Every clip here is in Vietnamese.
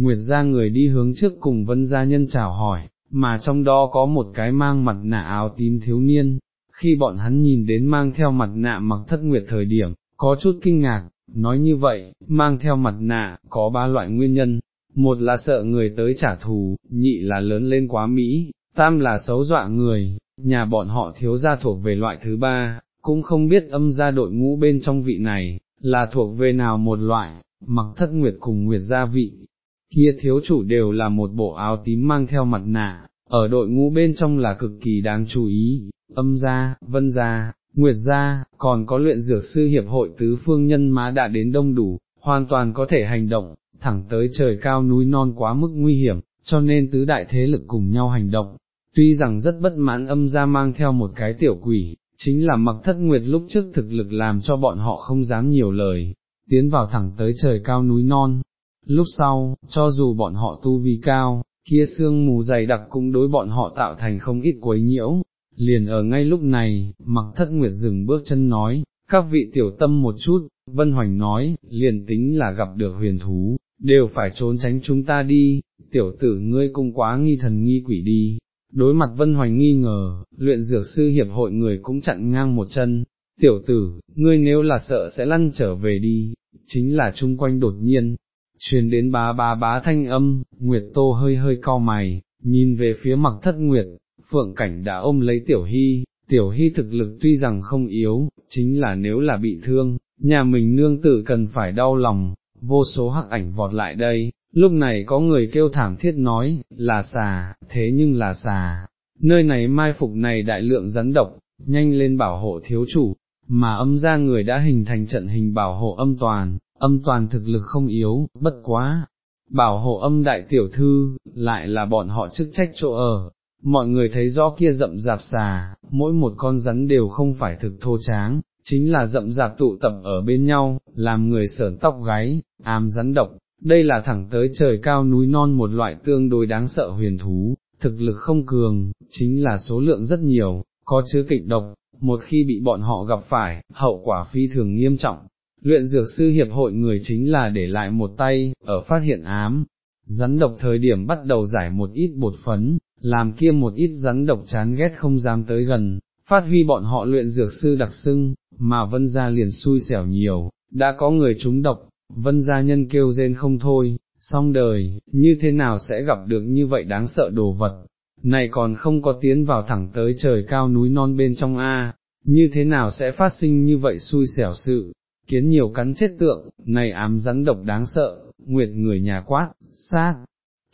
Nguyệt ra người đi hướng trước cùng vân gia nhân chào hỏi, mà trong đó có một cái mang mặt nạ áo tím thiếu niên, khi bọn hắn nhìn đến mang theo mặt nạ mặc thất nguyệt thời điểm, có chút kinh ngạc, nói như vậy, mang theo mặt nạ, có ba loại nguyên nhân, một là sợ người tới trả thù, nhị là lớn lên quá Mỹ, tam là xấu dọa người, nhà bọn họ thiếu gia thuộc về loại thứ ba, cũng không biết âm gia đội ngũ bên trong vị này, là thuộc về nào một loại, mặc thất nguyệt cùng nguyệt gia vị, kia thiếu chủ đều là một bộ áo tím mang theo mặt nạ, ở đội ngũ bên trong là cực kỳ đáng chú ý, âm gia, vân gia, nguyệt gia, còn có luyện dược sư hiệp hội tứ phương nhân má đã đến đông đủ, hoàn toàn có thể hành động, thẳng tới trời cao núi non quá mức nguy hiểm, cho nên tứ đại thế lực cùng nhau hành động. Tuy rằng rất bất mãn âm gia mang theo một cái tiểu quỷ, chính là mặc thất nguyệt lúc trước thực lực làm cho bọn họ không dám nhiều lời, tiến vào thẳng tới trời cao núi non. Lúc sau, cho dù bọn họ tu vi cao, kia sương mù dày đặc cũng đối bọn họ tạo thành không ít quấy nhiễu, liền ở ngay lúc này, mặc thất nguyệt dừng bước chân nói, các vị tiểu tâm một chút, Vân Hoành nói, liền tính là gặp được huyền thú, đều phải trốn tránh chúng ta đi, tiểu tử ngươi cũng quá nghi thần nghi quỷ đi. Đối mặt Vân Hoành nghi ngờ, luyện dược sư hiệp hội người cũng chặn ngang một chân, tiểu tử, ngươi nếu là sợ sẽ lăn trở về đi, chính là chung quanh đột nhiên, truyền đến bá bá bá thanh âm, Nguyệt Tô hơi hơi co mày, nhìn về phía mặc thất Nguyệt, Phượng Cảnh đã ôm lấy Tiểu Hy, Tiểu Hy thực lực tuy rằng không yếu, chính là nếu là bị thương, nhà mình nương tử cần phải đau lòng, vô số hắc ảnh vọt lại đây, lúc này có người kêu thảm thiết nói, là xà, thế nhưng là xà, nơi này mai phục này đại lượng rắn độc, nhanh lên bảo hộ thiếu chủ, mà âm ra người đã hình thành trận hình bảo hộ âm toàn, âm toàn thực lực không yếu, bất quá, bảo hộ âm đại tiểu thư, lại là bọn họ chức trách chỗ ở. Mọi người thấy rõ kia rậm rạp xà, mỗi một con rắn đều không phải thực thô tráng, chính là rậm rạp tụ tập ở bên nhau, làm người sởn tóc gáy, ám rắn độc, đây là thẳng tới trời cao núi non một loại tương đối đáng sợ huyền thú, thực lực không cường, chính là số lượng rất nhiều, có chứa kịch độc, một khi bị bọn họ gặp phải, hậu quả phi thường nghiêm trọng. Luyện dược sư hiệp hội người chính là để lại một tay, ở phát hiện ám, rắn độc thời điểm bắt đầu giải một ít bột phấn, làm kia một ít rắn độc chán ghét không dám tới gần, phát huy bọn họ luyện dược sư đặc sưng mà vân gia liền xui xẻo nhiều, đã có người trúng độc, vân gia nhân kêu rên không thôi, xong đời, như thế nào sẽ gặp được như vậy đáng sợ đồ vật, này còn không có tiến vào thẳng tới trời cao núi non bên trong A, như thế nào sẽ phát sinh như vậy xui xẻo sự, kiến nhiều cắn chết tượng, này ám rắn độc đáng sợ, nguyệt người nhà quát, sát,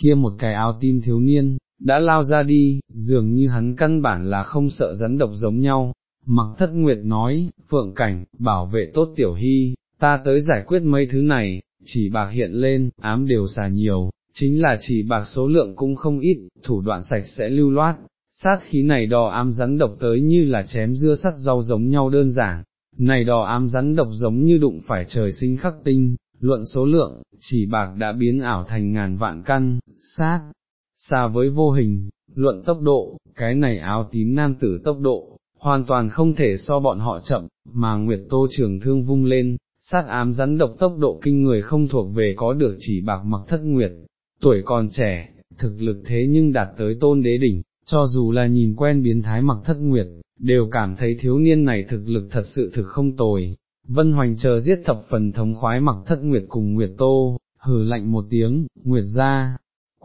kia một cái áo tim thiếu niên, đã lao ra đi, dường như hắn căn bản là không sợ rắn độc giống nhau, mặc thất nguyệt nói, phượng cảnh, bảo vệ tốt tiểu hy, ta tới giải quyết mấy thứ này, chỉ bạc hiện lên, ám đều xà nhiều, chính là chỉ bạc số lượng cũng không ít, thủ đoạn sạch sẽ lưu loát, sát khí này đò ám rắn độc tới như là chém dưa sắt rau giống nhau đơn giản, này đò ám rắn độc giống như đụng phải trời sinh khắc tinh, luận số lượng, chỉ bạc đã biến ảo thành ngàn vạn căn, sát, xa với vô hình, luận tốc độ, cái này áo tím nam tử tốc độ, hoàn toàn không thể so bọn họ chậm, mà Nguyệt Tô trường thương vung lên, sát ám rắn độc tốc độ kinh người không thuộc về có được chỉ bạc mặc thất Nguyệt, tuổi còn trẻ, thực lực thế nhưng đạt tới tôn đế đỉnh, cho dù là nhìn quen biến thái mặc thất Nguyệt, đều cảm thấy thiếu niên này thực lực thật sự thực không tồi. Vân Hoành chờ giết thập phần thống khoái mặc thất Nguyệt cùng Nguyệt Tô, hừ lạnh một tiếng, Nguyệt ra,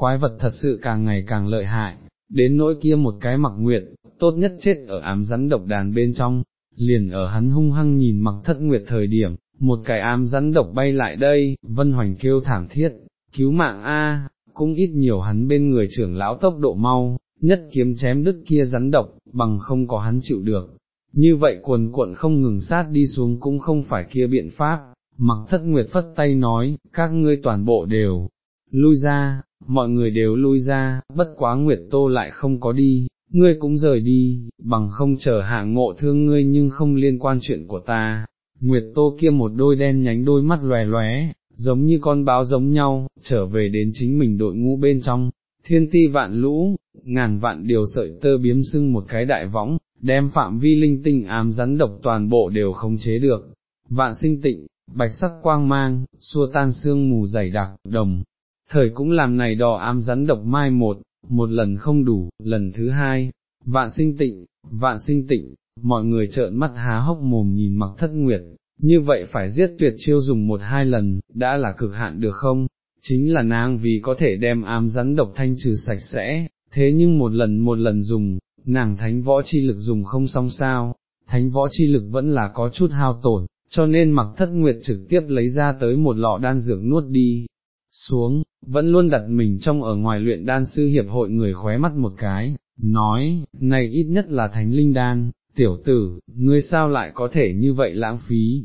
quái vật thật sự càng ngày càng lợi hại, đến nỗi kia một cái mặc nguyệt, tốt nhất chết ở ám rắn độc đàn bên trong, liền ở hắn hung hăng nhìn mặc thất nguyệt thời điểm, một cái ám rắn độc bay lại đây, vân hoành kêu thảm thiết, cứu mạng A, cũng ít nhiều hắn bên người trưởng lão tốc độ mau, nhất kiếm chém đứt kia rắn độc, bằng không có hắn chịu được. Như vậy cuồn cuộn không ngừng sát đi xuống cũng không phải kia biện pháp, mặc thất nguyệt phất tay nói, các ngươi toàn bộ đều, lui ra, mọi người đều lui ra, bất quá Nguyệt Tô lại không có đi, ngươi cũng rời đi, bằng không chờ hạ ngộ thương ngươi nhưng không liên quan chuyện của ta. Nguyệt Tô kia một đôi đen nhánh đôi mắt lòe lóe, giống như con báo giống nhau, trở về đến chính mình đội ngũ bên trong, thiên ti vạn lũ, ngàn vạn điều sợi tơ biếm sưng một cái đại võng, đem phạm vi linh tinh ám rắn độc toàn bộ đều không chế được. Vạn sinh tịnh, bạch sắc quang mang, xua tan sương mù dày đặc, đồng, thời cũng làm này đò ám rắn độc mai một, một lần không đủ, lần thứ hai, vạn sinh tịnh, vạn sinh tịnh, mọi người trợn mắt há hốc mồm nhìn mặc thất nguyệt, như vậy phải giết tuyệt chiêu dùng một hai lần, đã là cực hạn được không? Chính là nàng vì có thể đem ám rắn độc thanh trừ sạch sẽ, thế nhưng một lần một lần dùng, nàng thánh võ chi lực dùng không xong sao, thánh võ chi lực vẫn là có chút hao tổn, cho nên mặc thất nguyệt trực tiếp lấy ra tới một lọ đan dược nuốt đi, xuống, vẫn luôn đặt mình trong ở ngoài luyện đan sư hiệp hội người khóe mắt một cái, nói, này ít nhất là thánh linh đan, tiểu tử, ngươi sao lại có thể như vậy lãng phí,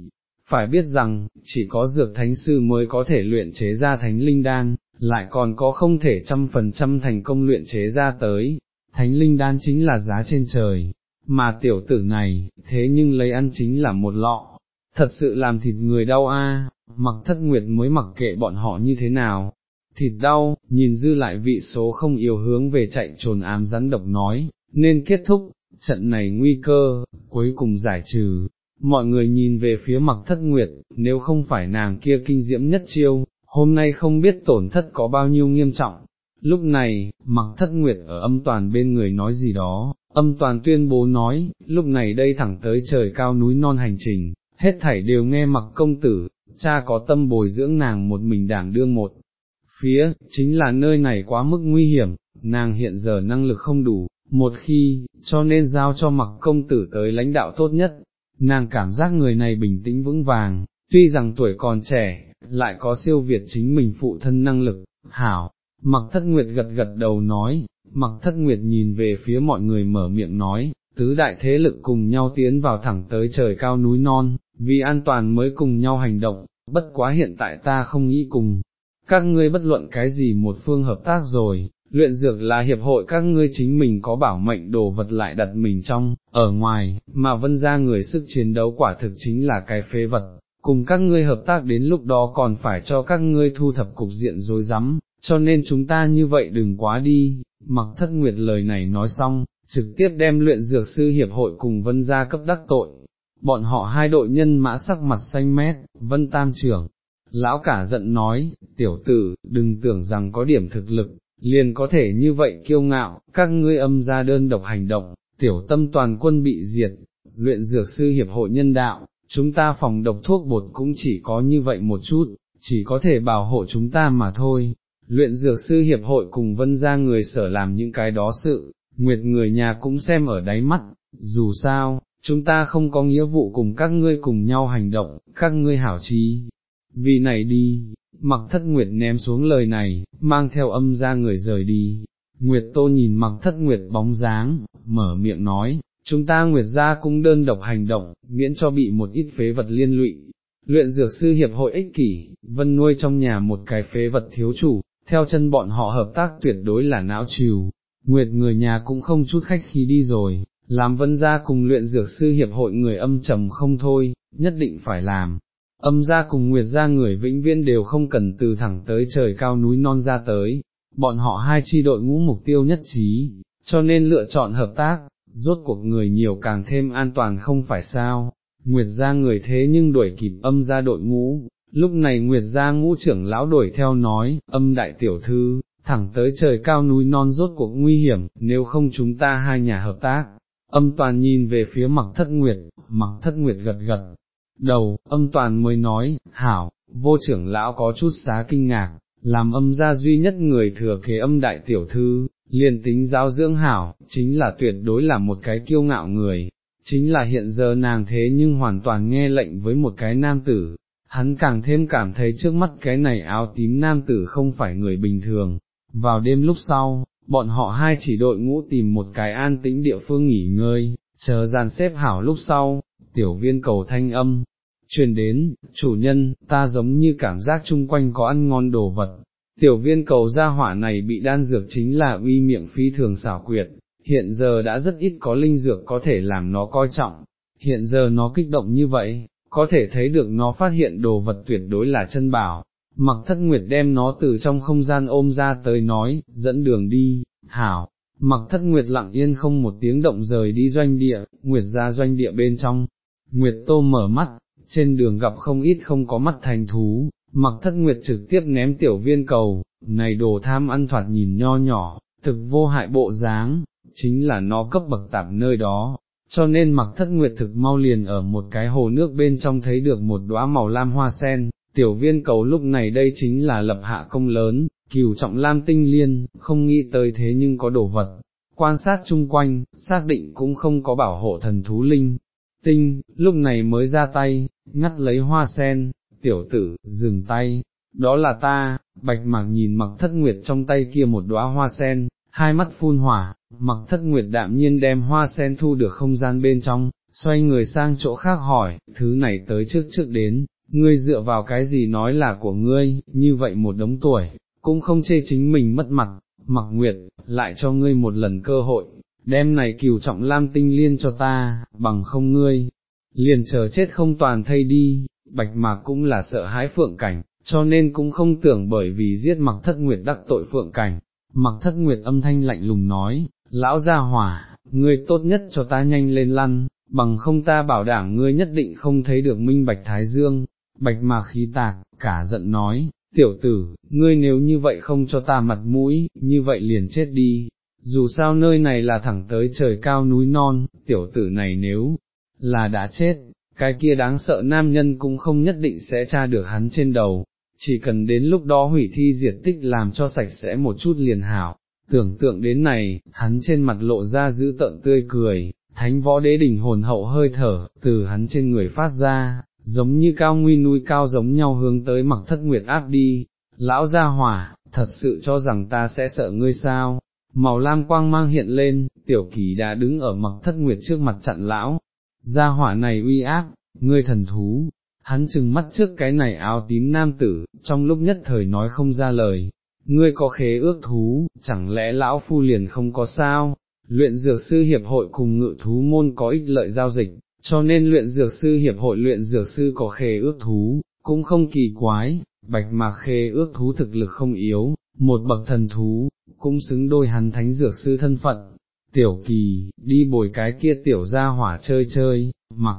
phải biết rằng, chỉ có dược thánh sư mới có thể luyện chế ra thánh linh đan, lại còn có không thể trăm phần trăm thành công luyện chế ra tới, thánh linh đan chính là giá trên trời, mà tiểu tử này, thế nhưng lấy ăn chính là một lọ, thật sự làm thịt người đau a. mặc thất nguyệt mới mặc kệ bọn họ như thế nào, thịt đau, nhìn dư lại vị số không yêu hướng về chạy trồn ám rắn độc nói, nên kết thúc, trận này nguy cơ, cuối cùng giải trừ, mọi người nhìn về phía mặc thất nguyệt, nếu không phải nàng kia kinh diễm nhất chiêu, hôm nay không biết tổn thất có bao nhiêu nghiêm trọng. Lúc này, mặc thất nguyệt ở âm toàn bên người nói gì đó, âm toàn tuyên bố nói, lúc này đây thẳng tới trời cao núi non hành trình, hết thảy đều nghe mặc công tử, cha có tâm bồi dưỡng nàng một mình đảng đương một. Phía, chính là nơi này quá mức nguy hiểm, nàng hiện giờ năng lực không đủ, một khi, cho nên giao cho mặc công tử tới lãnh đạo tốt nhất, nàng cảm giác người này bình tĩnh vững vàng, tuy rằng tuổi còn trẻ, lại có siêu việt chính mình phụ thân năng lực, hảo, mặc thất nguyệt gật gật đầu nói, mặc thất nguyệt nhìn về phía mọi người mở miệng nói, tứ đại thế lực cùng nhau tiến vào thẳng tới trời cao núi non, vì an toàn mới cùng nhau hành động, bất quá hiện tại ta không nghĩ cùng, các ngươi bất luận cái gì một phương hợp tác rồi, luyện dược là hiệp hội các ngươi chính mình có bảo mệnh đồ vật lại đặt mình trong, ở ngoài, mà vân ra người sức chiến đấu quả thực chính là cái phế vật, cùng các ngươi hợp tác đến lúc đó còn phải cho các ngươi thu thập cục diện dối rắm cho nên chúng ta như vậy đừng quá đi, mặc thất nguyệt lời này nói xong, trực tiếp đem luyện dược sư hiệp hội cùng vân gia cấp đắc tội, bọn họ hai đội nhân mã sắc mặt xanh mét, vân tam trưởng. Lão cả giận nói, tiểu tử, đừng tưởng rằng có điểm thực lực, liền có thể như vậy kiêu ngạo, các ngươi âm ra đơn độc hành động, tiểu tâm toàn quân bị diệt, luyện dược sư hiệp hội nhân đạo, chúng ta phòng độc thuốc bột cũng chỉ có như vậy một chút, chỉ có thể bảo hộ chúng ta mà thôi. Luyện dược sư hiệp hội cùng vân ra người sở làm những cái đó sự, nguyệt người nhà cũng xem ở đáy mắt, dù sao, chúng ta không có nghĩa vụ cùng các ngươi cùng nhau hành động, các ngươi hảo trí. Vì này đi, mặc thất nguyệt ném xuống lời này, mang theo âm ra người rời đi. Nguyệt tô nhìn mặc thất nguyệt bóng dáng, mở miệng nói, chúng ta nguyệt ra cũng đơn độc hành động, miễn cho bị một ít phế vật liên lụy. Luyện dược sư hiệp hội ích kỷ, vân nuôi trong nhà một cái phế vật thiếu chủ, theo chân bọn họ hợp tác tuyệt đối là não trừ. Nguyệt người nhà cũng không chút khách khí đi rồi, làm vân gia cùng luyện dược sư hiệp hội người âm trầm không thôi, nhất định phải làm. Âm gia cùng nguyệt gia người vĩnh viên đều không cần từ thẳng tới trời cao núi non ra tới, bọn họ hai chi đội ngũ mục tiêu nhất trí, cho nên lựa chọn hợp tác, rốt cuộc người nhiều càng thêm an toàn không phải sao, Nguyệt gia người thế nhưng đuổi kịp âm gia đội ngũ, lúc này Nguyệt gia ngũ trưởng lão đuổi theo nói, âm đại tiểu thư, thẳng tới trời cao núi non rốt cuộc nguy hiểm, nếu không chúng ta hai nhà hợp tác. Âm toàn nhìn về phía mặc thất nguyệt, mặc thất nguyệt gật gật, đầu, âm toàn mới nói, hảo, vô trưởng lão có chút xá kinh ngạc, làm âm gia duy nhất người thừa kế âm đại tiểu thư, liền tính giáo dưỡng hảo, chính là tuyệt đối là một cái kiêu ngạo người, chính là hiện giờ nàng thế nhưng hoàn toàn nghe lệnh với một cái nam tử, hắn càng thêm cảm thấy trước mắt cái này áo tím nam tử không phải người bình thường. Vào đêm lúc sau, bọn họ hai chỉ đội ngũ tìm một cái an tĩnh địa phương nghỉ ngơi, chờ dàn xếp hảo lúc sau, tiểu viên cầu thanh âm, truyền đến, chủ nhân, ta giống như cảm giác chung quanh có ăn ngon đồ vật. Tiểu viên cầu gia hỏa này bị đan dược chính là uy miệng phi thường xảo quyệt, hiện giờ đã rất ít có linh dược có thể làm nó coi trọng, hiện giờ nó kích động như vậy, có thể thấy được nó phát hiện đồ vật tuyệt đối là chân bảo, mặc thất nguyệt đem nó từ trong không gian ôm ra tới nói, dẫn đường đi, hảo, mặc thất nguyệt lặng yên không một tiếng động rời đi doanh địa, nguyệt ra doanh địa bên trong, nguyệt tô mở mắt, trên đường gặp không ít không có mắt thành thú, mặc thất nguyệt trực tiếp ném tiểu viên cầu, này đồ tham ăn thoạt nhìn nho nhỏ, thực vô hại bộ dáng, chính là nó cấp bậc tạp nơi đó, cho nên mặc thất nguyệt thực mau liền ở một cái hồ nước bên trong thấy được một đóa màu lam hoa sen, tiểu viên cầu lúc này đây chính là lập hạ công lớn, cửu trọng lam tinh liên, không nghĩ tới thế nhưng có đồ vật, quan sát chung quanh, xác định cũng không có bảo hộ thần thú linh, tinh, lúc này mới ra tay, ngắt lấy hoa sen, tiểu tử, dừng tay, đó là ta, bạch mạc nhìn mặc thất nguyệt trong tay kia một đóa hoa sen, hai mắt phun hỏa, mặc thất nguyệt đạm nhiên đem hoa sen thu được không gian bên trong, xoay người sang chỗ khác hỏi, thứ này tới trước trước đến, ngươi dựa vào cái gì nói là của ngươi, như vậy một đống tuổi, cũng không chê chính mình mất mặt, mặc nguyệt, lại cho ngươi một lần cơ hội, đem này cửu trọng lam tinh liên cho ta, bằng không ngươi, liền chờ chết không toàn thay đi, bạch mạc cũng là sợ hãi phượng cảnh, cho nên cũng không tưởng bởi vì giết mặc thất nguyệt đắc tội phượng cảnh, mặc thất nguyệt âm thanh lạnh lùng nói, lão gia hỏa, ngươi tốt nhất cho ta nhanh lên lăn, bằng không ta bảo đảm ngươi nhất định không thấy được minh bạch thái dương, bạch mạc khí tạc, cả giận nói, tiểu tử, ngươi nếu như vậy không cho ta mặt mũi, như vậy liền chết đi, dù sao nơi này là thẳng tới trời cao núi non, tiểu tử này nếu là đã chết, cái kia đáng sợ nam nhân cũng không nhất định sẽ tra được hắn trên đầu, chỉ cần đến lúc đó hủy thi diệt tích làm cho sạch sẽ một chút liền hảo. Tưởng tượng đến này, hắn trên mặt lộ ra giữ tợn tươi cười, thánh võ đế đỉnh hồn hậu hơi thở, từ hắn trên người phát ra, giống như cao nguy núi cao giống nhau hướng tới mặc thất nguyệt áp đi, lão gia hỏa, thật sự cho rằng ta sẽ sợ ngươi sao, màu lam quang mang hiện lên, tiểu kỳ đã đứng ở mặc thất nguyệt trước mặt chặn lão, gia hỏa này uy áp, ngươi thần thú, hắn chừng mắt trước cái này áo tím nam tử, trong lúc nhất thời nói không ra lời, ngươi có khế ước thú, chẳng lẽ lão phu liền không có sao, luyện dược sư hiệp hội cùng ngự thú môn có ích lợi giao dịch, cho nên luyện dược sư hiệp hội luyện dược sư có khế ước thú, cũng không kỳ quái, bạch mạc khế ước thú thực lực không yếu, một bậc thần thú, cũng xứng đôi hắn thánh dược sư thân phận. Tiểu kỳ, đi bồi cái kia tiểu ra hỏa chơi chơi, mặc,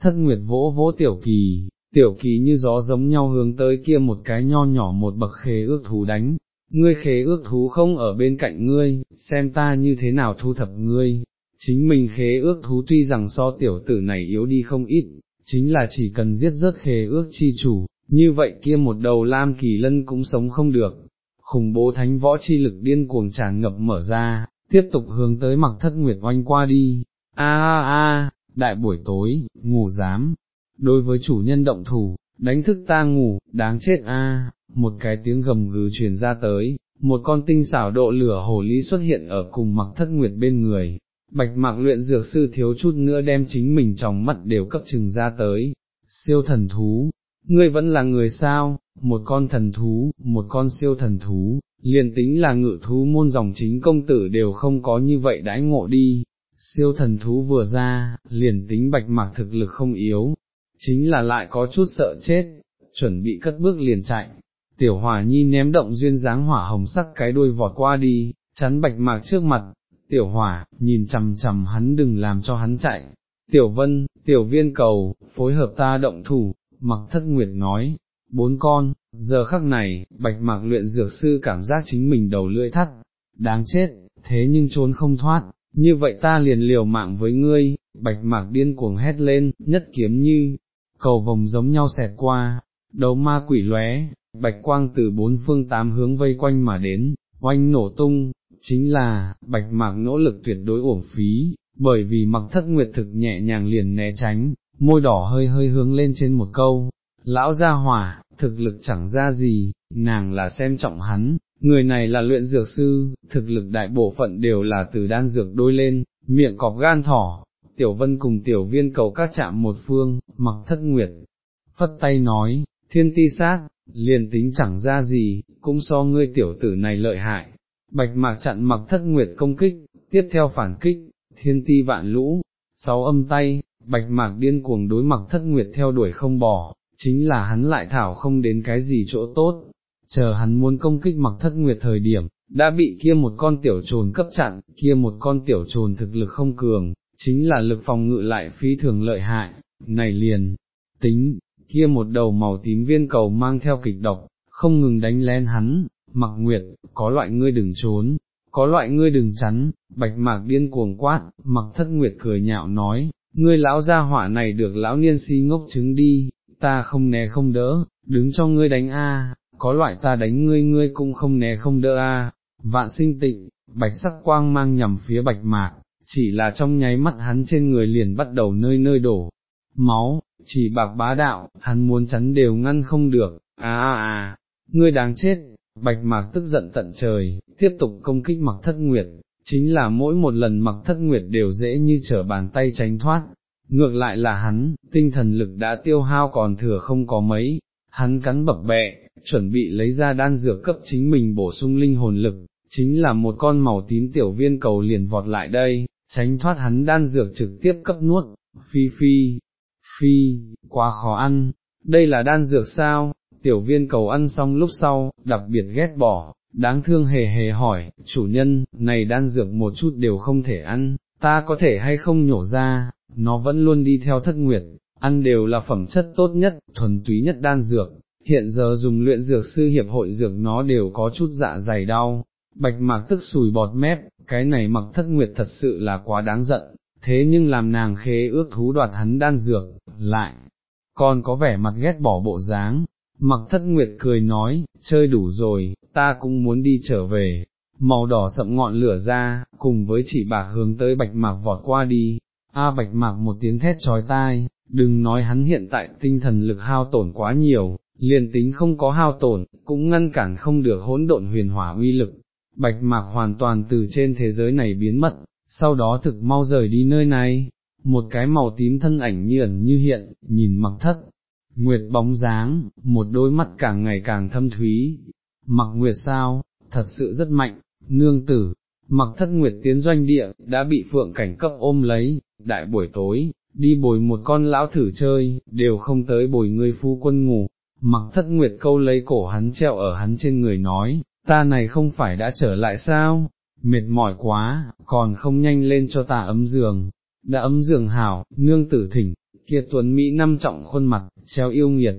thất nguyệt vỗ vỗ tiểu kỳ, tiểu kỳ như gió giống nhau hướng tới kia một cái nho nhỏ một bậc khế ước thú đánh, ngươi khế ước thú không ở bên cạnh ngươi, xem ta như thế nào thu thập ngươi, chính mình khế ước thú tuy rằng so tiểu tử này yếu đi không ít, chính là chỉ cần giết rớt khế ước chi chủ, như vậy kia một đầu lam kỳ lân cũng sống không được, khủng bố thánh võ chi lực điên cuồng tràn ngập mở ra, tiếp tục hướng tới mặc thất nguyệt oanh qua đi, a a a, đại buổi tối, ngủ dám, đối với chủ nhân động thủ, đánh thức ta ngủ, đáng chết a, một cái tiếng gầm gừ truyền ra tới, một con tinh xảo độ lửa hồ ly xuất hiện ở cùng mặc thất nguyệt bên người, bạch mạc luyện dược sư thiếu chút nữa đem chính mình trong mắt đều cấp trừng ra tới, siêu thần thú, ngươi vẫn là người sao, một con thần thú, một con siêu thần thú, liền tính là ngự thú môn dòng chính công tử đều không có như vậy đãi ngộ đi, siêu thần thú vừa ra, liền tính bạch mạc thực lực không yếu, chính là lại có chút sợ chết, chuẩn bị cất bước liền chạy. Tiểu hòa nhi ném động duyên dáng hỏa hồng sắc cái đuôi vọt qua đi, chắn bạch mạc trước mặt, tiểu hỏa, nhìn chằm chằm hắn đừng làm cho hắn chạy, tiểu vân, tiểu viên cầu, phối hợp ta động thủ, mặc thất nguyệt nói, bốn con, giờ khắc này, bạch mạc luyện dược sư cảm giác chính mình đầu lưỡi thắt, đáng chết, thế nhưng trốn không thoát, như vậy ta liền liều mạng với ngươi, bạch mạc điên cuồng hét lên, nhất kiếm như, cầu vòng giống nhau xẹt qua, đấu ma quỷ lóe, bạch quang từ bốn phương tám hướng vây quanh mà đến, oanh nổ tung, chính là, bạch mạc nỗ lực tuyệt đối uổng phí, bởi vì mặc thất nguyệt thực nhẹ nhàng liền né tránh, môi đỏ hơi hơi hướng lên trên một câu, lão gia hỏa, thực lực chẳng ra gì, nàng là xem trọng hắn, người này là luyện dược sư, thực lực đại bộ phận đều là từ đan dược đôi lên, miệng cọp gan thỏ, tiểu vân cùng tiểu viên cầu các chạm một phương, mặc thất nguyệt, phất tay nói, thiên ti sát, liền tính chẳng ra gì, cũng so ngươi tiểu tử này lợi hại, bạch mạc chặn mặc thất nguyệt công kích, tiếp theo phản kích, thiên ti vạn lũ, sáu âm tay, bạch mạc điên cuồng đối mặc thất nguyệt theo đuổi không bỏ, chính là hắn lại thảo không đến cái gì chỗ tốt, chờ hắn muốn công kích mặc thất nguyệt thời điểm, đã bị kia một con tiểu trồn cấp chặn, kia một con tiểu trồn thực lực không cường, chính là lực phòng ngự lại phi thường lợi hại, này liền, tính, kia một đầu màu tím viên cầu mang theo kịch độc, không ngừng đánh len hắn, mặc nguyệt, có loại ngươi đừng trốn, có loại ngươi đừng chắn, bạch mạc điên cuồng quát, mặc thất nguyệt cười nhạo nói, ngươi lão gia hỏa này được lão niên si ngốc chứng đi, ta không né không đỡ, đứng cho ngươi đánh a, có loại ta đánh ngươi ngươi cũng không né không đỡ a. Vạn sinh tịnh, bạch sắc quang mang nhằm phía bạch mạc, chỉ là trong nháy mắt hắn trên người liền bắt đầu nơi nơi đổ, máu, chỉ bạc bá đạo, hắn muốn chắn đều ngăn không được, à à à, ngươi đáng chết, bạch mạc tức giận tận trời, tiếp tục công kích mặc thất nguyệt, chính là mỗi một lần mặc thất nguyệt đều dễ như trở bàn tay tránh thoát, ngược lại là hắn, tinh thần lực đã tiêu hao còn thừa không có mấy, hắn cắn bập bẹ, chuẩn bị lấy ra đan dược cấp chính mình bổ sung linh hồn lực, chính là một con màu tím tiểu viên cầu liền vọt lại đây, tránh thoát hắn đan dược trực tiếp cấp nuốt, phi phi, phi, quá khó ăn, đây là đan dược sao, tiểu viên cầu ăn xong lúc sau, đặc biệt ghét bỏ, đáng thương hề hề hỏi, chủ nhân, này đan dược một chút đều không thể ăn, ta có thể hay không nhổ ra, nó vẫn luôn đi theo thất nguyệt, ăn đều là phẩm chất tốt nhất, thuần túy nhất đan dược, hiện giờ dùng luyện dược sư hiệp hội dược nó đều có chút dạ dày đau, bạch mạc tức sùi bọt mép, cái này mặc thất nguyệt thật sự là quá đáng giận, thế nhưng làm nàng khế ước thú đoạt hắn đan dược, lại, còn có vẻ mặt ghét bỏ bộ dáng, mặc thất nguyệt cười nói, chơi đủ rồi, ta cũng muốn đi trở về, màu đỏ sậm ngọn lửa ra, cùng với chỉ bạc hướng tới bạch mạc vọt qua đi, a bạch mạc một tiếng thét trói tai, đừng nói hắn hiện tại tinh thần lực hao tổn quá nhiều, liền tính không có hao tổn, cũng ngăn cản không được hỗn độn huyền hỏa uy lực, bạch mạc hoàn toàn từ trên thế giới này biến mất, sau đó thực mau rời đi nơi này, một cái màu tím thân ảnh như ẩn như hiện, nhìn mặc thất, nguyệt bóng dáng, một đôi mắt càng ngày càng thâm thúy, mặc nguyệt sao, thật sự rất mạnh, nương tử, mặc thất nguyệt tiến doanh địa, đã bị phượng cảnh cấp ôm lấy, đại buổi tối, đi bồi một con lão thử chơi, đều không tới bồi người phu quân ngủ, mặc thất nguyệt câu lấy cổ hắn treo ở hắn trên người nói, ta này không phải đã trở lại sao, mệt mỏi quá, còn không nhanh lên cho ta ấm giường, đã ấm giường hảo, nương tử thỉnh, kia tuấn Mỹ năm trọng khuôn mặt, treo yêu nghiệt,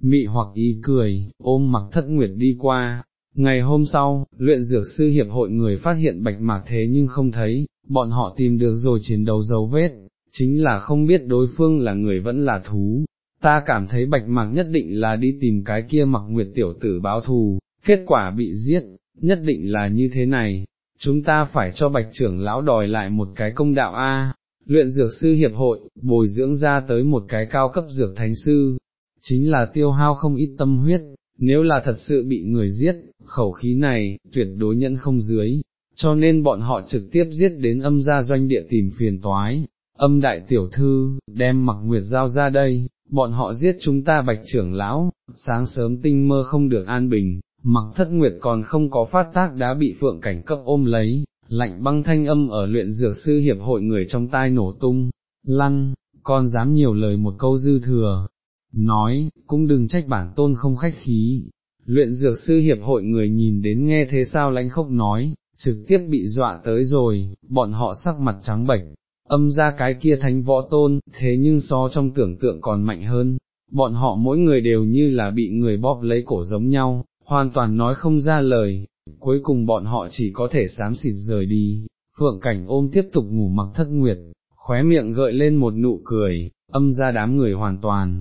mị hoặc ý cười, ôm mặc thất nguyệt đi qua. Ngày hôm sau, luyện dược sư hiệp hội người phát hiện bạch mạc thế nhưng không thấy, bọn họ tìm được rồi chiến đấu dấu vết, chính là không biết đối phương là người vẫn là thú. Ta cảm thấy bạch mạc nhất định là đi tìm cái kia mặc nguyệt tiểu tử báo thù, kết quả bị giết, nhất định là như thế này, chúng ta phải cho bạch trưởng lão đòi lại một cái công đạo A, luyện dược sư hiệp hội, bồi dưỡng ra tới một cái cao cấp dược thánh sư, chính là tiêu hao không ít tâm huyết, nếu là thật sự bị người giết, khẩu khí này, tuyệt đối nhẫn không dưới, cho nên bọn họ trực tiếp giết đến âm gia doanh địa tìm phiền toái, âm đại tiểu thư, đem mặc nguyệt giao ra đây, bọn họ giết chúng ta bạch trưởng lão, sáng sớm tinh mơ không được an bình, mặc thất nguyệt còn không có phát tác đã bị phượng cảnh cấp ôm lấy, lạnh băng thanh âm ở luyện dược sư hiệp hội người trong tai nổ tung, lăn, con dám nhiều lời một câu dư thừa, nói, cũng đừng trách bản tôn không khách khí, luyện dược sư hiệp hội người nhìn đến nghe thế sao lãnh khốc nói, trực tiếp bị dọa tới rồi, bọn họ sắc mặt trắng bệch, âm ra cái kia thánh võ tôn, thế nhưng so trong tưởng tượng còn mạnh hơn, bọn họ mỗi người đều như là bị người bóp lấy cổ giống nhau, hoàn toàn nói không ra lời, cuối cùng bọn họ chỉ có thể sám xịt rời đi, phượng cảnh ôm tiếp tục ngủ mặc thất nguyệt, khóe miệng gợi lên một nụ cười, âm ra đám người hoàn toàn,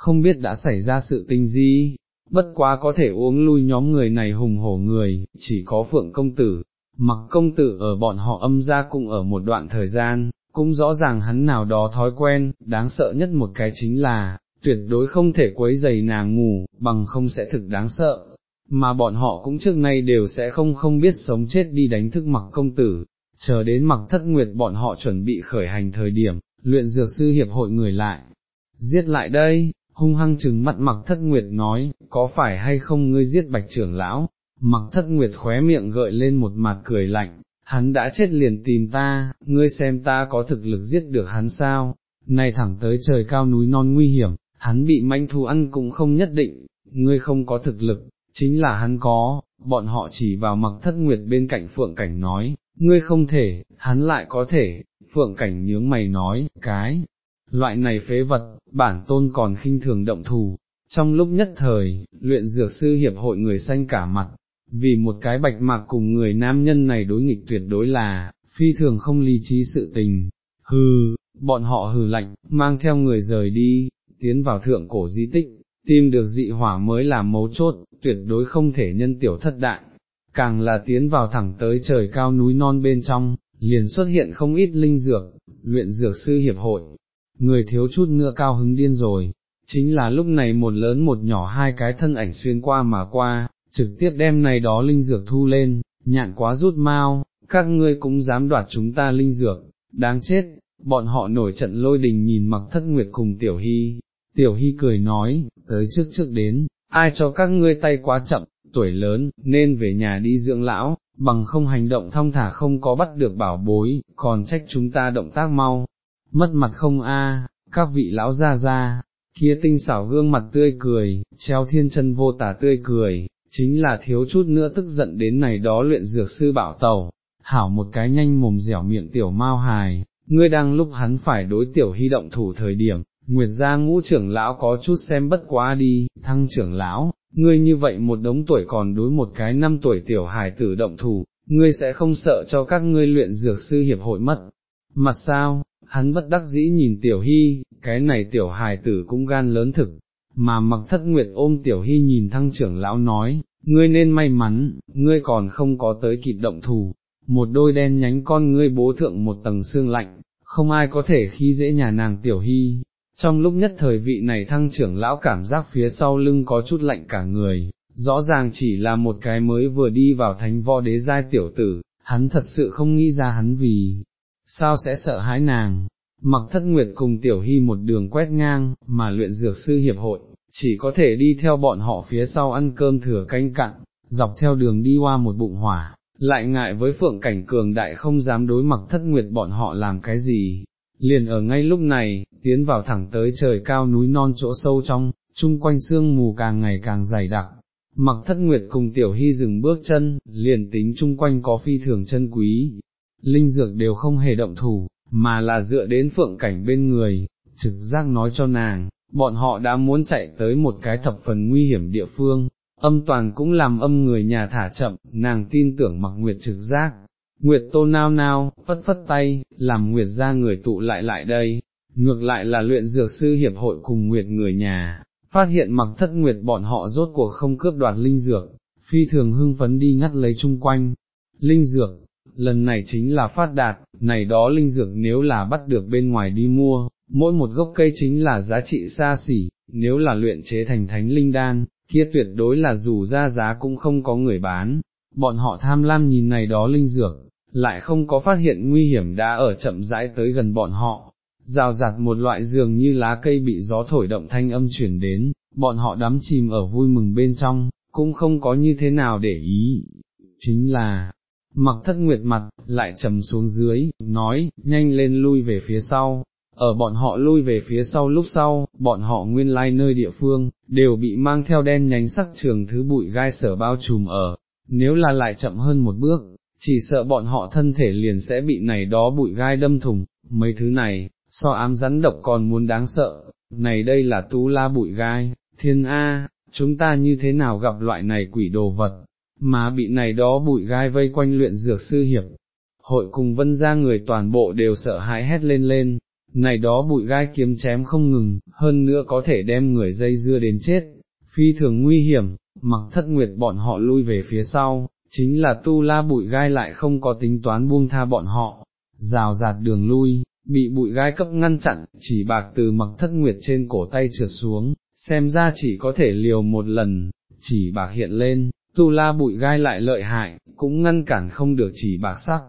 không biết đã xảy ra sự tình gì, bất quá có thể uống lui nhóm người này hùng hổ người, chỉ có phượng công tử, mặc công tử ở bọn họ âm ra cũng ở một đoạn thời gian, cũng rõ ràng hắn nào đó thói quen, đáng sợ nhất một cái chính là, tuyệt đối không thể quấy giày nàng ngủ, bằng không sẽ thực đáng sợ, mà bọn họ cũng trước nay đều sẽ không không biết sống chết đi đánh thức mặc công tử, chờ đến mặc thất nguyệt bọn họ chuẩn bị khởi hành thời điểm, luyện dược sư hiệp hội người lại, giết lại đây, hung hăng chừng mắt mặc thất nguyệt nói, có phải hay không ngươi giết bạch trưởng lão, mặc thất nguyệt khóe miệng gợi lên một mặt cười lạnh, hắn đã chết liền tìm ta, ngươi xem ta có thực lực giết được hắn sao, nay thẳng tới trời cao núi non nguy hiểm, hắn bị manh thú ăn cũng không nhất định, ngươi không có thực lực, chính là hắn có, bọn họ chỉ vào mặc thất nguyệt bên cạnh phượng cảnh nói, ngươi không thể, hắn lại có thể, phượng cảnh nhướng mày nói, cái, loại này phế vật, bản tôn còn khinh thường động thù. Trong lúc nhất thời, luyện dược sư hiệp hội người xanh cả mặt, vì một cái bạch mạc cùng người nam nhân này đối nghịch tuyệt đối là, phi thường không lý trí sự tình, hừ, bọn họ hừ lạnh, mang theo người rời đi, tiến vào thượng cổ di tích, tìm được dị hỏa mới là mấu chốt, tuyệt đối không thể nhân tiểu thất đại, càng là tiến vào thẳng tới trời cao núi non bên trong, liền xuất hiện không ít linh dược, luyện dược sư hiệp hội, người thiếu chút nữa cao hứng điên rồi, chính là lúc này một lớn một nhỏ hai cái thân ảnh xuyên qua mà qua, trực tiếp đem này đó linh dược thu lên, nhạn quá rút mau, các ngươi cũng dám đoạt chúng ta linh dược, đáng chết, bọn họ nổi trận lôi đình nhìn mặc thất nguyệt cùng tiểu hy, tiểu hy cười nói, tới trước trước đến, ai cho các ngươi tay quá chậm, tuổi lớn, nên về nhà đi dưỡng lão, bằng không hành động thong thả không có bắt được bảo bối, còn trách chúng ta động tác mau, mất mặt không a, các vị lão ra ra, kia tinh xảo gương mặt tươi cười, treo thiên chân vô tả tươi cười, chính là thiếu chút nữa tức giận đến này đó luyện dược sư bảo tàu, hảo một cái nhanh mồm dẻo miệng tiểu mau hài, ngươi đang lúc hắn phải đối tiểu hy động thủ thời điểm, Nguyệt gia ngũ trưởng lão có chút xem bất quá đi, thăng trưởng lão, ngươi như vậy một đống tuổi còn đối một cái năm tuổi tiểu hài tử động thủ, ngươi sẽ không sợ cho các ngươi luyện dược sư hiệp hội mất. Mặt sao, hắn bất đắc dĩ nhìn tiểu hy, cái này tiểu hài tử cũng gan lớn thực, mà mặc thất nguyệt ôm tiểu hy nhìn thăng trưởng lão nói, ngươi nên may mắn, ngươi còn không có tới kịp động thủ, một đôi đen nhánh con ngươi bố thượng một tầng xương lạnh, không ai có thể khi dễ nhà nàng tiểu hy. Trong lúc nhất thời vị này thăng trưởng lão cảm giác phía sau lưng có chút lạnh cả người, rõ ràng chỉ là một cái mới vừa đi vào thánh võ đế giai tiểu tử, hắn thật sự không nghĩ ra hắn vì, sao sẽ sợ hãi nàng. Mặc thất nguyệt cùng tiểu hy một đường quét ngang, mà luyện dược sư hiệp hội, chỉ có thể đi theo bọn họ phía sau ăn cơm thừa canh cặn, dọc theo đường đi qua một bụng hỏa, lại ngại với phượng cảnh cường đại không dám đối mặt thất nguyệt bọn họ làm cái gì. Liền ở ngay lúc này, tiến vào thẳng tới trời cao núi non chỗ sâu trong, chung quanh sương mù càng ngày càng dày đặc, mặc thất nguyệt cùng tiểu hy dừng bước chân, liền tính chung quanh có phi thường chân quý, linh dược đều không hề động thủ, mà là dựa đến phượng cảnh bên người, trực giác nói cho nàng, bọn họ đã muốn chạy tới một cái thập phần nguy hiểm địa phương, âm toàn cũng làm âm người nhà thả chậm, nàng tin tưởng mặc nguyệt trực giác. Nguyệt tô nao nao, phất phất tay, làm Nguyệt ra người tụ lại lại đây, ngược lại là luyện dược sư hiệp hội cùng Nguyệt người nhà, phát hiện mặc thất Nguyệt bọn họ rốt cuộc không cướp đoạt linh dược, phi thường hưng phấn đi ngắt lấy chung quanh. Linh dược, lần này chính là phát đạt, này đó linh dược nếu là bắt được bên ngoài đi mua, mỗi một gốc cây chính là giá trị xa xỉ, nếu là luyện chế thành thánh linh đan, kia tuyệt đối là dù ra giá cũng không có người bán, bọn họ tham lam nhìn này đó linh dược, lại không có phát hiện nguy hiểm đã ở chậm rãi tới gần bọn họ, rào rạt một loại dường như lá cây bị gió thổi động thanh âm chuyển đến, bọn họ đắm chìm ở vui mừng bên trong, cũng không có như thế nào để ý, chính là, mặc thất nguyệt mặt, lại trầm xuống dưới, nói, nhanh lên lui về phía sau, ở bọn họ lui về phía sau lúc sau, bọn họ nguyên lai nơi địa phương, đều bị mang theo đen nhánh sắc trường thứ bụi gai sở bao trùm ở, nếu là lại chậm hơn một bước, chỉ sợ bọn họ thân thể liền sẽ bị này đó bụi gai đâm thùng, mấy thứ này, so ám rắn độc còn muốn đáng sợ, này đây là tú la bụi gai, thiên A, chúng ta như thế nào gặp loại này quỷ đồ vật, mà bị này đó bụi gai vây quanh luyện dược sư hiệp. Hội cùng vân ra người toàn bộ đều sợ hãi hét lên lên, này đó bụi gai kiếm chém không ngừng, hơn nữa có thể đem người dây dưa đến chết, phi thường nguy hiểm, mặc thất nguyệt bọn họ lui về phía sau, chính là tu la bụi gai lại không có tính toán buông tha bọn họ, rào rạt đường lui, bị bụi gai cấp ngăn chặn, chỉ bạc từ mặc thất nguyệt trên cổ tay trượt xuống, xem ra chỉ có thể liều một lần, chỉ bạc hiện lên, tu la bụi gai lại lợi hại, cũng ngăn cản không được chỉ bạc sắc,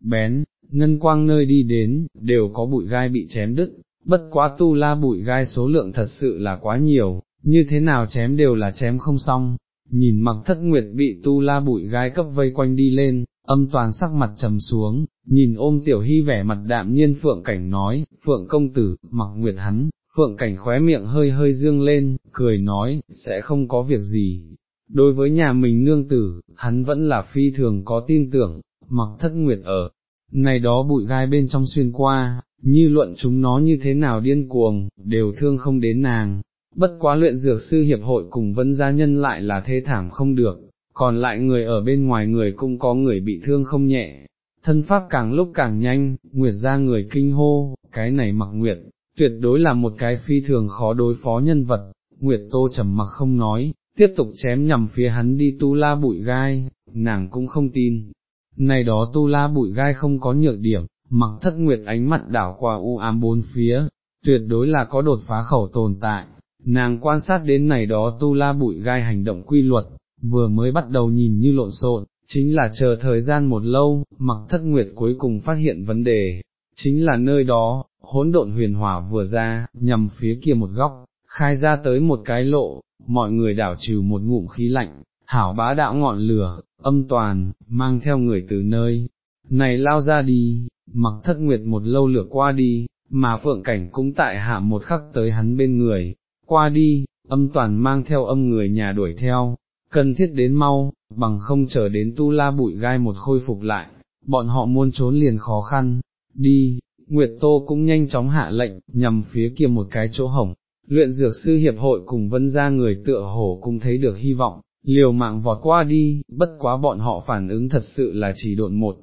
bén, ngân quang nơi đi đến, đều có bụi gai bị chém đứt, bất quá tu la bụi gai số lượng thật sự là quá nhiều, như thế nào chém đều là chém không xong, nhìn mặc thất nguyệt bị tu la bụi gai cấp vây quanh đi lên, âm toàn sắc mặt trầm xuống, nhìn ôm tiểu hy vẻ mặt đạm nhiên phượng cảnh nói, phượng công tử, mặc nguyệt hắn, phượng cảnh khóe miệng hơi hơi dương lên, cười nói, sẽ không có việc gì. Đối với nhà mình nương tử, hắn vẫn là phi thường có tin tưởng, mặc thất nguyệt ở, này đó bụi gai bên trong xuyên qua, như luận chúng nó như thế nào điên cuồng, đều thương không đến nàng. Bất quá luyện dược sư hiệp hội cùng vân gia nhân lại là thế thảm không được, còn lại người ở bên ngoài người cũng có người bị thương không nhẹ, thân pháp càng lúc càng nhanh, Nguyệt ra người kinh hô, cái này mặc Nguyệt, tuyệt đối là một cái phi thường khó đối phó nhân vật, Nguyệt Tô trầm mặc không nói, tiếp tục chém nhằm phía hắn đi tu la bụi gai, nàng cũng không tin. Này đó tu la bụi gai không có nhược điểm, mặc thất nguyệt ánh mặt đảo qua u ám bốn phía, tuyệt đối là có đột phá khẩu tồn tại, nàng quan sát đến này đó tu la bụi gai hành động quy luật, vừa mới bắt đầu nhìn như lộn xộn, chính là chờ thời gian một lâu, mặc thất nguyệt cuối cùng phát hiện vấn đề, chính là nơi đó, hỗn độn huyền hỏa vừa ra, nhằm phía kia một góc, khai ra tới một cái lộ, mọi người đảo trừ một ngụm khí lạnh, hảo bá đạo ngọn lửa, âm toàn, mang theo người từ nơi, này lao ra đi, mặc thất nguyệt một lâu lửa qua đi, mà phượng cảnh cũng tại hạ một khắc tới hắn bên người, qua đi, âm toàn mang theo âm người nhà đuổi theo, cần thiết đến mau, bằng không chờ đến tu la bụi gai một khôi phục lại, bọn họ muốn trốn liền khó khăn, đi, Nguyệt Tô cũng nhanh chóng hạ lệnh, nhằm phía kia một cái chỗ hổng, luyện dược sư hiệp hội cùng vân ra người tựa hổ cũng thấy được hy vọng, liều mạng vọt qua đi, bất quá bọn họ phản ứng thật sự là chỉ độn một.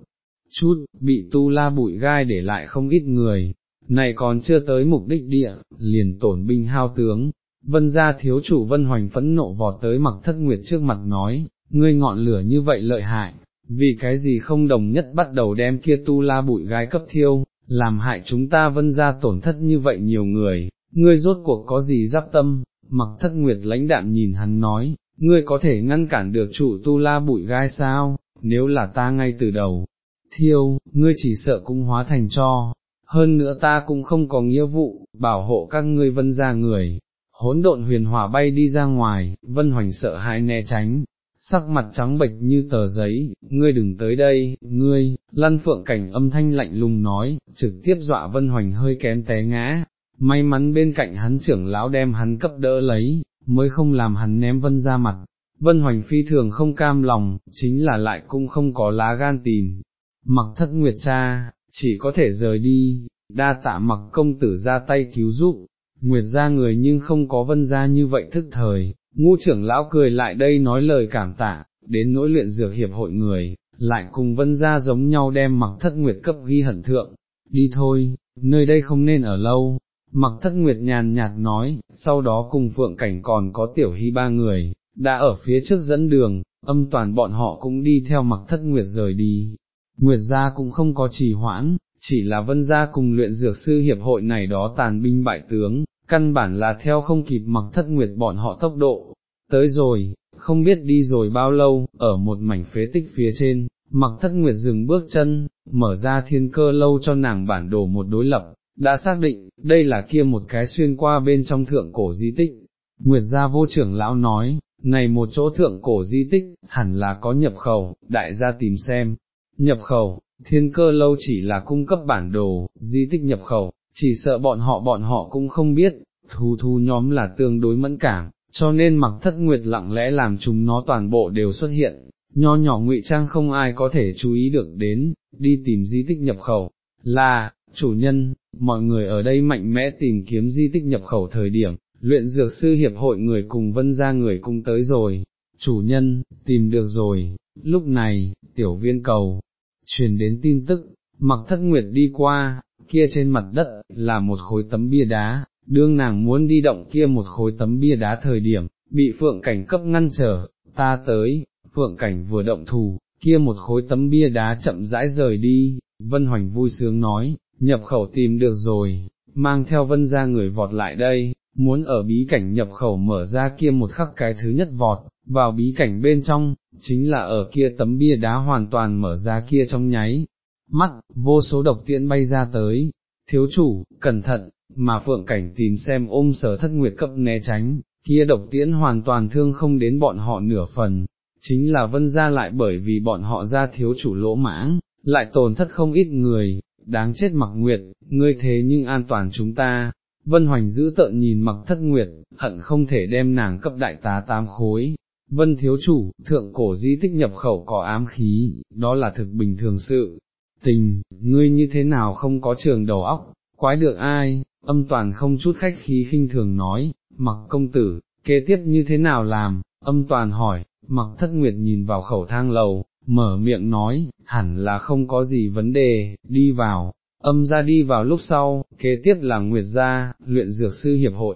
Chút, bị tu la bụi gai để lại không ít người, này còn chưa tới mục đích địa, liền tổn binh hao tướng, vân gia thiếu chủ vân hoành phẫn nộ vọt tới mặc thất nguyệt trước mặt nói, ngươi ngọn lửa như vậy lợi hại, vì cái gì không đồng nhất bắt đầu đem kia tu la bụi gai cấp thiêu, làm hại chúng ta vân gia tổn thất như vậy nhiều người, ngươi rốt cuộc có gì giáp tâm, mặc thất nguyệt lãnh đạm nhìn hắn nói, ngươi có thể ngăn cản được chủ tu la bụi gai sao, nếu là ta ngay từ đầu, thiêu, ngươi chỉ sợ cũng hóa thành cho, hơn nữa ta cũng không có nghĩa vụ, bảo hộ các ngươi vân gia người. Hỗn độn huyền hỏa bay đi ra ngoài, vân hoành sợ hãi né tránh, sắc mặt trắng bệch như tờ giấy, ngươi đừng tới đây, ngươi, lăn phượng cảnh âm thanh lạnh lùng nói, trực tiếp dọa vân hoành hơi kém té ngã, may mắn bên cạnh hắn trưởng lão đem hắn cấp đỡ lấy, mới không làm hắn ném vân ra mặt. Vân hoành phi thường không cam lòng, chính là lại cũng không có lá gan tìm. Mặc thất nguyệt cha, chỉ có thể rời đi, đa tạ mặc công tử ra tay cứu giúp, nguyệt ra người nhưng không có vân ra như vậy thức thời, ngu trưởng lão cười lại đây nói lời cảm tạ, đến nỗi luyện dược hiệp hội người, lại cùng vân ra giống nhau đem mặc thất nguyệt cấp ghi hận thượng, đi thôi, nơi đây không nên ở lâu, mặc thất nguyệt nhàn nhạt nói, sau đó cùng phượng cảnh còn có tiểu hy ba người, đã ở phía trước dẫn đường, âm toàn bọn họ cũng đi theo mặc thất nguyệt rời đi, nguyệt gia cũng không có trì hoãn, chỉ là vân gia cùng luyện dược sư hiệp hội này đó tàn binh bại tướng, căn bản là theo không kịp mặc thất nguyệt bọn họ tốc độ, tới rồi, không biết đi rồi bao lâu, ở một mảnh phế tích phía trên, mặc thất nguyệt dừng bước chân, mở ra thiên cơ lâu cho nàng bản đồ một đối lập, đã xác định, đây là kia một cái xuyên qua bên trong thượng cổ di tích. Nguyệt gia vô trưởng lão nói, này một chỗ thượng cổ di tích, hẳn là có nhập khẩu, đại gia tìm xem. Nhập khẩu, thiên cơ lâu chỉ là cung cấp bản đồ, di tích nhập khẩu, chỉ sợ bọn họ bọn họ cũng không biết, thu thu nhóm là tương đối mẫn cảm, cho nên mặc thất nguyệt lặng lẽ làm chúng nó toàn bộ đều xuất hiện, nho nhỏ ngụy trang không ai có thể chú ý được đến, đi tìm di tích nhập khẩu, là, chủ nhân, mọi người ở đây mạnh mẽ tìm kiếm di tích nhập khẩu thời điểm, luyện dược sư hiệp hội người cùng vân ra người cùng tới rồi, chủ nhân, tìm được rồi, lúc này, tiểu viên cầu, truyền đến tin tức, mặc thất nguyệt đi qua, kia trên mặt đất, là một khối tấm bia đá, đương nàng muốn đi động kia một khối tấm bia đá thời điểm, bị phượng cảnh cấp ngăn trở, ta tới, phượng cảnh vừa động thù, kia một khối tấm bia đá chậm rãi rời đi, Vân Hoành vui sướng nói, nhập khẩu tìm được rồi, mang theo vân ra người vọt lại đây, muốn ở bí cảnh nhập khẩu mở ra kia một khắc cái thứ nhất vọt, vào bí cảnh bên trong, chính là ở kia tấm bia đá hoàn toàn mở ra kia trong nháy, mắt, vô số độc tiễn bay ra tới, thiếu chủ, cẩn thận, mà phượng cảnh tìm xem ôm sở thất nguyệt cấp né tránh, kia độc tiễn hoàn toàn thương không đến bọn họ nửa phần, chính là vân ra lại bởi vì bọn họ ra thiếu chủ lỗ mãng, lại tổn thất không ít người, đáng chết mặc nguyệt, ngươi thế nhưng an toàn chúng ta. Vân Hoành giữ tợn nhìn mặc thất nguyệt, hận không thể đem nàng cấp đại tá tám khối. Vân thiếu chủ, thượng cổ di tích nhập khẩu có ám khí, đó là thực bình thường sự. Tình, ngươi như thế nào không có trường đầu óc, quái được ai, âm toàn không chút khách khí khinh thường nói, mặc công tử, kế tiếp như thế nào làm, âm toàn hỏi, mặc thất nguyệt nhìn vào khẩu thang lầu, mở miệng nói, hẳn là không có gì vấn đề, đi vào, âm ra đi vào lúc sau, kế tiếp là nguyệt gia, luyện dược sư hiệp hội.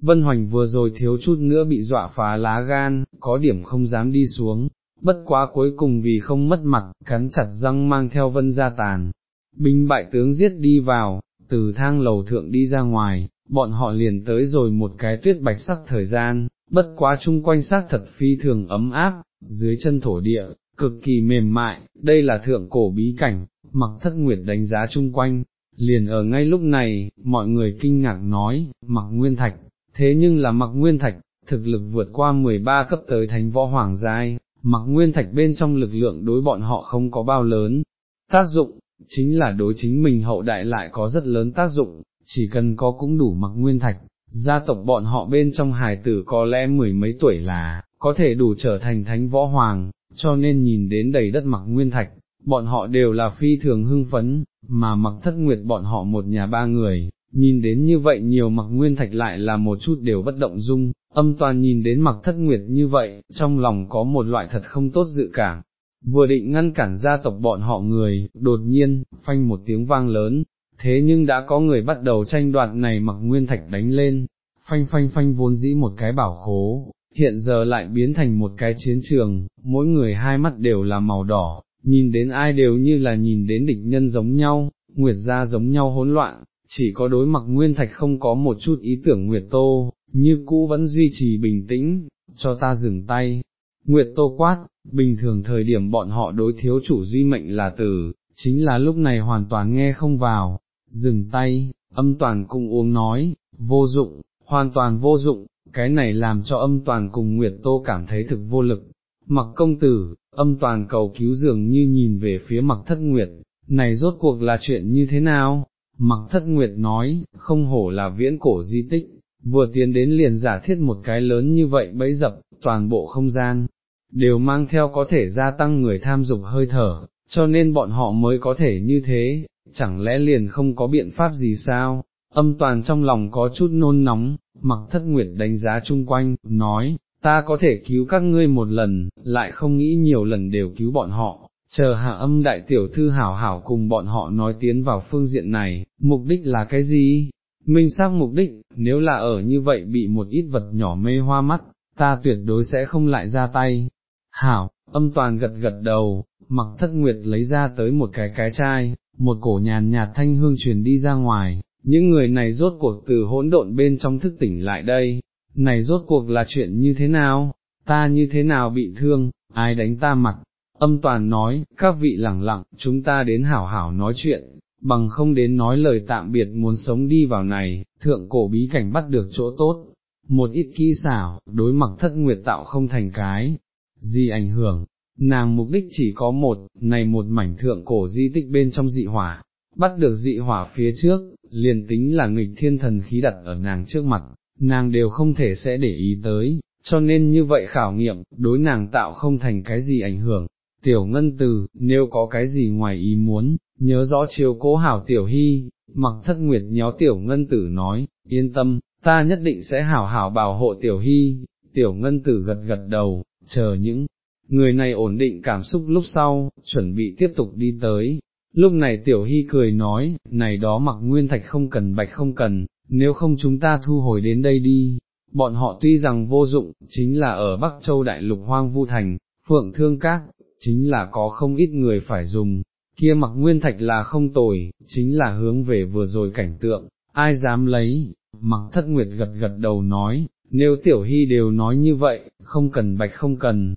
Vân Hoành vừa rồi thiếu chút nữa bị dọa phá lá gan, có điểm không dám đi xuống, bất quá cuối cùng vì không mất mặt, cắn chặt răng mang theo vân gia tàn. Binh bại tướng giết đi vào, từ thang lầu thượng đi ra ngoài, bọn họ liền tới rồi một cái tuyết bạch sắc thời gian, bất quá chung quanh sắc thật phi thường ấm áp, dưới chân thổ địa, cực kỳ mềm mại, đây là thượng cổ bí cảnh, mặc thất nguyệt đánh giá chung quanh, liền ở ngay lúc này, mọi người kinh ngạc nói, mặc nguyên thạch, thế nhưng là mặc nguyên thạch, thực lực vượt qua 13 cấp tới thánh võ hoàng giai, mặc nguyên thạch bên trong lực lượng đối bọn họ không có bao lớn, tác dụng, chính là đối chính mình hậu đại lại có rất lớn tác dụng, chỉ cần có cũng đủ mặc nguyên thạch, gia tộc bọn họ bên trong hài tử có lẽ mười mấy tuổi là, có thể đủ trở thành thánh võ hoàng, cho nên nhìn đến đầy đất mặc nguyên thạch, bọn họ đều là phi thường hưng phấn, mà mặc thất nguyệt bọn họ một nhà ba người, nhìn đến như vậy nhiều mặc nguyên thạch lại là một chút đều bất động dung, âm toàn nhìn đến mặc thất nguyệt như vậy, trong lòng có một loại thật không tốt dự cảm. Vừa định ngăn cản gia tộc bọn họ người, đột nhiên, phanh một tiếng vang lớn, thế nhưng đã có người bắt đầu tranh đoạt này mặc nguyên thạch đánh lên, phanh phanh phanh vốn dĩ một cái bảo khố, hiện giờ lại biến thành một cái chiến trường, mỗi người hai mắt đều là màu đỏ, nhìn đến ai đều như là nhìn đến địch nhân giống nhau, nguyệt gia giống nhau hỗn loạn, chỉ có đối mặt nguyên thạch không có một chút ý tưởng nguyệt tô, như cũ vẫn duy trì bình tĩnh, cho ta dừng tay. Nguyệt tô quát, bình thường thời điểm bọn họ đối thiếu chủ duy mệnh là tử, chính là lúc này hoàn toàn nghe không vào, dừng tay, âm toàn cũng uống nói, vô dụng, hoàn toàn vô dụng, cái này làm cho âm toàn cùng Nguyệt Tô cảm thấy thực vô lực. Mặc công tử, âm toàn cầu cứu dường như nhìn về phía mặc thất Nguyệt, này rốt cuộc là chuyện như thế nào? Mặc thất Nguyệt nói, không hổ là viễn cổ di tích, vừa tiến đến liền giả thiết một cái lớn như vậy bẫy dập, toàn bộ không gian, đều mang theo có thể gia tăng người tham dục hơi thở, cho nên bọn họ mới có thể như thế, chẳng lẽ liền không có biện pháp gì sao, âm toàn trong lòng có chút nôn nóng, mặc thất nguyệt đánh giá chung quanh, nói, ta có thể cứu các ngươi một lần, lại không nghĩ nhiều lần đều cứu bọn họ, chờ hạ âm đại tiểu thư hảo hảo cùng bọn họ nói tiến vào phương diện này, mục đích là cái gì? Minh xác mục đích, nếu là ở như vậy bị một ít vật nhỏ mê hoa mắt, ta tuyệt đối sẽ không lại ra tay. Hảo, âm toàn gật gật đầu, mặc thất nguyệt lấy ra tới một cái cái chai, một cổ nhàn nhạt thanh hương truyền đi ra ngoài, những người này rốt cuộc từ hỗn độn bên trong thức tỉnh lại đây, này rốt cuộc là chuyện như thế nào, ta như thế nào bị thương, ai đánh ta mặt, âm toàn nói, các vị lẳng lặng, chúng ta đến hảo hảo nói chuyện, bằng không đến nói lời tạm biệt muốn sống đi vào này, thượng cổ bí cảnh bắt được chỗ tốt, một ít kỹ xảo, đối mặt thất nguyệt tạo không thành cái, gì ảnh hưởng, nàng mục đích chỉ có một, này một mảnh thượng cổ di tích bên trong dị hỏa, bắt được dị hỏa phía trước, liền tính là nghịch thiên thần khí đặt ở nàng trước mặt, nàng đều không thể sẽ để ý tới, cho nên như vậy khảo nghiệm, đối nàng tạo không thành cái gì ảnh hưởng. Tiểu ngân từ, nếu có cái gì ngoài ý muốn, nhớ rõ chiều cố hảo tiểu hy, mặc thất nguyệt nhó tiểu ngân tử nói, yên tâm, ta nhất định sẽ hảo hảo bảo hộ tiểu hy, tiểu ngân tử gật gật đầu, chờ những người này ổn định cảm xúc lúc sau, chuẩn bị tiếp tục đi tới, Lúc này tiểu hy cười nói, này đó mặc nguyên thạch không cần bạch không cần, nếu không chúng ta thu hồi đến đây đi. Bọn họ tuy rằng vô dụng, chính là ở Bắc Châu Đại Lục Hoang Vu Thành, Phượng Thương Các, chính là có không ít người phải dùng, kia mặc nguyên thạch là không tồi, chính là hướng về vừa rồi cảnh tượng, ai dám lấy, mặc thất nguyệt gật gật đầu nói, nếu tiểu hy đều nói như vậy, không cần bạch không cần,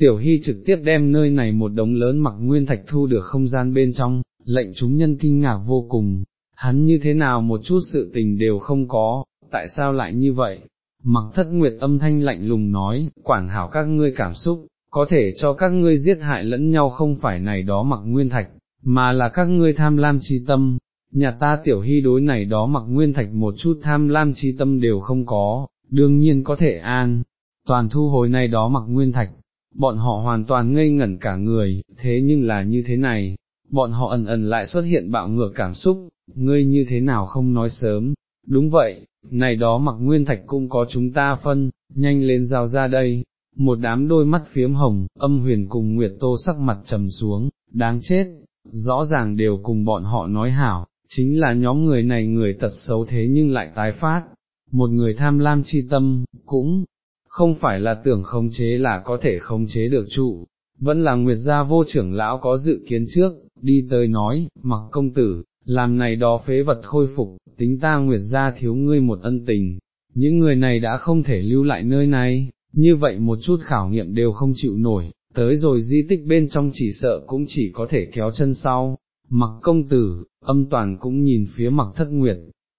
Tiểu Hy trực tiếp đem nơi này một đống lớn mặc nguyên thạch thu được không gian bên trong, lệnh chúng nhân kinh ngạc vô cùng, hắn như thế nào một chút sự tình đều không có, tại sao lại như vậy? Mặc thất nguyệt âm thanh lạnh lùng nói, quản hảo các ngươi cảm xúc, có thể cho các ngươi giết hại lẫn nhau không phải này đó mặc nguyên thạch, mà là các ngươi tham lam chi tâm, nhà ta tiểu hy đối này đó mặc nguyên thạch một chút tham lam chi tâm đều không có, đương nhiên có thể an, toàn thu hồi này đó mặc nguyên thạch, bọn họ hoàn toàn ngây ngẩn cả người, thế nhưng là như thế này, bọn họ ẩn ẩn lại xuất hiện bạo ngược cảm xúc, ngươi như thế nào không nói sớm, đúng vậy, này đó mặc nguyên thạch cũng có chúng ta phân, nhanh lên giao ra đây, một đám đôi mắt phiếm hồng, âm huyền cùng Nguyệt Tô sắc mặt trầm xuống, đáng chết, rõ ràng đều cùng bọn họ nói hảo, chính là nhóm người này người tật xấu thế nhưng lại tái phát, một người tham lam chi tâm, cũng không phải là tưởng khống chế là có thể khống chế được trụ, vẫn là Nguyệt gia vô trưởng lão có dự kiến trước, đi tới nói, mặc công tử, làm này đó phế vật khôi phục, tính ta Nguyệt gia thiếu ngươi một ân tình, những người này đã không thể lưu lại nơi này, như vậy một chút khảo nghiệm đều không chịu nổi, tới rồi di tích bên trong chỉ sợ cũng chỉ có thể kéo chân sau. Mặc công tử, âm toàn cũng nhìn phía mặc thất nguyệt,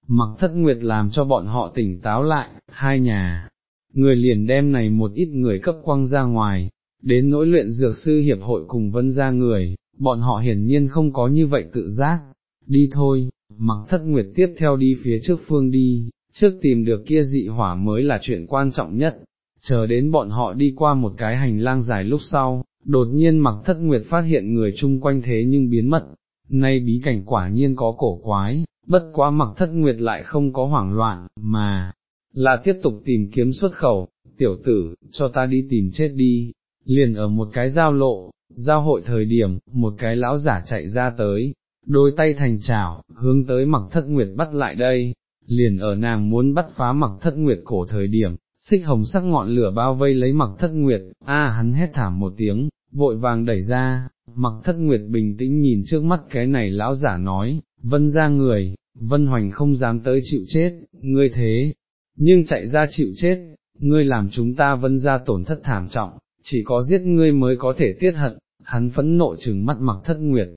mặc thất nguyệt làm cho bọn họ tỉnh táo lại, hai nhà, người liền đem này một ít người cấp quăng ra ngoài, đến nỗi luyện dược sư hiệp hội cùng vân ra người, bọn họ hiển nhiên không có như vậy tự giác, đi thôi, mặc thất nguyệt tiếp theo đi phía trước phương đi, trước tìm được kia dị hỏa mới là chuyện quan trọng nhất, chờ đến bọn họ đi qua một cái hành lang dài lúc sau, đột nhiên mặc thất nguyệt phát hiện người chung quanh thế nhưng biến mất, nay bí cảnh quả nhiên có cổ quái, bất quá mặc thất nguyệt lại không có hoảng loạn, mà là tiếp tục tìm kiếm xuất khẩu, tiểu tử, cho ta đi tìm chết đi, liền ở một cái giao lộ, giao hội thời điểm, một cái lão giả chạy ra tới, đôi tay thành chảo, hướng tới mặc thất nguyệt bắt lại đây, liền ở nàng muốn bắt phá mặc thất nguyệt cổ thời điểm, xích hồng sắc ngọn lửa bao vây lấy mặc thất nguyệt, a hắn hét thảm một tiếng, vội vàng đẩy ra, mặc thất nguyệt bình tĩnh nhìn trước mắt cái này lão giả nói, vân ra người, vân hoành không dám tới chịu chết, ngươi thế, nhưng chạy ra chịu chết, ngươi làm chúng ta vân ra tổn thất thảm trọng, chỉ có giết ngươi mới có thể tiết hận, hắn phẫn nộ chừng mắt mặc thất nguyệt,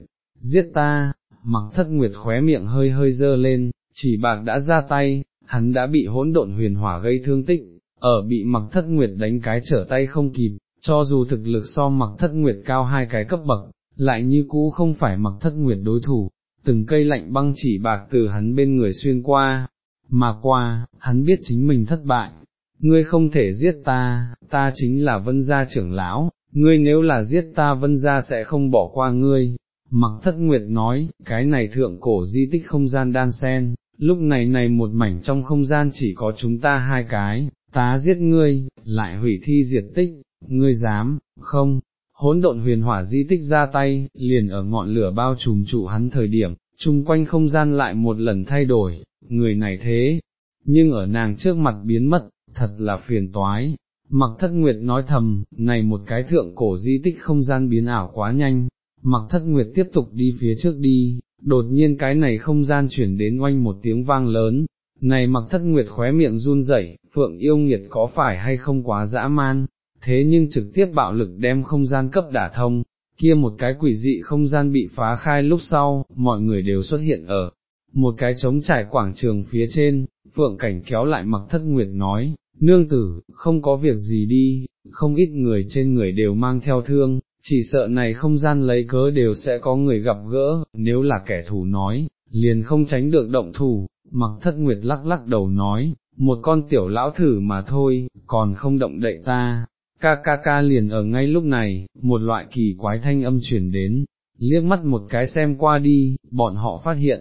giết ta, mặc thất nguyệt khóe miệng hơi hơi dơ lên, chỉ bạc đã ra tay, hắn đã bị hỗn độn huyền hỏa gây thương tích, ở bị mặc thất nguyệt đánh cái trở tay không kịp, cho dù thực lực so mặc thất nguyệt cao hai cái cấp bậc, lại như cũ không phải mặc thất nguyệt đối thủ, từng cây lạnh băng chỉ bạc từ hắn bên người xuyên qua, mà qua, hắn biết chính mình thất bại, ngươi không thể giết ta, ta chính là vân gia trưởng lão, ngươi nếu là giết ta vân gia sẽ không bỏ qua ngươi. Mặc thất nguyệt nói, cái này thượng cổ di tích không gian đan sen, lúc này này một mảnh trong không gian chỉ có chúng ta hai cái, ta giết ngươi, lại hủy thi diệt tích, ngươi dám, không, hỗn độn huyền hỏa di tích ra tay, liền ở ngọn lửa bao trùm trụ hắn thời điểm, chung quanh không gian lại một lần thay đổi, người này thế, nhưng ở nàng trước mặt biến mất, thật là phiền toái. Mặc thất nguyệt nói thầm, này một cái thượng cổ di tích không gian biến ảo quá nhanh, mặc thất nguyệt tiếp tục đi phía trước đi, đột nhiên cái này không gian chuyển đến oanh một tiếng vang lớn, này mặc thất nguyệt khóe miệng run rẩy, phượng yêu nghiệt có phải hay không quá dã man, thế nhưng trực tiếp bạo lực đem không gian cấp đả thông, kia một cái quỷ dị không gian bị phá khai lúc sau, mọi người đều xuất hiện ở một cái trống trải quảng trường phía trên, phượng cảnh kéo lại mặc thất nguyệt nói, nương tử, không có việc gì đi, không ít người trên người đều mang theo thương, chỉ sợ này không gian lấy cớ đều sẽ có người gặp gỡ, nếu là kẻ thù nói, liền không tránh được động thủ, mặc thất nguyệt lắc lắc đầu nói, một con tiểu lão thử mà thôi, còn không động đậy ta. Ca ca ca liền ở ngay lúc này, một loại kỳ quái thanh âm chuyển đến, liếc mắt một cái xem qua đi, bọn họ phát hiện,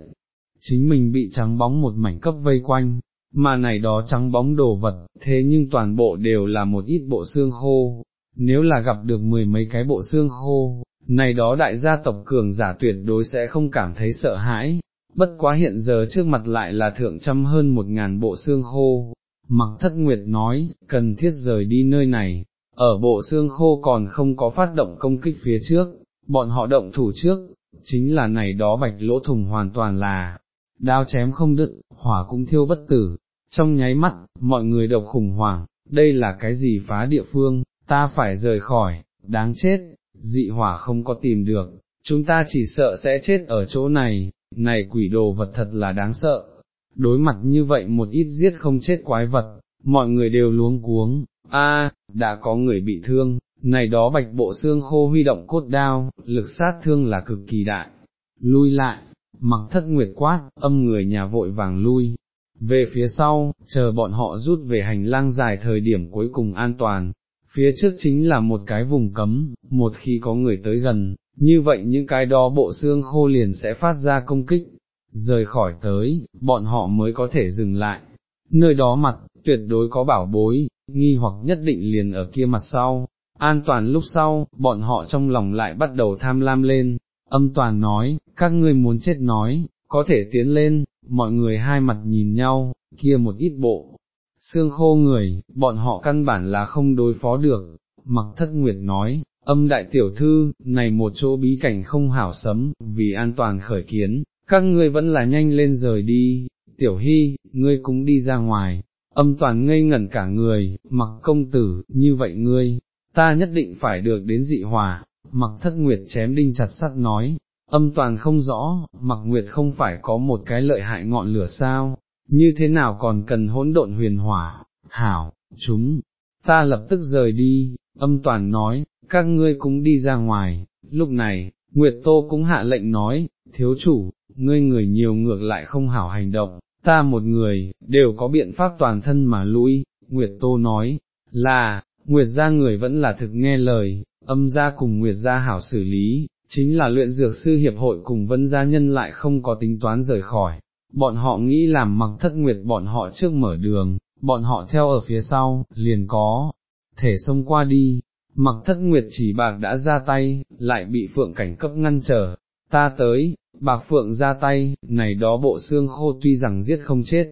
chính mình bị trắng bóng một mảnh cấp vây quanh, mà này đó trắng bóng đồ vật, thế nhưng toàn bộ đều là một ít bộ xương khô, nếu là gặp được mười mấy cái bộ xương khô, này đó đại gia tộc cường giả tuyệt đối sẽ không cảm thấy sợ hãi, bất quá hiện giờ trước mặt lại là thượng trăm hơn một ngàn bộ xương khô, mặc thất nguyệt nói, cần thiết rời đi nơi này, ở bộ xương khô còn không có phát động công kích phía trước, bọn họ động thủ trước, chính là này đó bạch lỗ thùng hoàn toàn là, đao chém không đứt, hỏa cũng thiêu bất tử, trong nháy mắt, mọi người độc khủng hoảng, đây là cái gì phá địa phương, ta phải rời khỏi, đáng chết, dị hỏa không có tìm được, chúng ta chỉ sợ sẽ chết ở chỗ này, này quỷ đồ vật thật là đáng sợ. Đối mặt như vậy một ít giết không chết quái vật, mọi người đều luống cuống, a, đã có người bị thương, này đó bạch bộ xương khô huy động cốt đao, lực sát thương là cực kỳ đại, lui lại, mặc thất nguyệt quát, âm người nhà vội vàng lui, về phía sau, chờ bọn họ rút về hành lang dài thời điểm cuối cùng an toàn, phía trước chính là một cái vùng cấm, một khi có người tới gần, như vậy những cái đó bộ xương khô liền sẽ phát ra công kích, rời khỏi tới, bọn họ mới có thể dừng lại, nơi đó mặt, tuyệt đối có bảo bối, nghi hoặc nhất định liền ở kia mặt sau, an toàn lúc sau, bọn họ trong lòng lại bắt đầu tham lam lên, âm toàn nói, các ngươi muốn chết nói, có thể tiến lên, mọi người hai mặt nhìn nhau, kia một ít bộ, xương khô người, bọn họ căn bản là không đối phó được, mặc thất nguyệt nói, âm đại tiểu thư, này một chỗ bí cảnh không hảo sấm, vì an toàn khởi kiến, các ngươi vẫn là nhanh lên rời đi, tiểu hy, ngươi cũng đi ra ngoài, âm toàn ngây ngẩn cả người, mặc công tử, như vậy ngươi, ta nhất định phải được đến dị hòa, mặc thất nguyệt chém đinh chặt sắt nói, âm toàn không rõ, mặc nguyệt không phải có một cái lợi hại ngọn lửa sao, như thế nào còn cần hỗn độn huyền hỏa, hảo, chúng, ta lập tức rời đi, âm toàn nói, các ngươi cũng đi ra ngoài, lúc này, Nguyệt Tô cũng hạ lệnh nói, thiếu chủ, ngươi người nhiều ngược lại không hảo hành động, ta một người, đều có biện pháp toàn thân mà lui, Nguyệt Tô nói, là, Nguyệt gia người vẫn là thực nghe lời, âm gia cùng Nguyệt gia hảo xử lý, chính là luyện dược sư hiệp hội cùng vân gia nhân lại không có tính toán rời khỏi, bọn họ nghĩ làm mặc thất Nguyệt bọn họ trước mở đường, bọn họ theo ở phía sau, liền có, thể xông qua đi, mặc thất Nguyệt chỉ bạc đã ra tay, lại bị phượng cảnh cấp ngăn trở, ta tới, bạc phượng ra tay, này đó bộ xương khô tuy rằng giết không chết,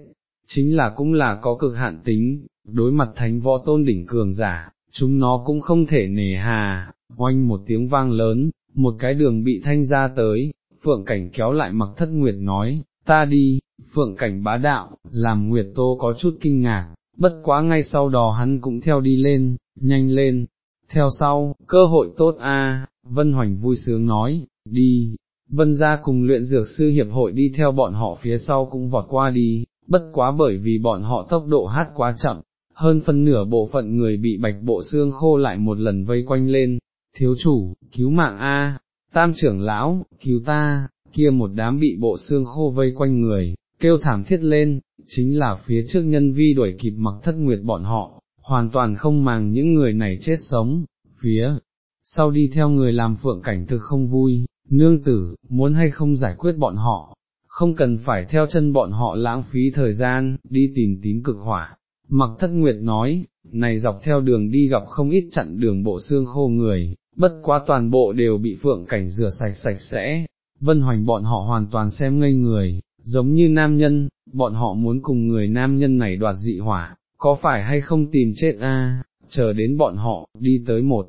chính là cũng là có cực hạn tính, đối mặt thánh võ tôn đỉnh cường giả, chúng nó cũng không thể nề hà, oanh một tiếng vang lớn, một cái đường bị thanh ra tới, phượng cảnh kéo lại mặc thất nguyệt nói, ta đi, phượng cảnh bá đạo, làm nguyệt tô có chút kinh ngạc, bất quá ngay sau đó hắn cũng theo đi lên, nhanh lên, theo sau, cơ hội tốt a. Vân Hoành vui sướng nói, đi, Vân ra cùng luyện dược sư hiệp hội đi theo bọn họ phía sau cũng vọt qua đi, bất quá bởi vì bọn họ tốc độ hát quá chậm, hơn phân nửa bộ phận người bị bạch bộ xương khô lại một lần vây quanh lên, thiếu chủ, cứu mạng A, tam trưởng lão, cứu ta, kia một đám bị bộ xương khô vây quanh người, kêu thảm thiết lên, chính là phía trước nhân vi đuổi kịp mặc thất nguyệt bọn họ, hoàn toàn không màng những người này chết sống, phía sau đi theo người làm phượng cảnh thực không vui, nương tử, muốn hay không giải quyết bọn họ, không cần phải theo chân bọn họ lãng phí thời gian, đi tìm tím cực hỏa. Mặc thất nguyệt nói, này dọc theo đường đi gặp không ít chặn đường bộ xương khô người, bất quá toàn bộ đều bị phượng cảnh rửa sạch sạch sẽ, vân hoành bọn họ hoàn toàn xem ngây người, giống như nam nhân, bọn họ muốn cùng người nam nhân này đoạt dị hỏa, có phải hay không tìm chết a? chờ đến bọn họ, đi tới một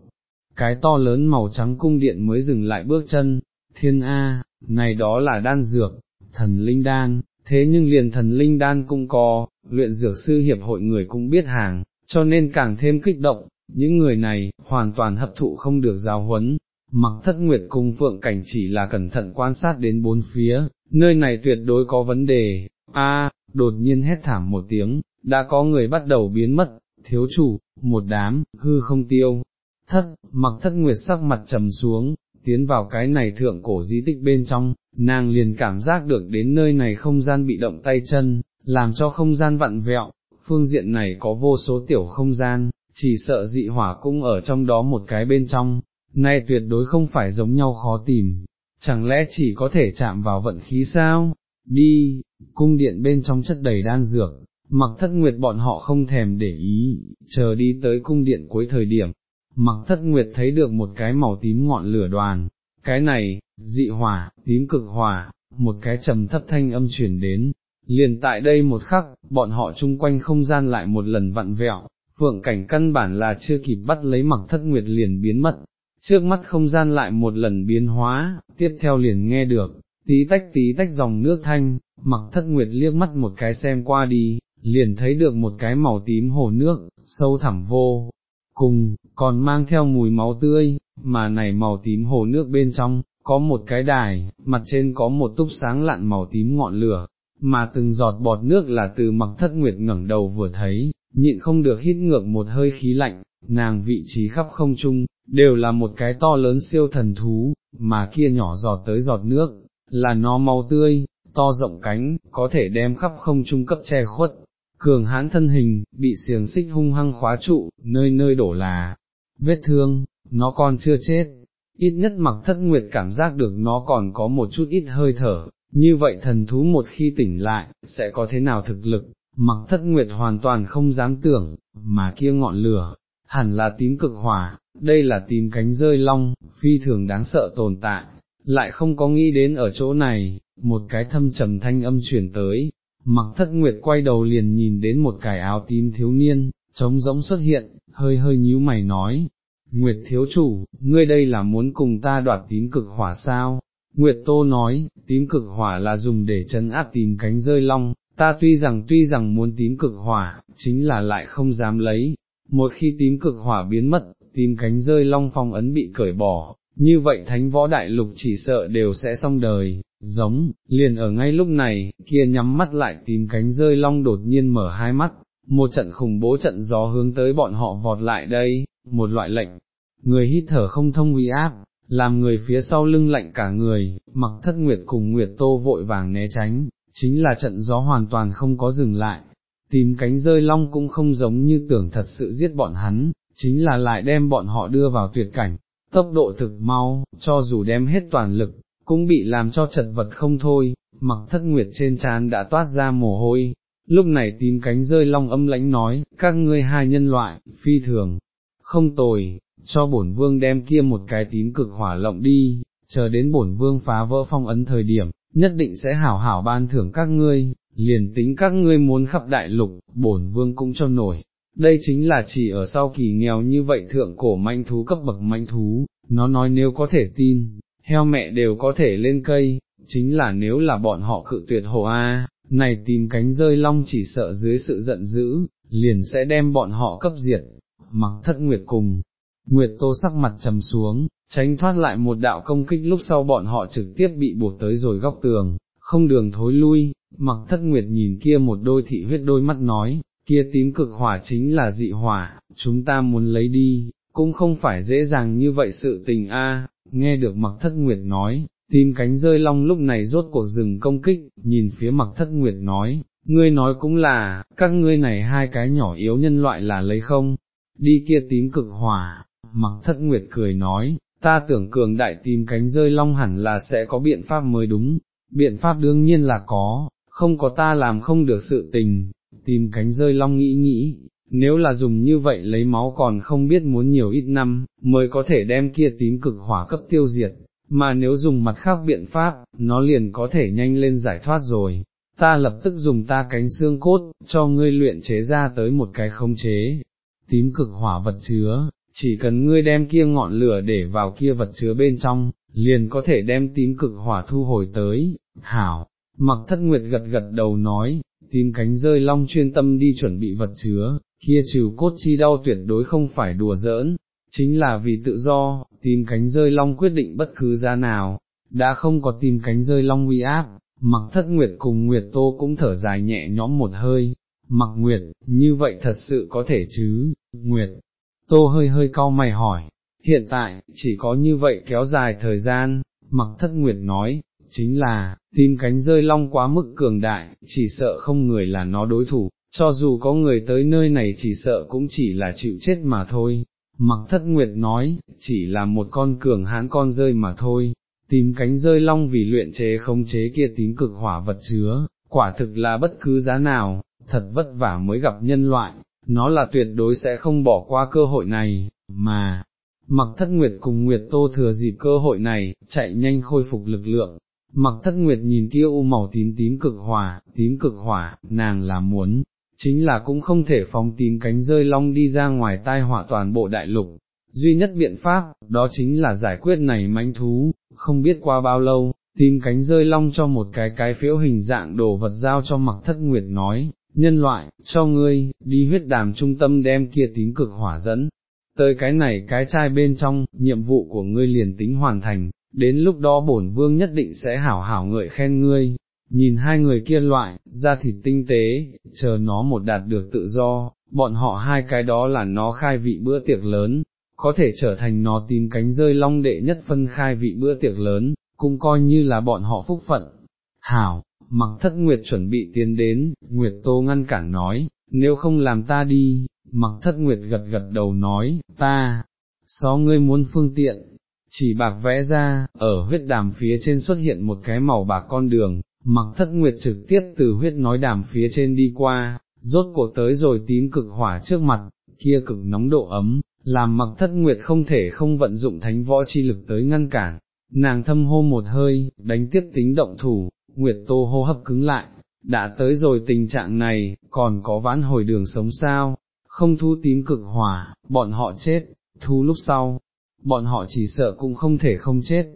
cái to lớn màu trắng cung điện mới dừng lại bước chân, thiên A, này đó là đan dược, thần linh đan, thế nhưng liền thần linh đan cũng có, luyện dược sư hiệp hội người cũng biết hàng, cho nên càng thêm kích động, những người này, hoàn toàn hấp thụ không được giáo huấn, mặc thất nguyệt cùng phượng cảnh chỉ là cẩn thận quan sát đến bốn phía, nơi này tuyệt đối có vấn đề, a đột nhiên hét thảm một tiếng, đã có người bắt đầu biến mất, thiếu chủ, một đám, hư không tiêu, thất, mặc thất nguyệt sắc mặt trầm xuống, tiến vào cái này thượng cổ di tích bên trong, nàng liền cảm giác được đến nơi này không gian bị động tay chân, làm cho không gian vặn vẹo, phương diện này có vô số tiểu không gian, chỉ sợ dị hỏa cũng ở trong đó một cái bên trong, nay tuyệt đối không phải giống nhau khó tìm, chẳng lẽ chỉ có thể chạm vào vận khí sao? Đi, cung điện bên trong chất đầy đan dược, mặc thất nguyệt bọn họ không thèm để ý, chờ đi tới cung điện cuối thời điểm, mặc thất nguyệt thấy được một cái màu tím ngọn lửa đoàn, cái này, dị hỏa, tím cực hỏa, một cái trầm thấp thanh âm chuyển đến, liền tại đây một khắc, bọn họ chung quanh không gian lại một lần vặn vẹo, phượng cảnh căn bản là chưa kịp bắt lấy mặc thất nguyệt liền biến mất, trước mắt không gian lại một lần biến hóa, tiếp theo liền nghe được, tí tách tí tách dòng nước thanh, mặc thất nguyệt liếc mắt một cái xem qua đi, liền thấy được một cái màu tím hồ nước, sâu thẳm vô, cùng, còn mang theo mùi máu tươi, mà này màu tím hồ nước bên trong, có một cái đài, mặt trên có một túp sáng lạn màu tím ngọn lửa, mà từng giọt bọt nước là từ mặc thất nguyệt ngẩng đầu vừa thấy, nhịn không được hít ngược một hơi khí lạnh, nàng vị trí khắp không trung, đều là một cái to lớn siêu thần thú, mà kia nhỏ giọt tới giọt nước, là nó màu tươi, to rộng cánh, có thể đem khắp không trung cấp che khuất, cường hãn thân hình, bị xiềng xích hung hăng khóa trụ, nơi nơi đổ là, vết thương, nó còn chưa chết, ít nhất mặc thất nguyệt cảm giác được nó còn có một chút ít hơi thở, như vậy thần thú một khi tỉnh lại, sẽ có thế nào thực lực, mặc thất nguyệt hoàn toàn không dám tưởng, mà kia ngọn lửa, hẳn là tím cực hỏa, đây là tím cánh rơi long, phi thường đáng sợ tồn tại, lại không có nghĩ đến ở chỗ này, một cái thâm trầm thanh âm chuyển tới, mặc thất nguyệt quay đầu liền nhìn đến một cái áo tím thiếu niên, trống rỗng xuất hiện, hơi hơi nhíu mày nói, Nguyệt thiếu chủ, ngươi đây là muốn cùng ta đoạt tím cực hỏa sao? Nguyệt Tô nói, tím cực hỏa là dùng để chấn áp tím cánh rơi long, ta tuy rằng tuy rằng muốn tím cực hỏa, chính là lại không dám lấy, một khi tím cực hỏa biến mất, tím cánh rơi long phong ấn bị cởi bỏ, như vậy thánh võ đại lục chỉ sợ đều sẽ xong đời, giống, liền ở ngay lúc này, kia nhắm mắt lại tím cánh rơi long đột nhiên mở hai mắt, một trận khủng bố trận gió hướng tới bọn họ vọt lại đây, một loại lệnh, người hít thở không thông uy áp, làm người phía sau lưng lạnh cả người, mặc thất nguyệt cùng nguyệt tô vội vàng né tránh, chính là trận gió hoàn toàn không có dừng lại, tìm cánh rơi long cũng không giống như tưởng thật sự giết bọn hắn, chính là lại đem bọn họ đưa vào tuyệt cảnh, tốc độ thực mau, cho dù đem hết toàn lực, cũng bị làm cho chật vật không thôi, mặc thất nguyệt trên trán đã toát ra mồ hôi. Lúc này tìm cánh rơi long âm lãnh nói, các ngươi hai nhân loại, phi thường, không tồi, cho bổn vương đem kia một cái tím cực hỏa lộng đi, chờ đến bổn vương phá vỡ phong ấn thời điểm, nhất định sẽ hảo hảo ban thưởng các ngươi, liền tính các ngươi muốn khắp đại lục, bổn vương cũng cho nổi. Đây chính là chỉ ở sau kỳ nghèo như vậy thượng cổ manh thú cấp bậc manh thú, nó nói nếu có thể tin, heo mẹ đều có thể lên cây, chính là nếu là bọn họ cự tuyệt hồ A, này tìm cánh rơi long chỉ sợ dưới sự giận dữ, liền sẽ đem bọn họ cấp diệt, mặc thất nguyệt cùng, Nguyệt Tô sắc mặt trầm xuống, tránh thoát lại một đạo công kích lúc sau bọn họ trực tiếp bị buộc tới rồi góc tường, không đường thối lui, mặc thất Nguyệt nhìn kia một đôi thị huyết đôi mắt nói, kia tím cực hỏa chính là dị hỏa, chúng ta muốn lấy đi, cũng không phải dễ dàng như vậy sự tình a. nghe được mặc thất Nguyệt nói. tím cánh rơi long lúc này rốt cuộc rừng công kích, nhìn phía mặc thất nguyệt nói, ngươi nói cũng là, các ngươi này hai cái nhỏ yếu nhân loại là lấy không, đi kia tím cực hỏa, mặc thất nguyệt cười nói, ta tưởng cường đại tìm cánh rơi long hẳn là sẽ có biện pháp mới đúng, biện pháp đương nhiên là có, không có ta làm không được sự tình, tìm cánh rơi long nghĩ nghĩ, nếu là dùng như vậy lấy máu còn không biết muốn nhiều ít năm, mới có thể đem kia tím cực hỏa cấp tiêu diệt, mà nếu dùng mặt khác biện pháp, nó liền có thể nhanh lên giải thoát rồi. Ta lập tức dùng ta cánh xương cốt, cho ngươi luyện chế ra tới một cái không chế, tím cực hỏa vật chứa, chỉ cần ngươi đem kia ngọn lửa để vào kia vật chứa bên trong, liền có thể đem tím cực hỏa thu hồi tới, hảo, mặc thất nguyệt gật gật đầu nói, tím cánh rơi long chuyên tâm đi chuẩn bị vật chứa, kia trừ cốt chi đau tuyệt đối không phải đùa giỡn, chính là vì tự do, tím cánh rơi long quyết định bất cứ ra nào, đã không có tím cánh rơi long uy áp, mặc thất nguyệt cùng nguyệt tô cũng thở dài nhẹ nhõm một hơi, mặc nguyệt, như vậy thật sự có thể chứ, nguyệt, tô hơi hơi cau mày hỏi, hiện tại, chỉ có như vậy kéo dài thời gian, mặc thất nguyệt nói, chính là, tim cánh rơi long quá mức cường đại, chỉ sợ không người là nó đối thủ, cho dù có người tới nơi này chỉ sợ cũng chỉ là chịu chết mà thôi. Mặc thất nguyệt nói, chỉ là một con cường hán con rơi mà thôi, tìm cánh rơi long vì luyện chế không chế kia tím cực hỏa vật chứa, quả thực là bất cứ giá nào, thật vất vả mới gặp nhân loại, nó là tuyệt đối sẽ không bỏ qua cơ hội này, mà, mặc thất nguyệt cùng nguyệt tô thừa dịp cơ hội này, chạy nhanh khôi phục lực lượng. Mặc thất nguyệt nhìn kia u màu tím tím cực hỏa, tím cực hỏa, nàng là muốn, chính là cũng không thể phóng tím cánh rơi long đi ra ngoài tai họa toàn bộ đại lục. Duy nhất biện pháp, đó chính là giải quyết này mãnh thú, không biết qua bao lâu, tìm cánh rơi long cho một cái cái phiếu hình dạng đồ vật giao cho mặc thất nguyệt nói, nhân loại, cho ngươi, đi huyết đàm trung tâm đem kia tím cực hỏa dẫn, tới cái này cái chai bên trong, nhiệm vụ của ngươi liền tính hoàn thành, đến lúc đó bổn vương nhất định sẽ hảo hảo ngợi khen ngươi, nhìn hai người kia loại, ra thịt tinh tế, chờ nó một đạt được tự do, bọn họ hai cái đó là nó khai vị bữa tiệc lớn, có thể trở thành nó tìm cánh rơi long đệ nhất phân khai vị bữa tiệc lớn, cũng coi như là bọn họ phúc phận. Hảo, mặc thất nguyệt chuẩn bị tiến đến, nguyệt tô ngăn cản nói, nếu không làm ta đi, mặc thất nguyệt gật gật đầu nói, ta, so ngươi muốn phương tiện, chỉ bạc vẽ ra, ở huyết đàm phía trên xuất hiện một cái màu bạc con đường, mặc thất nguyệt trực tiếp từ huyết nói đàm phía trên đi qua, rốt cuộc tới rồi tím cực hỏa trước mặt, kia cực nóng độ ấm, làm mặc thất nguyệt không thể không vận dụng thánh võ chi lực tới ngăn cản, nàng thâm hô một hơi, đánh tiếp tính động thủ, nguyệt tô hô hấp cứng lại, đã tới rồi tình trạng này, còn có vãn hồi đường sống sao, không thu tím cực hỏa, bọn họ chết, thu lúc sau, bọn họ chỉ sợ cũng không thể không chết,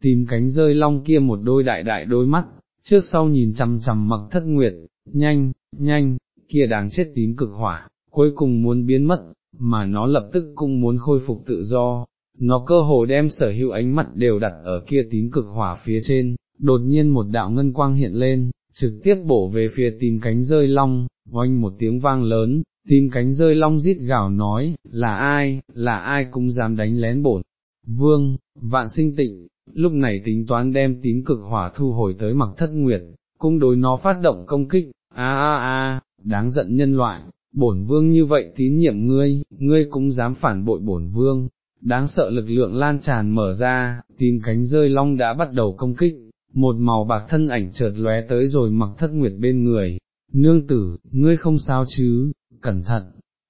tìm cánh rơi long kia một đôi đại đại đôi mắt, trước sau nhìn chằm chằm mặc thất nguyệt, nhanh, nhanh, kia đáng chết tím cực hỏa, cuối cùng muốn biến mất, mà nó lập tức cũng muốn khôi phục tự do, nó cơ hồ đem sở hữu ánh mắt đều đặt ở kia tím cực hỏa phía trên, đột nhiên một đạo ngân quang hiện lên, trực tiếp bổ về phía tìm cánh rơi long, oanh một tiếng vang lớn, tìm cánh rơi long rít gào nói, là ai, là ai cũng dám đánh lén bổn. Vương, vạn sinh tịnh, lúc này tính toán đem tím cực hỏa thu hồi tới mặc thất nguyệt, cung đối nó phát động công kích, a a a, đáng giận nhân loại, bổn vương như vậy tín nhiệm ngươi, ngươi cũng dám phản bội bổn vương, đáng sợ lực lượng lan tràn mở ra, tìm cánh rơi long đã bắt đầu công kích, một màu bạc thân ảnh chợt lóe tới rồi mặc thất nguyệt bên người, nương tử, ngươi không sao chứ, cẩn thận,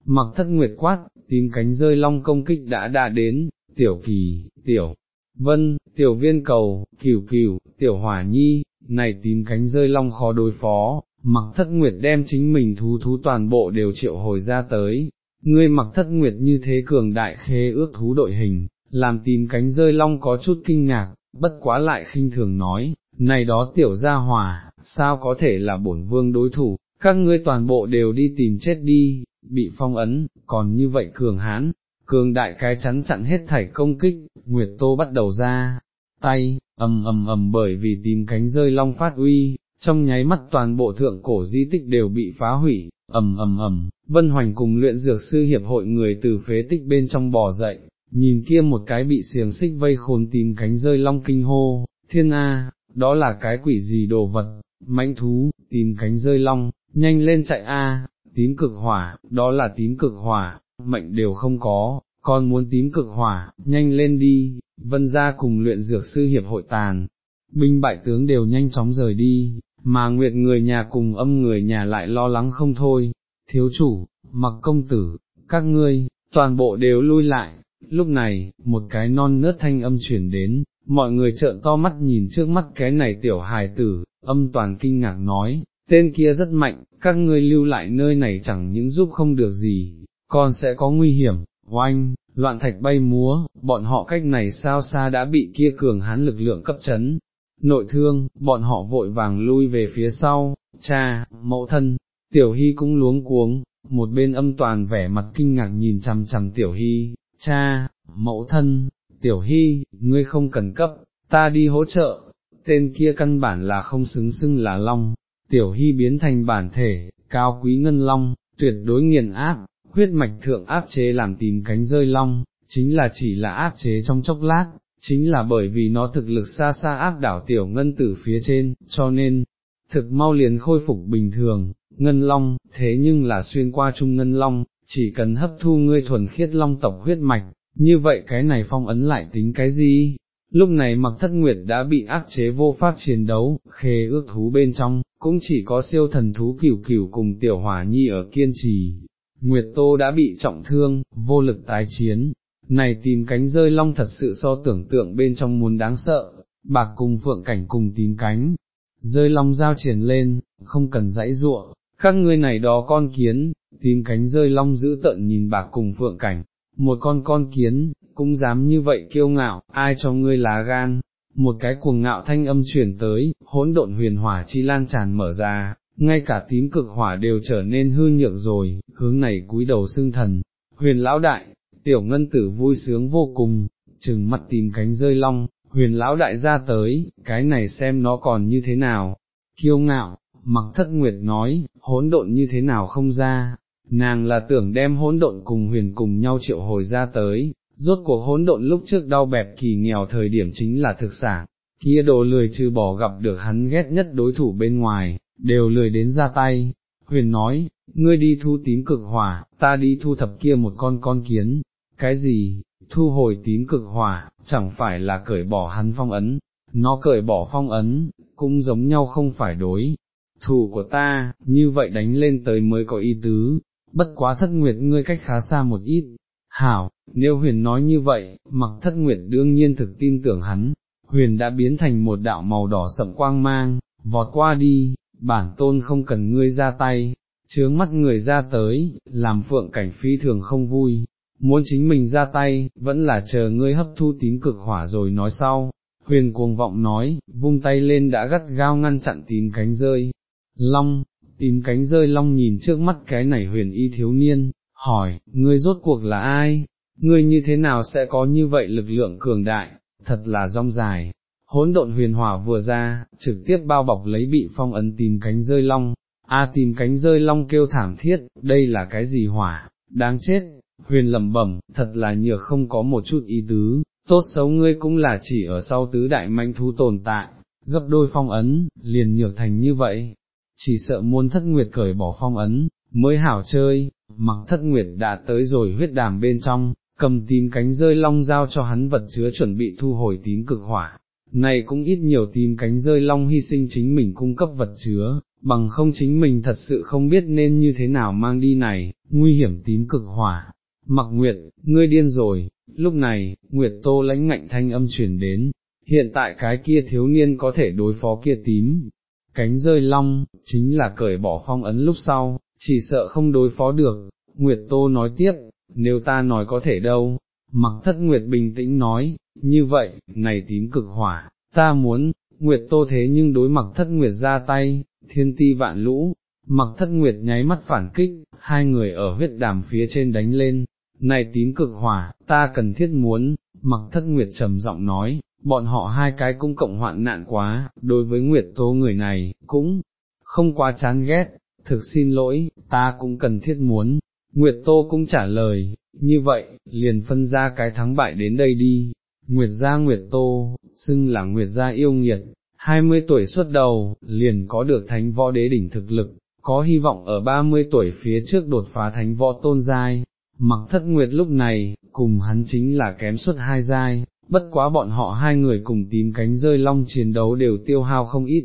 mặc thất nguyệt quát, tím cánh rơi long công kích đã đã đến, tiểu kỳ, tiểu, vân, tiểu viên cầu, cửu cửu, tiểu hỏa nhi, này tím cánh rơi long khó đối phó, mặc thất nguyệt đem chính mình thú thú toàn bộ đều triệu hồi ra tới, ngươi mặc thất nguyệt như thế cường đại khế ước thú đội hình, làm tìm cánh rơi long có chút kinh ngạc, bất quá lại khinh thường nói, này đó tiểu gia hòa, sao có thể là bổn vương đối thủ, các ngươi toàn bộ đều đi tìm chết đi, bị phong ấn, còn như vậy cường hán, cường đại cái chắn chặn hết thảy công kích, Nguyệt Tô bắt đầu ra, tay, ầm ầm ầm bởi vì tìm cánh rơi long phát uy, trong nháy mắt toàn bộ thượng cổ di tích đều bị phá hủy, ầm ầm ầm, Vân Hoành cùng luyện dược sư hiệp hội người từ phế tích bên trong bò dậy, nhìn kia một cái bị xiềng xích vây khốn tìm cánh rơi long kinh hô, thiên A, đó là cái quỷ gì đồ vật, mãnh thú, tìm cánh rơi long, nhanh lên chạy A, tím cực hỏa, đó là tím cực hỏa, mệnh đều không có, con muốn tím cực hỏa, nhanh lên đi, vân ra cùng luyện dược sư hiệp hội tàn, binh bại tướng đều nhanh chóng rời đi, mà nguyệt người nhà cùng âm người nhà lại lo lắng không thôi, thiếu chủ, mặc công tử, các ngươi, toàn bộ đều lui lại, lúc này, một cái non nớt thanh âm chuyển đến, mọi người trợn to mắt nhìn trước mắt cái này tiểu hài tử, âm toàn kinh ngạc nói, tên kia rất mạnh, các ngươi lưu lại nơi này chẳng những giúp không được gì, còn sẽ có nguy hiểm, oanh, loạn thạch bay múa, bọn họ cách này sao xa đã bị kia cường hán lực lượng cấp chấn. Nội thương, bọn họ vội vàng lui về phía sau, cha, mẫu thân, tiểu hy cũng luống cuống, một bên âm toàn vẻ mặt kinh ngạc nhìn chằm chằm tiểu hy, cha, mẫu thân, tiểu hy, ngươi không cần cấp, ta đi hỗ trợ, tên kia căn bản là không xứng xưng là long, tiểu hy biến thành bản thể, cao quý ngân long, tuyệt đối nghiền áp, huyết mạch thượng áp chế làm tìm cánh rơi long, chính là chỉ là áp chế trong chốc lát, chính là bởi vì nó thực lực xa xa áp đảo tiểu ngân tử phía trên, cho nên, thực mau liền khôi phục bình thường, ngân long, thế nhưng là xuyên qua trung ngân long, chỉ cần hấp thu ngươi thuần khiết long tộc huyết mạch, như vậy cái này phong ấn lại tính cái gì? Lúc này mặc thất nguyệt đã bị áp chế vô pháp chiến đấu, khê ước thú bên trong, cũng chỉ có siêu thần thú cửu cửu cùng tiểu hỏa nhi ở kiên trì. Nguyệt Tô đã bị trọng thương, vô lực tái chiến, này tìm cánh rơi long thật sự so tưởng tượng bên trong muốn đáng sợ, bạc cùng phượng cảnh cùng tìm cánh, rơi long giao triển lên, không cần dãy ruộng, các ngươi này đó con kiến, tím cánh rơi long giữ tận nhìn bạc cùng phượng cảnh, một con con kiến, cũng dám như vậy kiêu ngạo, ai cho ngươi lá gan, một cái cuồng ngạo thanh âm chuyển tới, hỗn độn huyền hỏa chi lan tràn mở ra, ngay cả tím cực hỏa đều trở nên hư nhược rồi, hướng này cúi đầu xưng thần, huyền lão đại, tiểu ngân tử vui sướng vô cùng, trừng mắt tìm cánh rơi long, huyền lão đại ra tới, cái này xem nó còn như thế nào, kiêu ngạo, mặc thất nguyệt nói, hỗn độn như thế nào không ra, nàng là tưởng đem hỗn độn cùng huyền cùng nhau triệu hồi ra tới, rốt cuộc hỗn độn lúc trước đau bẹp kỳ nghèo thời điểm chính là thực sản, kia đồ lười trừ bỏ gặp được hắn ghét nhất đối thủ bên ngoài, đều lười đến ra tay, huyền nói, ngươi đi thu tím cực hỏa, ta đi thu thập kia một con con kiến, cái gì, thu hồi tím cực hỏa, chẳng phải là cởi bỏ hắn phong ấn, nó cởi bỏ phong ấn, cũng giống nhau không phải đối. Thủ của ta, như vậy đánh lên tới mới có ý tứ, bất quá thất nguyệt ngươi cách khá xa một ít. Hảo, nếu huyền nói như vậy, mặc thất nguyệt đương nhiên thực tin tưởng hắn, huyền đã biến thành một đạo màu đỏ sậm quang mang, vọt qua đi, bản tôn không cần ngươi ra tay, chướng mắt người ra tới, làm phượng cảnh phi thường không vui, muốn chính mình ra tay, vẫn là chờ ngươi hấp thu tím cực hỏa rồi nói sau. Huyền cuồng vọng nói, vung tay lên đã gắt gao ngăn chặn tím cánh rơi. Long, tím cánh rơi long nhìn trước mắt cái này huyền y thiếu niên, hỏi, ngươi rốt cuộc là ai? Ngươi như thế nào sẽ có như vậy lực lượng cường đại, thật là rong dài. Hỗn độn huyền hỏa vừa ra, trực tiếp bao bọc lấy bị phong ấn tìm cánh rơi long, a tìm cánh rơi long kêu thảm thiết, đây là cái gì hỏa, đáng chết, huyền lẩm bẩm, thật là nhược không có một chút ý tứ, tốt xấu ngươi cũng là chỉ ở sau tứ đại manh thú tồn tại, gấp đôi phong ấn, liền nhược thành như vậy, chỉ sợ muôn thất nguyệt cởi bỏ phong ấn, mới hảo chơi, mặc thất nguyệt đã tới rồi huyết đàm bên trong, cầm tím cánh rơi long giao cho hắn vật chứa chuẩn bị thu hồi tím cực hỏa. Này cũng ít nhiều tím cánh rơi long hy sinh chính mình cung cấp vật chứa, bằng không chính mình thật sự không biết nên như thế nào mang đi này, nguy hiểm tím cực hỏa. Mặc Nguyệt, ngươi điên rồi, lúc này, Nguyệt Tô lãnh ngạnh thanh âm chuyển đến, hiện tại cái kia thiếu niên có thể đối phó kia tím, cánh rơi long, chính là cởi bỏ phong ấn lúc sau, chỉ sợ không đối phó được, Nguyệt Tô nói tiếp, nếu ta nói có thể đâu, mặc thất Nguyệt bình tĩnh nói, như vậy, này tím cực hỏa, ta muốn, Nguyệt Tô thế nhưng đối mặc thất Nguyệt ra tay, thiên ti vạn lũ, mặc thất Nguyệt nháy mắt phản kích, hai người ở huyết đàm phía trên đánh lên, này tím cực hỏa, ta cần thiết muốn, mặc thất Nguyệt trầm giọng nói, bọn họ hai cái cũng cộng hoạn nạn quá, đối với Nguyệt Tô người này, cũng không quá chán ghét, thực xin lỗi, ta cũng cần thiết muốn, Nguyệt Tô cũng trả lời, như vậy, liền phân ra cái thắng bại đến đây đi, Nguyệt gia Nguyệt Tô, xưng là Nguyệt gia yêu nghiệt, 20 tuổi xuất đầu, liền có được thánh võ đế đỉnh thực lực, có hy vọng ở 30 tuổi phía trước đột phá thánh võ tôn giai, mặc thất Nguyệt lúc này, cùng hắn chính là kém suất hai giai, bất quá bọn họ hai người cùng tìm cánh rơi long chiến đấu đều tiêu hao không ít,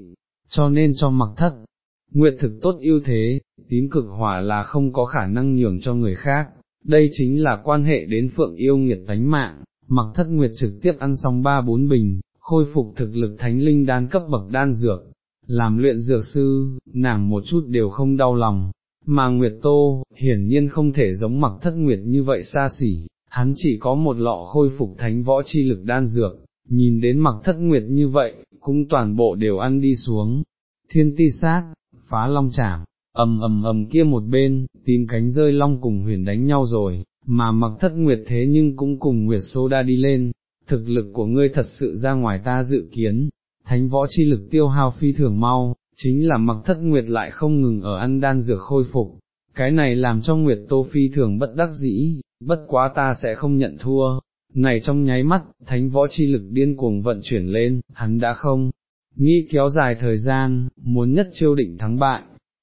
cho nên cho mặc thất. Nguyệt thực tốt ưu thế, tím cực hỏa là không có khả năng nhường cho người khác, đây chính là quan hệ đến phượng yêu nghiệt tánh mạng, mặc thất nguyệt trực tiếp ăn xong ba bốn bình, khôi phục thực lực thánh linh đan cấp bậc đan dược, làm luyện dược sư, nàng một chút đều không đau lòng, mà Nguyệt Tô, hiển nhiên không thể giống mặc thất Nguyệt như vậy xa xỉ, hắn chỉ có một lọ khôi phục thánh võ chi lực đan dược, nhìn đến mặc thất Nguyệt như vậy, cũng toàn bộ đều ăn đi xuống, thiên ti sát, phá long chảm, ầm ầm ầm kia một bên, tìm cánh rơi long cùng huyền đánh nhau rồi, mà mặc thất nguyệt thế nhưng cũng cùng nguyệt sô đa đi lên, thực lực của ngươi thật sự ra ngoài ta dự kiến, thánh võ chi lực tiêu hao phi thường mau, chính là mặc thất nguyệt lại không ngừng ở ăn đan dược khôi phục, cái này làm cho nguyệt tô phi thường bất đắc dĩ, bất quá ta sẽ không nhận thua. Này trong nháy mắt, thánh võ chi lực điên cuồng vận chuyển lên, hắn đã không, nghĩ kéo dài thời gian, muốn nhất chiêu định thắng bại,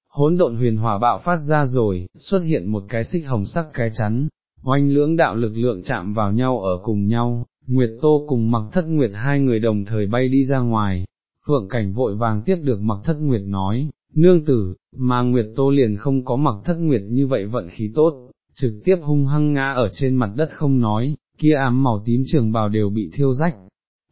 hỗn độn huyền hỏa bạo phát ra rồi, xuất hiện một cái xích hồng sắc cái chắn, oanh lưỡng đạo lực lượng chạm vào nhau ở cùng nhau, Nguyệt Tô cùng mặc thất Nguyệt hai người đồng thời bay đi ra ngoài, Phượng Cảnh vội vàng tiếp được mặc thất Nguyệt nói, nương tử, mà Nguyệt Tô liền không có mặc thất Nguyệt như vậy vận khí tốt, trực tiếp hung hăng ngã ở trên mặt đất không nói, kia ám màu tím trường bào đều bị thiêu rách,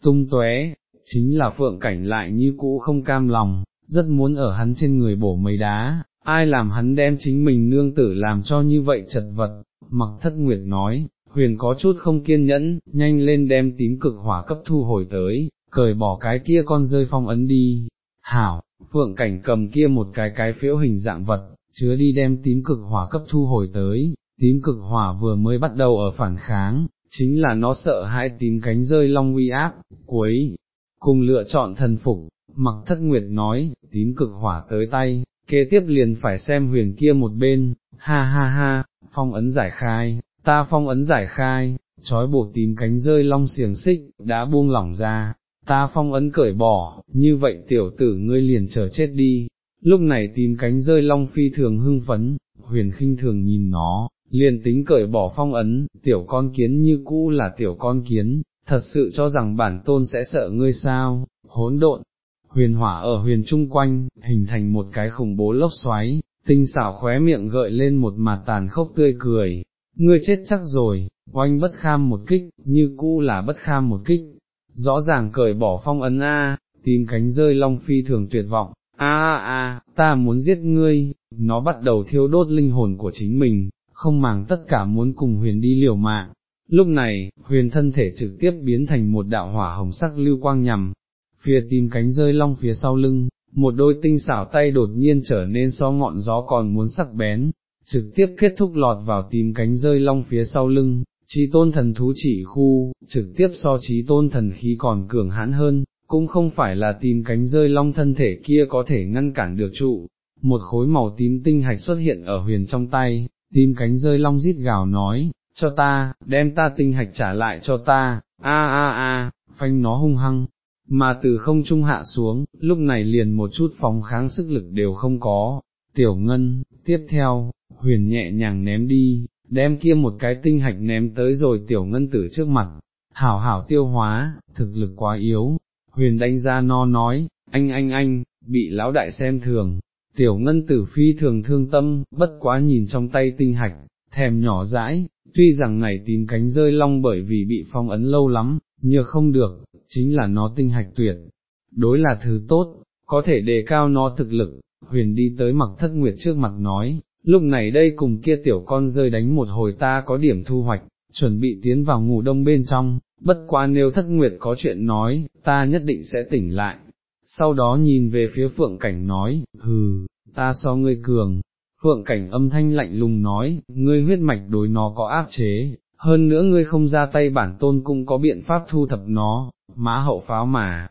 tung tóe, chính là Phượng Cảnh lại như cũ không cam lòng, rất muốn ở hắn trên người bổ mấy đá, ai làm hắn đem chính mình nương tử làm cho như vậy chật vật, mặc thất nguyệt nói, huyền có chút không kiên nhẫn, nhanh lên đem tím cực hỏa cấp thu hồi tới, cởi bỏ cái kia con rơi phong ấn đi, hảo, phượng cảnh cầm kia một cái cái phiếu hình dạng vật, chứa đi đem tím cực hỏa cấp thu hồi tới, tím cực hỏa vừa mới bắt đầu ở phản kháng, chính là nó sợ hãi tím cánh rơi long uy áp, cuối, cùng lựa chọn thần phục, mặc thất nguyệt nói, tím cực hỏa tới tay, kế tiếp liền phải xem huyền kia một bên, ha ha ha, phong ấn giải khai, ta phong ấn giải khai, trói buộc tím cánh rơi long xiềng xích, đã buông lỏng ra, ta phong ấn cởi bỏ, như vậy tiểu tử ngươi liền chờ chết đi. Lúc này tìm cánh rơi long phi thường hưng phấn, huyền khinh thường nhìn nó, liền tính cởi bỏ phong ấn, tiểu con kiến như cũ là tiểu con kiến, thật sự cho rằng bản tôn sẽ sợ ngươi sao, hỗn độn, huyền hỏa ở huyền trung quanh, hình thành một cái khủng bố lốc xoáy, tinh xảo khóe miệng gợi lên một mặt tàn khốc tươi cười, ngươi chết chắc rồi, oanh bất kham một kích, như cũ là bất kham một kích, rõ ràng cởi bỏ phong ấn A, tìm cánh rơi long phi thường tuyệt vọng, a a a, ta muốn giết ngươi, nó bắt đầu thiêu đốt linh hồn của chính mình, không màng tất cả muốn cùng huyền đi liều mạng. Lúc này, huyền thân thể trực tiếp biến thành một đạo hỏa hồng sắc lưu quang nhằm, phía tìm cánh rơi long phía sau lưng, một đôi tinh xảo tay đột nhiên trở nên so ngọn gió còn muốn sắc bén, trực tiếp kết thúc lọt vào tìm cánh rơi long phía sau lưng, trí tôn thần thú chỉ khu, trực tiếp so trí tôn thần khí còn cường hãn hơn, cũng không phải là tìm cánh rơi long thân thể kia có thể ngăn cản được trụ. Một khối màu tím tinh hạch xuất hiện ở huyền trong tay, tìm cánh rơi long rít gào nói, cho ta, đem ta tinh hạch trả lại cho ta, a a a, phanh nó hung hăng, mà từ không trung hạ xuống, lúc này liền một chút phóng kháng sức lực đều không có. Tiểu Ngân, tiếp theo, huyền nhẹ nhàng ném đi, đem kia một cái tinh hạch ném tới rồi Tiểu Ngân tử trước mặt, hảo hảo tiêu hóa, thực lực quá yếu. Huyền đánh ra no nói, anh anh anh, bị lão đại xem thường, tiểu ngân tử phi thường thương tâm, bất quá nhìn trong tay tinh hạch, thèm nhỏ dãi, tuy rằng này tìm cánh rơi long bởi vì bị phong ấn lâu lắm, nhưng không được, chính là nó tinh hạch tuyệt, đối là thứ tốt, có thể đề cao nó thực lực, huyền đi tới mặc thất nguyệt trước mặt nói, lúc này đây cùng kia tiểu con rơi đánh một hồi ta có điểm thu hoạch, chuẩn bị tiến vào ngủ đông bên trong, bất quá nếu thất nguyệt có chuyện nói, ta nhất định sẽ tỉnh lại. Sau đó nhìn về phía phượng cảnh nói, hừ, ta so ngươi cường, phượng cảnh âm thanh lạnh lùng nói, ngươi huyết mạch đối nó có áp chế, hơn nữa ngươi không ra tay bản tôn cũng có biện pháp thu thập nó, mã hậu pháo mà.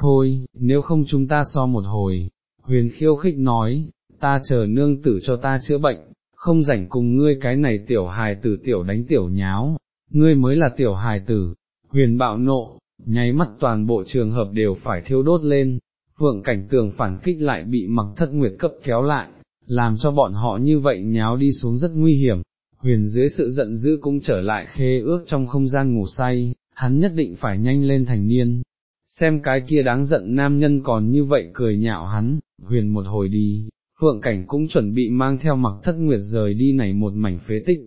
Thôi, nếu không chúng ta so một hồi, huyền khiêu khích nói, ta chờ nương tử cho ta chữa bệnh, không rảnh cùng ngươi cái này tiểu hài tử tiểu đánh tiểu nháo, ngươi mới là tiểu hài tử, huyền bạo nộ, nháy mắt toàn bộ trường hợp đều phải thiêu đốt lên, phượng cảnh tường phản kích lại bị mặc thất nguyệt cấp kéo lại, làm cho bọn họ như vậy nháo đi xuống rất nguy hiểm, huyền dưới sự giận dữ cũng trở lại khê ước trong không gian ngủ say, hắn nhất định phải nhanh lên thành niên. Xem cái kia đáng giận nam nhân còn như vậy cười nhạo hắn, huyền một hồi đi, phượng cảnh cũng chuẩn bị mang theo mặc thất nguyệt rời đi này một mảnh phế tích.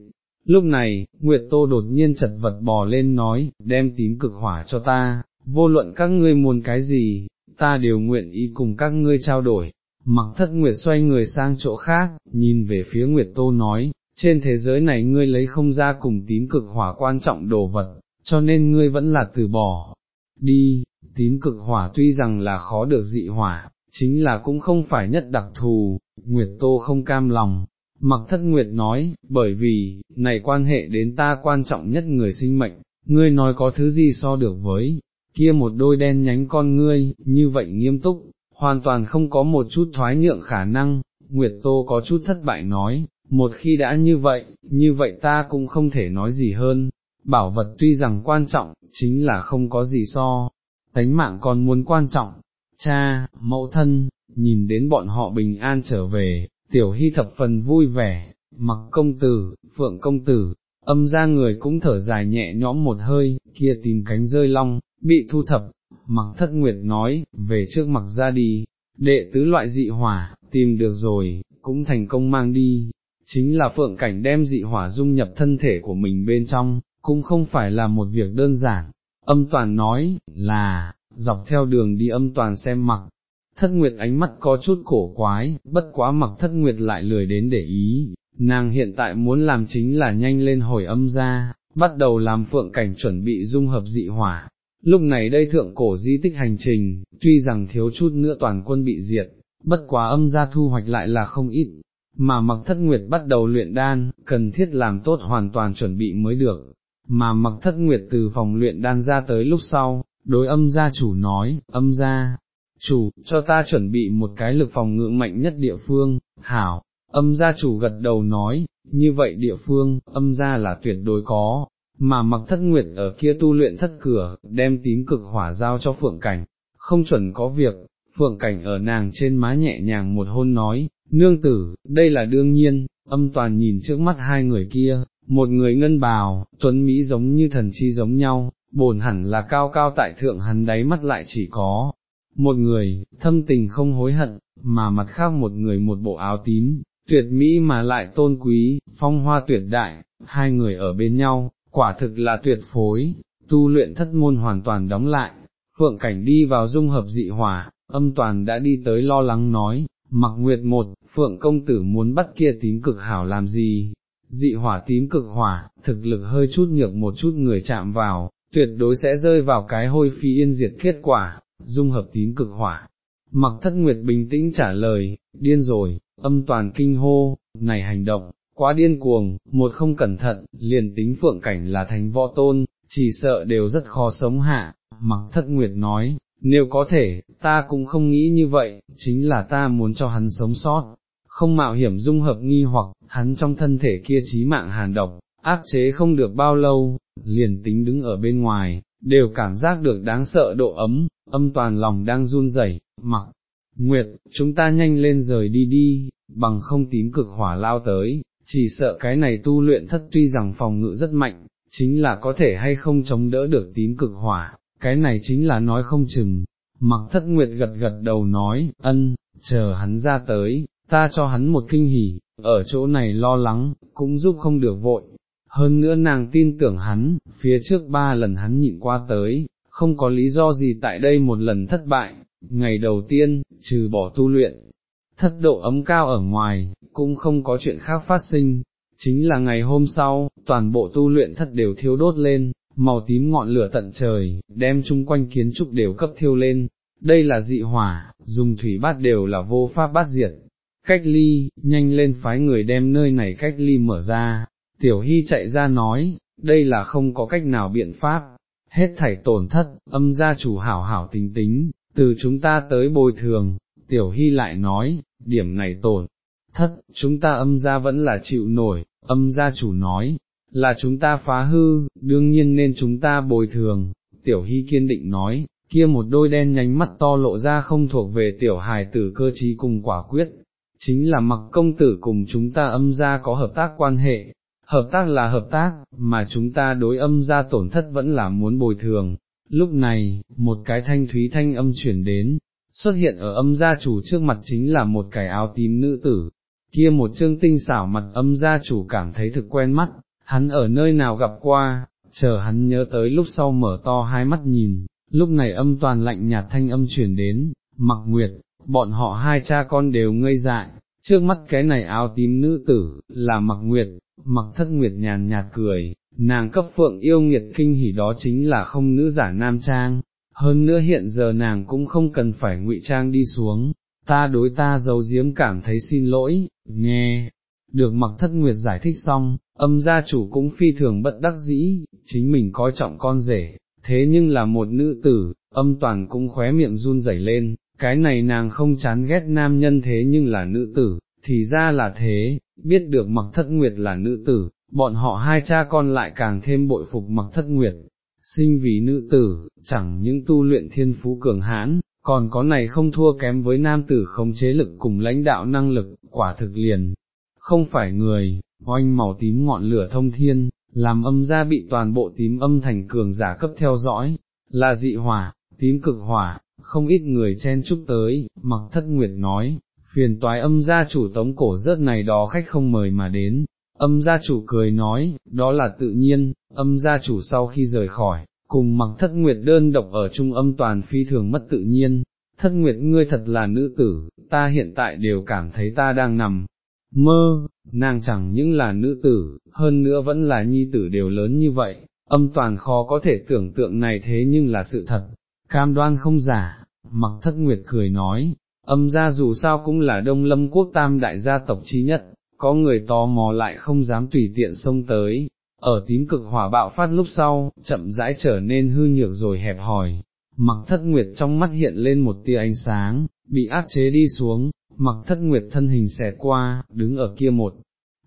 Lúc này, Nguyệt Tô đột nhiên chật vật bò lên nói, đem tím cực hỏa cho ta, vô luận các ngươi muốn cái gì, ta đều nguyện ý cùng các ngươi trao đổi. Mặc thất Nguyệt xoay người sang chỗ khác, nhìn về phía Nguyệt Tô nói, trên thế giới này ngươi lấy không ra cùng tím cực hỏa quan trọng đồ vật, cho nên ngươi vẫn là từ bỏ. Đi, tím cực hỏa tuy rằng là khó được dị hỏa, chính là cũng không phải nhất đặc thù, Nguyệt Tô không cam lòng. Mặc thất Nguyệt nói, bởi vì, này quan hệ đến ta quan trọng nhất người sinh mệnh, ngươi nói có thứ gì so được với, kia một đôi đen nhánh con ngươi, như vậy nghiêm túc, hoàn toàn không có một chút thoái nhượng khả năng, Nguyệt Tô có chút thất bại nói, một khi đã như vậy, như vậy ta cũng không thể nói gì hơn, bảo vật tuy rằng quan trọng, chính là không có gì so, tánh mạng còn muốn quan trọng, cha, mẫu thân, nhìn đến bọn họ bình an trở về, tiểu hy thập phần vui vẻ, mặc công tử, phượng công tử, âm ra người cũng thở dài nhẹ nhõm một hơi, kia tìm cánh rơi long, bị thu thập, mặc thất nguyệt nói, về trước mặc ra đi, đệ tứ loại dị hỏa, tìm được rồi, cũng thành công mang đi, chính là phượng cảnh đem dị hỏa dung nhập thân thể của mình bên trong, cũng không phải là một việc đơn giản, âm toàn nói, là, dọc theo đường đi âm toàn xem mặc, thất nguyệt ánh mắt có chút cổ quái, bất quá mặc thất nguyệt lại lười đến để ý, nàng hiện tại muốn làm chính là nhanh lên hồi âm ra, bắt đầu làm phượng cảnh chuẩn bị dung hợp dị hỏa. Lúc này đây thượng cổ di tích hành trình, tuy rằng thiếu chút nữa toàn quân bị diệt, bất quá âm gia thu hoạch lại là không ít, mà mặc thất nguyệt bắt đầu luyện đan, cần thiết làm tốt hoàn toàn chuẩn bị mới được, mà mặc thất nguyệt từ phòng luyện đan ra tới lúc sau, đối âm gia chủ nói, âm gia, chủ, cho ta chuẩn bị một cái lực phòng ngự mạnh nhất địa phương, hảo, âm gia chủ gật đầu nói, như vậy địa phương, âm gia là tuyệt đối có, mà mặc thất nguyệt ở kia tu luyện thất cửa, đem tím cực hỏa giao cho phượng cảnh, không chuẩn có việc, phượng cảnh ở nàng trên má nhẹ nhàng một hôn nói, nương tử, đây là đương nhiên, âm toàn nhìn trước mắt hai người kia, một người ngân bào, tuấn Mỹ giống như thần chi giống nhau, bồn hẳn là cao cao tại thượng hắn đáy mắt lại chỉ có, một người, thâm tình không hối hận, mà mặt khác một người một bộ áo tím, tuyệt mỹ mà lại tôn quý, phong hoa tuyệt đại, hai người ở bên nhau, quả thực là tuyệt phối, tu luyện thất môn hoàn toàn đóng lại, phượng cảnh đi vào dung hợp dị hỏa, âm toàn đã đi tới lo lắng nói, mặc nguyệt một, phượng công tử muốn bắt kia tím cực hảo làm gì, dị hỏa tím cực hỏa, thực lực hơi chút nhược một chút người chạm vào, tuyệt đối sẽ rơi vào cái hôi phi yên diệt kết quả, dung hợp tím cực hỏa. Mặc thất nguyệt bình tĩnh trả lời, điên rồi, âm toàn kinh hô, này hành động, quá điên cuồng, một không cẩn thận, liền tính phượng cảnh là thành võ tôn, chỉ sợ đều rất khó sống hạ, mặc thất nguyệt nói, nếu có thể, ta cũng không nghĩ như vậy, chính là ta muốn cho hắn sống sót, không mạo hiểm dung hợp nghi hoặc, hắn trong thân thể kia trí mạng hàn độc, áp chế không được bao lâu, liền tính đứng ở bên ngoài, đều cảm giác được đáng sợ độ ấm, âm toàn lòng đang run rẩy, mặc. Nguyệt, chúng ta nhanh lên rời đi đi, bằng không tím cực hỏa lao tới, chỉ sợ cái này tu luyện thất tuy rằng phòng ngự rất mạnh, chính là có thể hay không chống đỡ được tím cực hỏa, cái này chính là nói không chừng. Mặc thất nguyệt gật gật đầu nói, ân, chờ hắn ra tới, ta cho hắn một kinh hỉ, ở chỗ này lo lắng, cũng giúp không được vội. Hơn nữa nàng tin tưởng hắn, phía trước ba lần hắn nhịn qua tới, không có lý do gì tại đây một lần thất bại, ngày đầu tiên, trừ bỏ tu luyện, thất độ ấm cao ở ngoài, cũng không có chuyện khác phát sinh, chính là ngày hôm sau, toàn bộ tu luyện thất đều thiêu đốt lên, màu tím ngọn lửa tận trời, đem chung quanh kiến trúc đều cấp thiêu lên, đây là dị hỏa, dùng thủy bát đều là vô pháp bát diệt. Cách ly, nhanh lên phái người đem nơi này cách ly mở ra, tiểu hy chạy ra nói, đây là không có cách nào biện pháp, hết thảy tổn thất, âm gia chủ hảo hảo tính tính, từ chúng ta tới bồi thường, tiểu hy lại nói, điểm này tổn, thất, chúng ta âm gia vẫn là chịu nổi, âm gia chủ nói, là chúng ta phá hư, đương nhiên nên chúng ta bồi thường, tiểu hy kiên định nói, kia một đôi đen nhánh mắt to lộ ra không thuộc về tiểu hài tử cơ trí cùng quả quyết, chính là mặc công tử cùng chúng ta âm gia có hợp tác quan hệ, hợp tác là hợp tác, mà chúng ta đối âm gia tổn thất vẫn là muốn bồi thường. Lúc này, một cái thanh thúy thanh âm chuyển đến, xuất hiện ở âm gia chủ trước mặt chính là một cái áo tím nữ tử, kia một chương tinh xảo mặt âm gia chủ cảm thấy thực quen mắt, hắn ở nơi nào gặp qua, chờ hắn nhớ tới lúc sau mở to hai mắt nhìn, lúc này âm toàn lạnh nhạt thanh âm chuyển đến, mặc nguyệt, bọn họ hai cha con đều ngây dại, trước mắt cái này áo tím nữ tử, là mặc nguyệt, mặc thất nguyệt nhàn nhạt cười, nàng cấp phượng yêu nghiệt kinh hỉ đó chính là không nữ giả nam trang, hơn nữa hiện giờ nàng cũng không cần phải ngụy trang đi xuống, ta đối ta giấu giếm cảm thấy xin lỗi, nghe, được mặc thất nguyệt giải thích xong, âm gia chủ cũng phi thường bất đắc dĩ, chính mình coi trọng con rể, thế nhưng là một nữ tử, âm toàn cũng khóe miệng run rẩy lên, cái này nàng không chán ghét nam nhân thế nhưng là nữ tử, thì ra là thế, biết được mặc thất nguyệt là nữ tử, bọn họ hai cha con lại càng thêm bội phục mặc thất nguyệt, sinh vì nữ tử, chẳng những tu luyện thiên phú cường hãn, còn có này không thua kém với nam tử không chế lực cùng lãnh đạo năng lực, quả thực liền, không phải người, oanh màu tím ngọn lửa thông thiên, làm âm gia bị toàn bộ tím âm thành cường giả cấp theo dõi, là dị hỏa, tím cực hỏa, không ít người chen chúc tới, mặc thất nguyệt nói, phiền toái âm gia chủ tống cổ rớt này đó khách không mời mà đến, âm gia chủ cười nói, đó là tự nhiên, âm gia chủ sau khi rời khỏi, cùng mặc thất nguyệt đơn độc ở trung âm toàn phi thường mất tự nhiên, thất nguyệt ngươi thật là nữ tử, ta hiện tại đều cảm thấy ta đang nằm, mơ, nàng chẳng những là nữ tử, hơn nữa vẫn là nhi tử đều lớn như vậy, âm toàn khó có thể tưởng tượng này thế nhưng là sự thật, cam đoan không giả, mặc thất nguyệt cười nói, âm gia dù sao cũng là đông lâm quốc tam đại gia tộc chí nhất, có người tò mò lại không dám tùy tiện xông tới, ở tím cực hỏa bạo phát lúc sau, chậm rãi trở nên hư nhược rồi hẹp hòi, mặc thất nguyệt trong mắt hiện lên một tia ánh sáng, bị áp chế đi xuống, mặc thất nguyệt thân hình xẹt qua, đứng ở kia một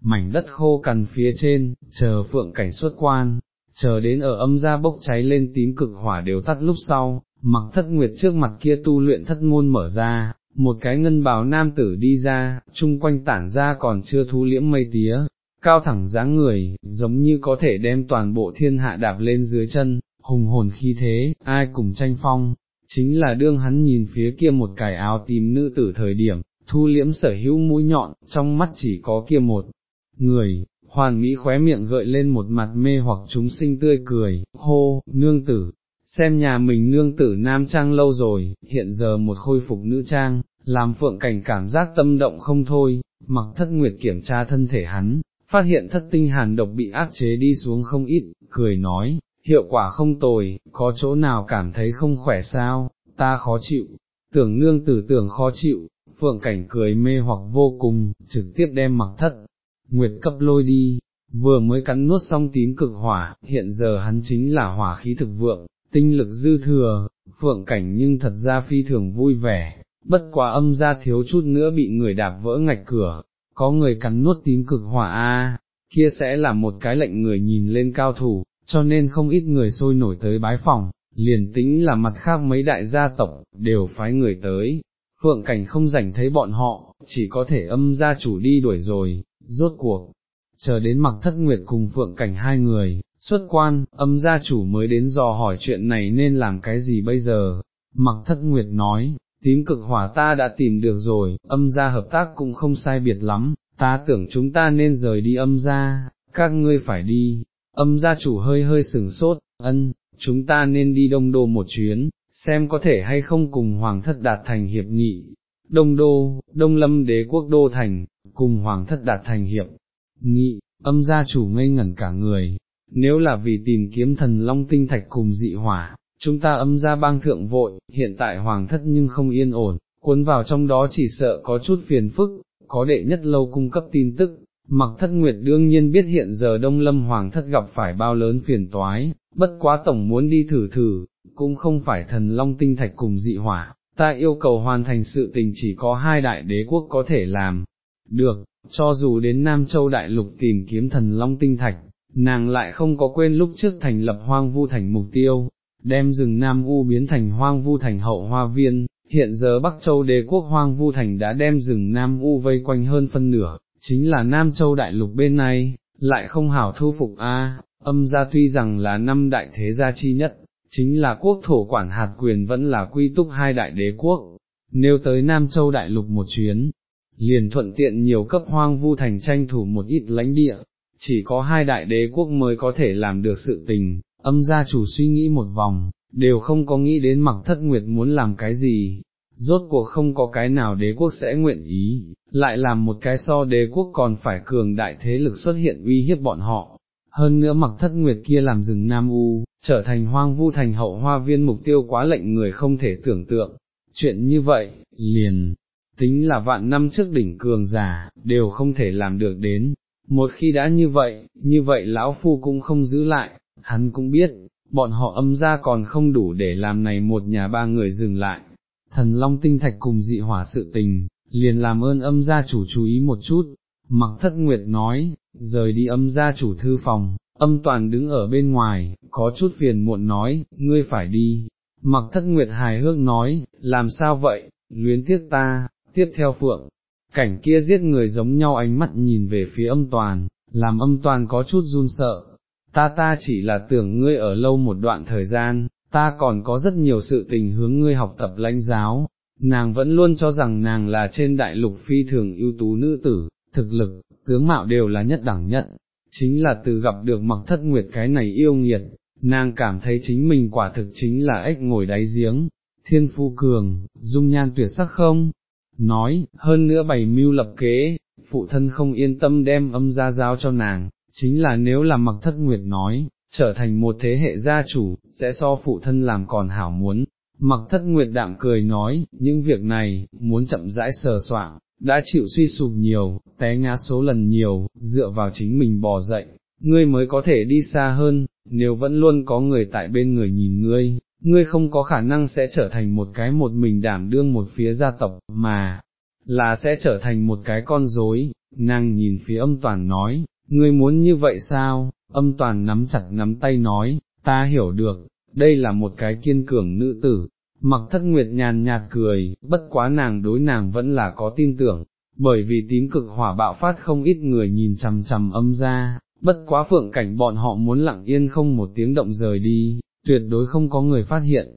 mảnh đất khô cằn phía trên, chờ phượng cảnh xuất quan, chờ đến ở âm gia bốc cháy lên tím cực hỏa đều tắt lúc sau, mặc thất nguyệt trước mặt kia tu luyện thất môn mở ra, một cái ngân bào nam tử đi ra, chung quanh tản ra còn chưa thu liễm mây tía, cao thẳng dáng người, giống như có thể đem toàn bộ thiên hạ đạp lên dưới chân, hùng hồn khi thế, ai cùng tranh phong, chính là đương hắn nhìn phía kia một cái áo tím nữ tử thời điểm, thu liễm sở hữu mũi nhọn, trong mắt chỉ có kia một người, hoàn mỹ khóe miệng gợi lên một mặt mê hoặc chúng sinh tươi cười, hô, nương tử, xem nhà mình nương tử nam trang lâu rồi, hiện giờ một khôi phục nữ trang, làm phượng cảnh cảm giác tâm động không thôi, mặc thất nguyệt kiểm tra thân thể hắn, phát hiện thất tinh hàn độc bị áp chế đi xuống không ít, cười nói, hiệu quả không tồi, có chỗ nào cảm thấy không khỏe sao, ta khó chịu, tưởng nương tử tưởng khó chịu, phượng cảnh cười mê hoặc vô cùng, trực tiếp đem mặc thất, nguyệt cấp lôi đi, vừa mới cắn nuốt xong tím cực hỏa, hiện giờ hắn chính là hỏa khí thực vượng, tinh lực dư thừa, phượng cảnh nhưng thật ra phi thường vui vẻ, bất quá âm ra thiếu chút nữa bị người đạp vỡ ngạch cửa, có người cắn nuốt tím cực hỏa a, kia sẽ là một cái lệnh người nhìn lên cao thủ, cho nên không ít người sôi nổi tới bái phòng, liền tính là mặt khác mấy đại gia tộc, đều phái người tới. Phượng cảnh không rảnh thấy bọn họ, chỉ có thể âm gia chủ đi đuổi rồi, rốt cuộc, chờ đến mặc thất nguyệt cùng phượng cảnh hai người, xuất quan, âm gia chủ mới đến dò hỏi chuyện này nên làm cái gì bây giờ, mặc thất nguyệt nói, tím cực hỏa ta đã tìm được rồi, âm gia hợp tác cũng không sai biệt lắm, ta tưởng chúng ta nên rời đi âm gia, các ngươi phải đi, âm gia chủ hơi hơi sừng sốt, ân, chúng ta nên đi đông đô một chuyến, xem có thể hay không cùng hoàng thất đạt thành hiệp nghị, đông đô, đông lâm đế quốc đô thành, cùng hoàng thất đạt thành hiệp nghị, âm gia chủ ngây ngẩn cả người, nếu là vì tìm kiếm thần long tinh thạch cùng dị hỏa, chúng ta âm ra bang thượng vội, hiện tại hoàng thất nhưng không yên ổn, cuốn vào trong đó chỉ sợ có chút phiền phức, có đệ nhất lâu cung cấp tin tức, mặc thất nguyệt đương nhiên biết hiện giờ đông lâm hoàng thất gặp phải bao lớn phiền toái, bất quá tổng muốn đi thử thử, cũng không phải thần long tinh thạch cùng dị hỏa, ta yêu cầu hoàn thành sự tình chỉ có hai đại đế quốc có thể làm, được, cho dù đến Nam Châu Đại Lục tìm kiếm thần long tinh thạch, nàng lại không có quên lúc trước thành lập hoang vu thành mục tiêu, đem rừng Nam U biến thành hoang vu thành hậu hoa viên, hiện giờ Bắc Châu đế quốc hoang vu thành đã đem rừng Nam U vây quanh hơn phân nửa, chính là Nam Châu đại lục bên này, lại không hảo thu phục a. âm gia tuy rằng là năm đại thế gia chi nhất, chính là quốc thổ quản hạt quyền vẫn là quy túc hai đại đế quốc, nếu tới Nam Châu đại lục một chuyến, liền thuận tiện nhiều cấp hoang vu thành tranh thủ một ít lãnh địa, chỉ có hai đại đế quốc mới có thể làm được sự tình, âm gia chủ suy nghĩ một vòng, đều không có nghĩ đến mặc thất nguyệt muốn làm cái gì, rốt cuộc không có cái nào đế quốc sẽ nguyện ý, lại làm một cái so đế quốc còn phải cường đại thế lực xuất hiện uy hiếp bọn họ. Hơn nữa mặc thất nguyệt kia làm rừng Nam U, trở thành hoang vu thành hậu hoa viên mục tiêu quá lệnh người không thể tưởng tượng. Chuyện như vậy, liền, tính là vạn năm trước đỉnh cường giả, đều không thể làm được đến. Một khi đã như vậy, như vậy lão phu cũng không giữ lại, hắn cũng biết, bọn họ âm ra còn không đủ để làm này một nhà ba người dừng lại. Thần Long tinh thạch cùng dị hỏa sự tình, liền làm ơn âm gia chủ chú ý một chút, mặc thất nguyệt nói, rời đi âm gia chủ thư phòng, âm toàn đứng ở bên ngoài, có chút phiền muộn nói, ngươi phải đi. Mặc thất nguyệt hài hước nói, làm sao vậy, luyến tiếc ta, tiếp theo phượng, cảnh kia giết người giống nhau ánh mắt nhìn về phía âm toàn, làm âm toàn có chút run sợ, ta ta chỉ là tưởng ngươi ở lâu một đoạn thời gian, ta còn có rất nhiều sự tình hướng ngươi học tập lãnh giáo, nàng vẫn luôn cho rằng nàng là trên đại lục phi thường ưu tú nữ tử, thực lực, tướng mạo đều là nhất đẳng nhất, chính là từ gặp được mặc thất nguyệt cái này yêu nghiệt, nàng cảm thấy chính mình quả thực chính là ếch ngồi đáy giếng, thiên phu cường, dung nhan tuyệt sắc không, nói, hơn nữa bày mưu lập kế, phụ thân không yên tâm đem âm ra giao cho nàng, chính là nếu là mặc thất nguyệt nói, trở thành một thế hệ gia chủ, sẽ so phụ thân làm còn hảo muốn. Mặc thất nguyệt đạm cười nói, những việc này, muốn chậm rãi sờ soạng, đã chịu suy sụp nhiều, té ngã số lần nhiều, dựa vào chính mình bò dậy, ngươi mới có thể đi xa hơn, nếu vẫn luôn có người tại bên người nhìn ngươi, ngươi không có khả năng sẽ trở thành một cái một mình đảm đương một phía gia tộc, mà là sẽ trở thành một cái con rối. nàng nhìn phía âm toàn nói, ngươi muốn như vậy sao, âm toàn nắm chặt nắm tay nói, ta hiểu được, đây là một cái kiên cường nữ tử, mặc thất nguyệt nhàn nhạt cười, bất quá nàng đối nàng vẫn là có tin tưởng, bởi vì tím cực hỏa bạo phát không ít người nhìn chằm chằm âm ra, bất quá phượng cảnh bọn họ muốn lặng yên không một tiếng động rời đi, tuyệt đối không có người phát hiện.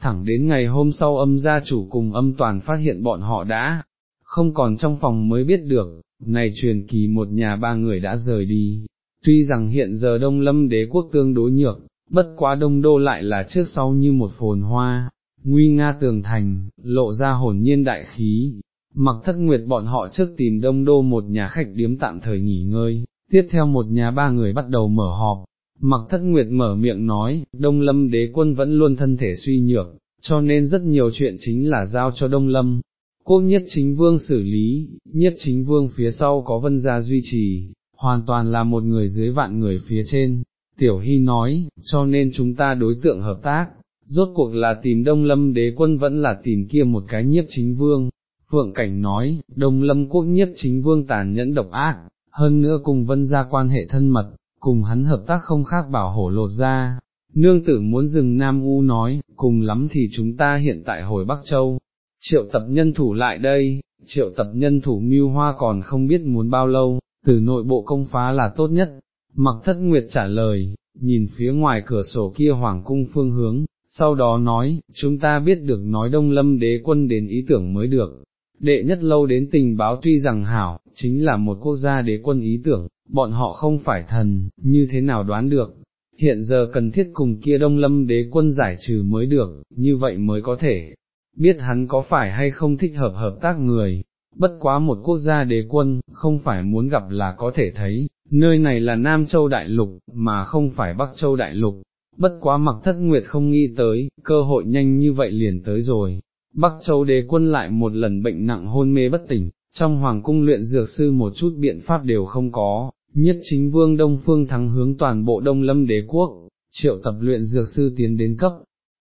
thẳng đến ngày hôm sau âm gia chủ cùng âm toàn phát hiện bọn họ đã, không còn trong phòng mới biết được, này truyền kỳ một nhà ba người đã rời đi, tuy rằng hiện giờ đông lâm đế quốc tương đối nhược, bất quá đông đô lại là trước sau như một phồn hoa, nguy nga tường thành, lộ ra hồn nhiên đại khí. Mặc thất nguyệt bọn họ trước tìm đông đô một nhà khách điếm tạm thời nghỉ ngơi, tiếp theo một nhà ba người bắt đầu mở họp, mặc thất nguyệt mở miệng nói, đông lâm đế quân vẫn luôn thân thể suy nhược, cho nên rất nhiều chuyện chính là giao cho đông lâm. Quốc nhất chính vương xử lý, nhất chính vương phía sau có vân gia duy trì, hoàn toàn là một người dưới vạn người phía trên, tiểu hy nói, cho nên chúng ta đối tượng hợp tác, rốt cuộc là tìm đông lâm đế quân vẫn là tìm kia một cái nhiếp chính vương. Phượng Cảnh nói, Đông Lâm quốc nhiếp chính vương tàn nhẫn độc ác, hơn nữa cùng vân gia quan hệ thân mật, cùng hắn hợp tác không khác bảo hổ lột ra. Nương tử muốn dừng Nam U nói, cùng lắm thì chúng ta hiện tại hồi Bắc Châu, triệu tập nhân thủ lại đây, triệu tập nhân thủ mưu hoa còn không biết muốn bao lâu, từ nội bộ công phá là tốt nhất. Mặc thất nguyệt trả lời, nhìn phía ngoài cửa sổ kia hoàng cung phương hướng, sau đó nói, chúng ta biết được nói đông lâm đế quân đến ý tưởng mới được. Đệ nhất lâu đến tình báo tuy rằng hảo, chính là một quốc gia đế quân ý tưởng, bọn họ không phải thần, như thế nào đoán được, hiện giờ cần thiết cùng kia đông lâm đế quân giải trừ mới được, như vậy mới có thể, biết hắn có phải hay không thích hợp hợp tác người, bất quá một quốc gia đế quân, không phải muốn gặp là có thể thấy, nơi này là Nam Châu Đại Lục, mà không phải Bắc Châu Đại Lục, bất quá mặc thất nguyệt không nghĩ tới, cơ hội nhanh như vậy liền tới rồi. Bắc Châu đế quân lại một lần bệnh nặng hôn mê bất tỉnh, trong hoàng cung luyện dược sư một chút biện pháp đều không có, nhất chính vương Đông Phương thắng hướng toàn bộ Đông Lâm đế quốc, triệu tập luyện dược sư tiến đến cấp,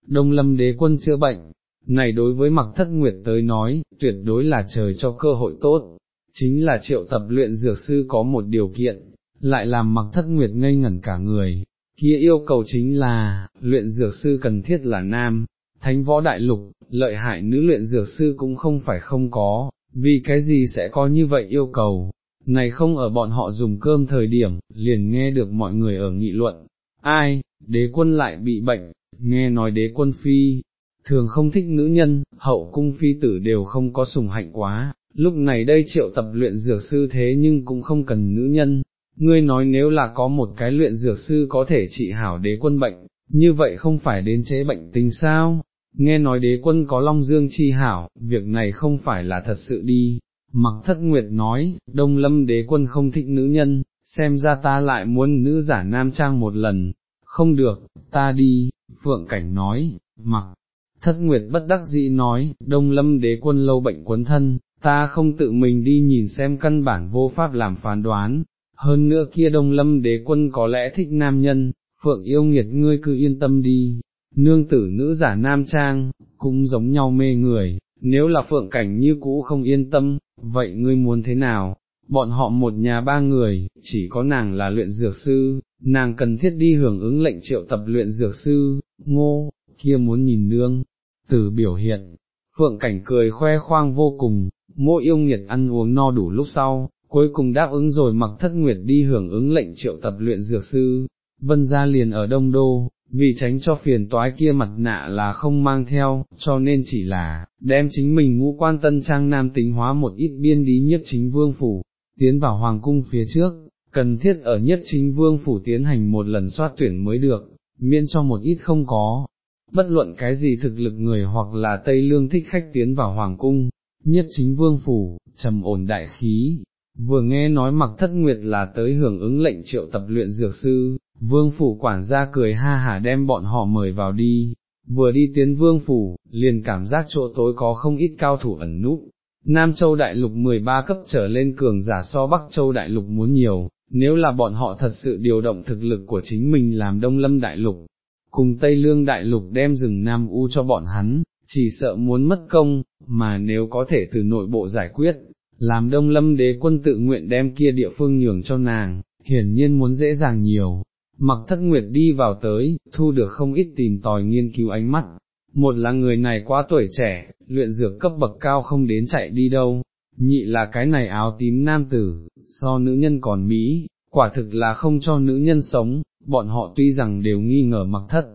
Đông Lâm đế quân chữa bệnh, này đối với mặc thất nguyệt tới nói, tuyệt đối là trời cho cơ hội tốt, chính là triệu tập luyện dược sư có một điều kiện, lại làm mặc thất nguyệt ngây ngẩn cả người, kia yêu cầu chính là, luyện dược sư cần thiết là nam, thánh võ đại lục, lợi hại nữ luyện dược sư cũng không phải không có, vì cái gì sẽ có như vậy yêu cầu, này không ở bọn họ dùng cơm thời điểm, liền nghe được mọi người ở nghị luận, ai, đế quân lại bị bệnh, nghe nói đế quân phi, thường không thích nữ nhân, hậu cung phi tử đều không có sùng hạnh quá, lúc này đây triệu tập luyện dược sư thế nhưng cũng không cần nữ nhân, ngươi nói nếu là có một cái luyện dược sư có thể trị hảo đế quân bệnh, như vậy không phải đến chế bệnh tình sao, nghe nói đế quân có long dương chi hảo, việc này không phải là thật sự đi, mặc thất nguyệt nói, đông lâm đế quân không thích nữ nhân, xem ra ta lại muốn nữ giả nam trang một lần, không được, ta đi, phượng cảnh nói, mặc. Thất Nguyệt bất đắc dĩ nói, Đông Lâm đế quân lâu bệnh quấn thân, ta không tự mình đi nhìn xem căn bản vô pháp làm phán đoán, hơn nữa kia Đông Lâm đế quân có lẽ thích nam nhân, Phượng yêu nghiệt ngươi cứ yên tâm đi, nương tử nữ giả nam trang, cũng giống nhau mê người, nếu là Phượng cảnh như cũ không yên tâm, vậy ngươi muốn thế nào? Bọn họ một nhà ba người, chỉ có nàng là luyện dược sư, nàng cần thiết đi hưởng ứng lệnh triệu tập luyện dược sư, ngô, kia muốn nhìn nương, từ biểu hiện, phượng cảnh cười khoe khoang vô cùng, mỗi yêu nghiệt ăn uống no đủ lúc sau, cuối cùng đáp ứng rồi mặc thất nguyệt đi hưởng ứng lệnh triệu tập luyện dược sư, vân gia liền ở đông đô, vì tránh cho phiền toái kia mặt nạ là không mang theo, cho nên chỉ là, đem chính mình ngũ quan tân trang nam tính hóa một ít biên lý nhất chính vương phủ, tiến vào hoàng cung phía trước, cần thiết ở nhất chính vương phủ tiến hành một lần soát tuyển mới được, miễn cho một ít không có, bất luận cái gì thực lực người hoặc là Tây Lương thích khách tiến vào Hoàng Cung, nhất chính vương phủ, trầm ổn đại khí, vừa nghe nói mặc thất nguyệt là tới hưởng ứng lệnh triệu tập luyện dược sư, vương phủ quản gia cười ha hả đem bọn họ mời vào đi, vừa đi tiến vương phủ, liền cảm giác chỗ tối có không ít cao thủ ẩn núp. Nam Châu Đại Lục 13 cấp trở lên cường giả so Bắc Châu Đại Lục muốn nhiều, nếu là bọn họ thật sự điều động thực lực của chính mình làm Đông Lâm Đại Lục, cùng Tây Lương Đại Lục đem rừng Nam U cho bọn hắn, chỉ sợ muốn mất công, mà nếu có thể từ nội bộ giải quyết, làm Đông Lâm đế quân tự nguyện đem kia địa phương nhường cho nàng, hiển nhiên muốn dễ dàng nhiều. Mặc thất nguyệt đi vào tới, thu được không ít tìm tòi nghiên cứu ánh mắt, một là người này quá tuổi trẻ, luyện dược cấp bậc cao không đến chạy đi đâu, nhị là cái này áo tím nam tử, so nữ nhân còn Mỹ, quả thực là không cho nữ nhân sống, bọn họ tuy rằng đều nghi ngờ mặc thất,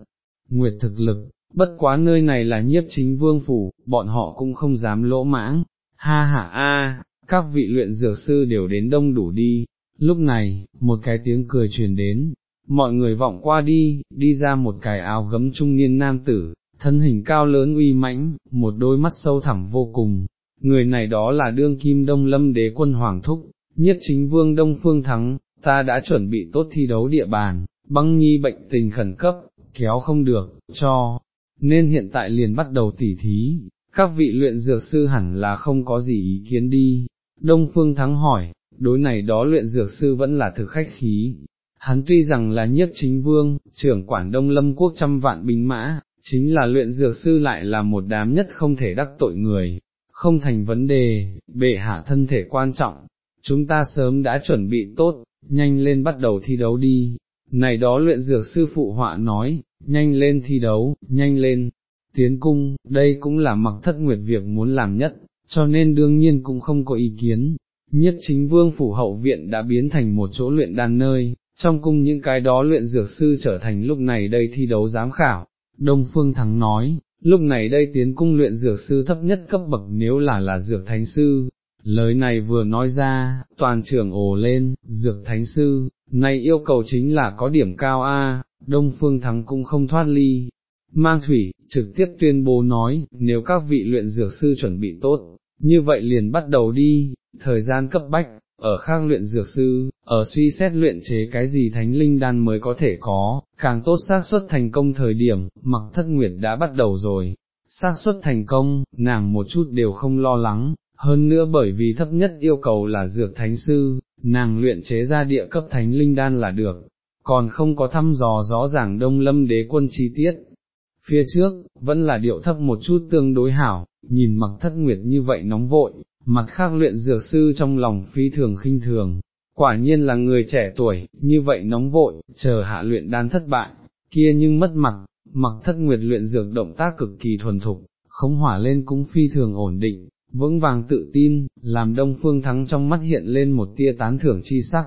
nguyệt thực lực, bất quá nơi này là nhiếp chính vương phủ, bọn họ cũng không dám lỗ mãng, ha ha a, các vị luyện dược sư đều đến đông đủ đi, lúc này, một cái tiếng cười truyền đến, mọi người vọng qua đi, đi ra một cái áo gấm trung niên nam tử, thân hình cao lớn uy mãnh, một đôi mắt sâu thẳm vô cùng, người này đó là đương kim đông lâm đế quân Hoàng Thúc, nhất chính vương Đông Phương Thắng, ta đã chuẩn bị tốt thi đấu địa bàn, băng nhi bệnh tình khẩn cấp, kéo không được, cho, nên hiện tại liền bắt đầu tỉ thí, các vị luyện dược sư hẳn là không có gì ý kiến đi. Đông Phương Thắng hỏi, đối này đó luyện dược sư vẫn là thực khách khí. Hắn tuy rằng là nhiếp chính vương, trưởng quản đông lâm quốc trăm vạn binh mã, chính là luyện dược sư lại là một đám nhất không thể đắc tội người, không thành vấn đề, bệ hạ thân thể quan trọng, chúng ta sớm đã chuẩn bị tốt, nhanh lên bắt đầu thi đấu đi, này đó luyện dược sư phụ họa nói, nhanh lên thi đấu, nhanh lên, tiến cung, đây cũng là mặc thất nguyệt việc muốn làm nhất, cho nên đương nhiên cũng không có ý kiến. Nhất chính vương phủ hậu viện đã biến thành một chỗ luyện đan nơi, trong cung những cái đó luyện dược sư trở thành lúc này đây thi đấu giám khảo. Đông Phương Thắng nói, lúc này đây tiến cung luyện dược sư thấp nhất cấp bậc nếu là là dược thánh sư. Lời này vừa nói ra, toàn trưởng ồ lên, dược thánh sư, này yêu cầu chính là có điểm cao A, Đông Phương Thắng cũng không thoát ly. Mang thủy, trực tiếp tuyên bố nói, nếu các vị luyện dược sư chuẩn bị tốt, như vậy liền bắt đầu đi, thời gian cấp bách, ở khang luyện dược sư, ở suy xét luyện chế cái gì thánh linh đan mới có thể có, càng tốt xác suất thành công thời điểm, mặc thất nguyệt đã bắt đầu rồi, xác suất thành công, nàng một chút đều không lo lắng, hơn nữa bởi vì thấp nhất yêu cầu là dược thánh sư, nàng luyện chế ra địa cấp thánh linh đan là được, còn không có thăm dò rõ ràng đông lâm đế quân chi tiết. Phía trước, vẫn là điệu thấp một chút tương đối hảo, nhìn mặc thất nguyệt như vậy nóng vội, mặt khác luyện dược sư trong lòng phi thường khinh thường, quả nhiên là người trẻ tuổi, như vậy nóng vội, chờ hạ luyện đan thất bại, kia nhưng mất mặt, mặc thất nguyệt luyện dược động tác cực kỳ thuần thục, không hỏa lên cũng phi thường ổn định, vững vàng tự tin, làm đông phương thắng trong mắt hiện lên một tia tán thưởng chi sắc,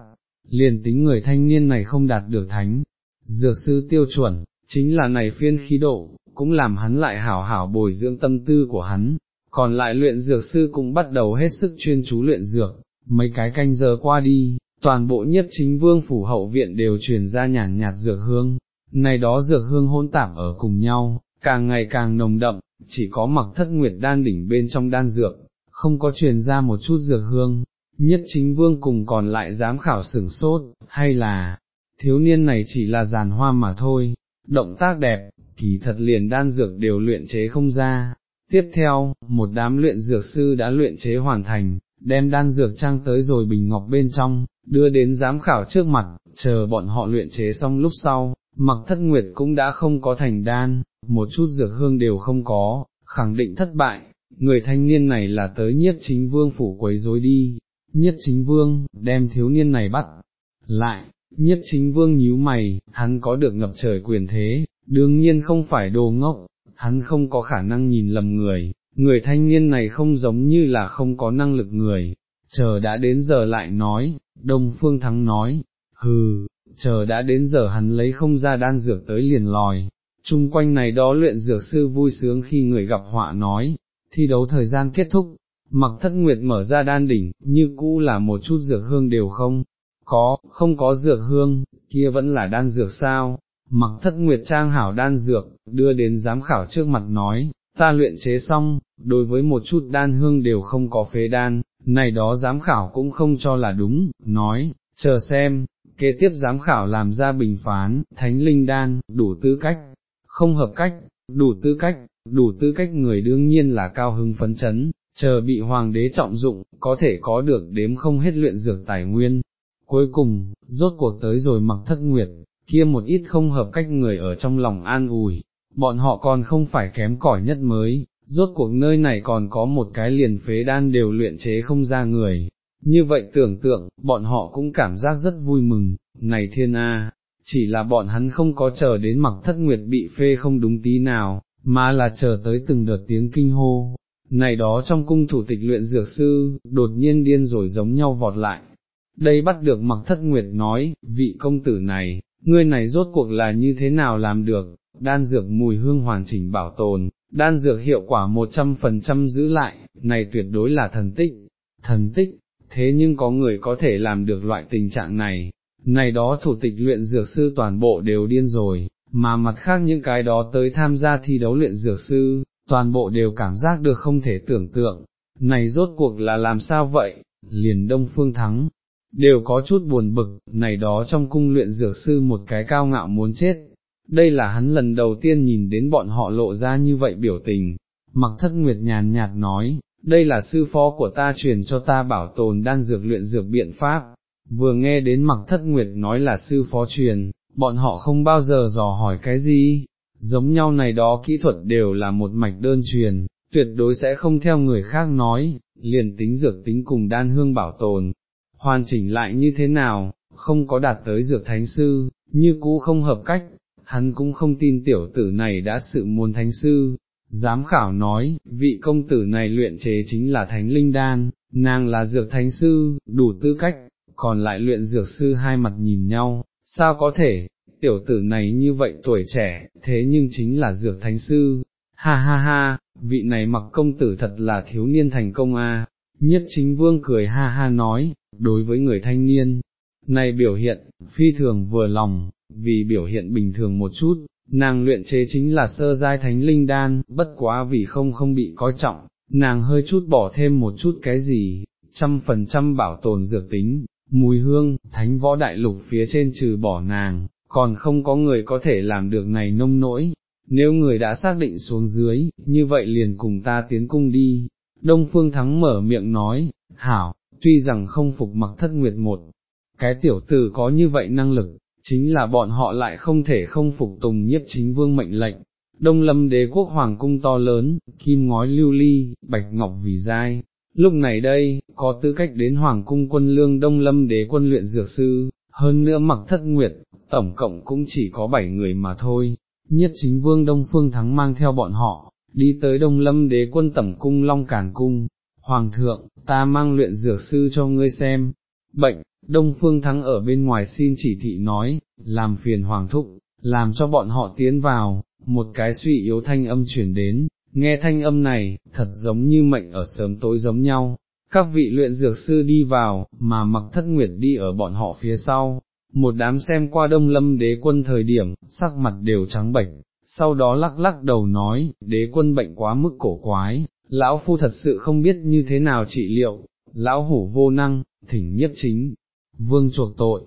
liền tính người thanh niên này không đạt được thánh, dược sư tiêu chuẩn, chính là này phiên khí độ, cũng làm hắn lại hảo hảo bồi dưỡng tâm tư của hắn, còn lại luyện dược sư cũng bắt đầu hết sức chuyên chú luyện dược, mấy cái canh giờ qua đi, toàn bộ nhất chính vương phủ hậu viện đều truyền ra nhàn nhạt dược hương, này đó dược hương hôn tạp ở cùng nhau, càng ngày càng nồng đậm, chỉ có mặc thất nguyệt đan đỉnh bên trong đan dược, không có truyền ra một chút dược hương, nhất chính vương cùng còn lại dám khảo sửng sốt, hay là, thiếu niên này chỉ là giàn hoa mà thôi, động tác đẹp, kỳ thật liền đan dược đều luyện chế không ra. Tiếp theo, một đám luyện dược sư đã luyện chế hoàn thành, đem đan dược trang tới rồi bình ngọc bên trong, đưa đến giám khảo trước mặt, chờ bọn họ luyện chế xong lúc sau, mặc thất nguyệt cũng đã không có thành đan, một chút dược hương đều không có, khẳng định thất bại, người thanh niên này là tới nhiếp chính vương phủ quấy rối đi, nhiếp chính vương, đem thiếu niên này bắt lại, nhiếp chính vương nhíu mày, hắn có được ngập trời quyền thế, đương nhiên không phải đồ ngốc, hắn không có khả năng nhìn lầm người, người thanh niên này không giống như là không có năng lực người, chờ đã đến giờ lại nói, Đông Phương Thắng nói, hừ, chờ đã đến giờ hắn lấy không ra đan dược tới liền lòi, chung quanh này đó luyện dược sư vui sướng khi người gặp họa nói, thi đấu thời gian kết thúc, mặc thất nguyệt mở ra đan đỉnh, như cũ là một chút dược hương đều không, có, không có dược hương, kia vẫn là đan dược sao, mặc thất nguyệt trang hảo đan dược, đưa đến giám khảo trước mặt nói, ta luyện chế xong, đối với một chút đan hương đều không có phế đan, này đó giám khảo cũng không cho là đúng, nói, chờ xem, kế tiếp giám khảo làm ra bình phán, thánh linh đan, đủ tư cách, không hợp cách, đủ tư cách, đủ tư cách người đương nhiên là cao hưng phấn chấn, chờ bị hoàng đế trọng dụng, có thể có được đếm không hết luyện dược tài nguyên. Cuối cùng, rốt cuộc tới rồi mặc thất nguyệt, kia một ít không hợp cách người ở trong lòng an ủi, bọn họ còn không phải kém cỏi nhất mới, rốt cuộc nơi này còn có một cái liền phế đan đều luyện chế không ra người. Như vậy tưởng tượng, bọn họ cũng cảm giác rất vui mừng, này thiên A, chỉ là bọn hắn không có chờ đến mặc thất nguyệt bị phê không đúng tí nào, mà là chờ tới từng đợt tiếng kinh hô. Này đó trong cung thủ tịch luyện dược sư, đột nhiên điên rồi giống nhau vọt lại. Đây bắt được mặc thất nguyệt nói, vị công tử này, ngươi này rốt cuộc là như thế nào làm được, đan dược mùi hương hoàn chỉnh bảo tồn, đan dược hiệu quả 100% giữ lại, này tuyệt đối là thần tích, thần tích, thế nhưng có người có thể làm được loại tình trạng này, này đó thủ tịch luyện dược sư toàn bộ đều điên rồi, mà mặt khác những cái đó tới tham gia thi đấu luyện dược sư, toàn bộ đều cảm giác được không thể tưởng tượng, này rốt cuộc là làm sao vậy, liền đông phương thắng, đều có chút buồn bực, này đó trong cung luyện dược sư một cái cao ngạo muốn chết, đây là hắn lần đầu tiên nhìn đến bọn họ lộ ra như vậy biểu tình, mặc thất nguyệt nhàn nhạt nói, đây là sư phó của ta truyền cho ta bảo tồn đan dược luyện dược biện pháp, vừa nghe đến mặc thất nguyệt nói là sư phó truyền, bọn họ không bao giờ dò hỏi cái gì, giống nhau này đó kỹ thuật đều là một mạch đơn truyền, tuyệt đối sẽ không theo người khác nói, liền tính dược tính cùng đan hương bảo tồn, hoàn chỉnh lại như thế nào, không có đạt tới dược thánh sư, như cũ không hợp cách, hắn cũng không tin tiểu tử này đã sự muốn thánh sư. Giám khảo nói, vị công tử này luyện chế chính là thánh linh đan, nàng là dược thánh sư, đủ tư cách, còn lại luyện dược sư hai mặt nhìn nhau, sao có thể, tiểu tử này như vậy tuổi trẻ, thế nhưng chính là dược thánh sư, ha ha ha, vị này mặc công tử thật là thiếu niên thành công a. À. chính vương cười ha ha nói, đối với người thanh niên, này biểu hiện, phi thường vừa lòng, vì biểu hiện bình thường một chút, nàng luyện chế chính là sơ giai thánh linh đan, bất quá vì không không bị coi trọng, nàng hơi chút bỏ thêm một chút cái gì, trăm phần trăm bảo tồn dược tính, mùi hương, thánh võ đại lục phía trên trừ bỏ nàng, còn không có người có thể làm được này nông nỗi, nếu người đã xác định xuống dưới, như vậy liền cùng ta tiến cung đi. Đông Phương Thắng mở miệng nói, hảo, tuy rằng không phục mặc thất nguyệt một, cái tiểu tử có như vậy năng lực, chính là bọn họ lại không thể không phục tùng nhiếp chính vương mệnh lệnh. Đông lâm đế quốc hoàng cung to lớn, kim ngói lưu ly, bạch ngọc vì dai. Lúc này đây, có tư cách đến hoàng cung quân lương đông lâm đế quân luyện dược sư, hơn nữa mặc thất nguyệt, tổng cộng cũng chỉ có bảy người mà thôi. Nhiếp chính vương Đông Phương Thắng mang theo bọn họ, đi tới Đông Lâm đế quân tẩm cung Long Càn Cung, Hoàng thượng, ta mang luyện dược sư cho ngươi xem, bệnh, Đông Phương Thắng ở bên ngoài xin chỉ thị nói, làm phiền Hoàng thúc, làm cho bọn họ tiến vào, một cái suy yếu thanh âm chuyển đến, nghe thanh âm này, thật giống như mệnh ở sớm tối giống nhau, các vị luyện dược sư đi vào, mà mặc thất nguyệt đi ở bọn họ phía sau, một đám xem qua đông lâm đế quân thời điểm, sắc mặt đều trắng bệnh, sau đó lắc lắc đầu nói, đế quân bệnh quá mức cổ quái, lão phu thật sự không biết như thế nào trị liệu, lão hủ vô năng, thỉnh nhiếp chính, vương chuộc tội,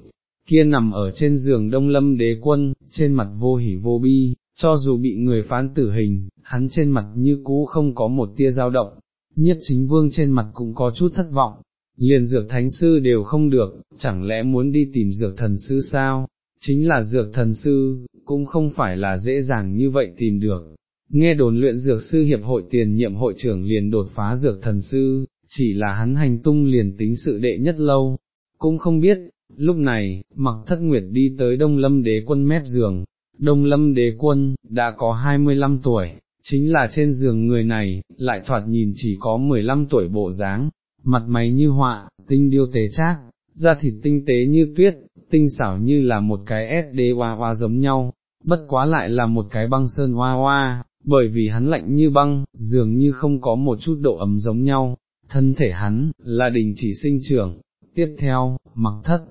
kia nằm ở trên giường đông lâm đế quân, trên mặt vô hỉ vô bi, cho dù bị người phán tử hình, hắn trên mặt như cũ không có một tia dao động, nhiếp chính vương trên mặt cũng có chút thất vọng, liền dược thánh sư đều không được, chẳng lẽ muốn đi tìm dược thần sư sao, chính là dược thần sư, cũng không phải là dễ dàng như vậy tìm được. Nghe đồn luyện dược sư hiệp hội tiền nhiệm hội trưởng liền đột phá dược thần sư, chỉ là hắn hành tung liền tính sự đệ nhất lâu, cũng không biết, lúc này, mặc thất nguyệt đi tới Đông Lâm đế quân mép giường, Đông Lâm đế quân, đã có 25 tuổi, chính là trên giường người này, lại thoạt nhìn chỉ có 15 tuổi bộ dáng, mặt mày như họa, tinh điêu tế trác, da thịt tinh tế như tuyết, tinh xảo như là một cái SD hoa hoa giống nhau, bất quá lại là một cái băng sơn hoa hoa, bởi vì hắn lạnh như băng, dường như không có một chút độ ấm giống nhau, thân thể hắn, là đình chỉ sinh trưởng, tiếp theo, mặc thất,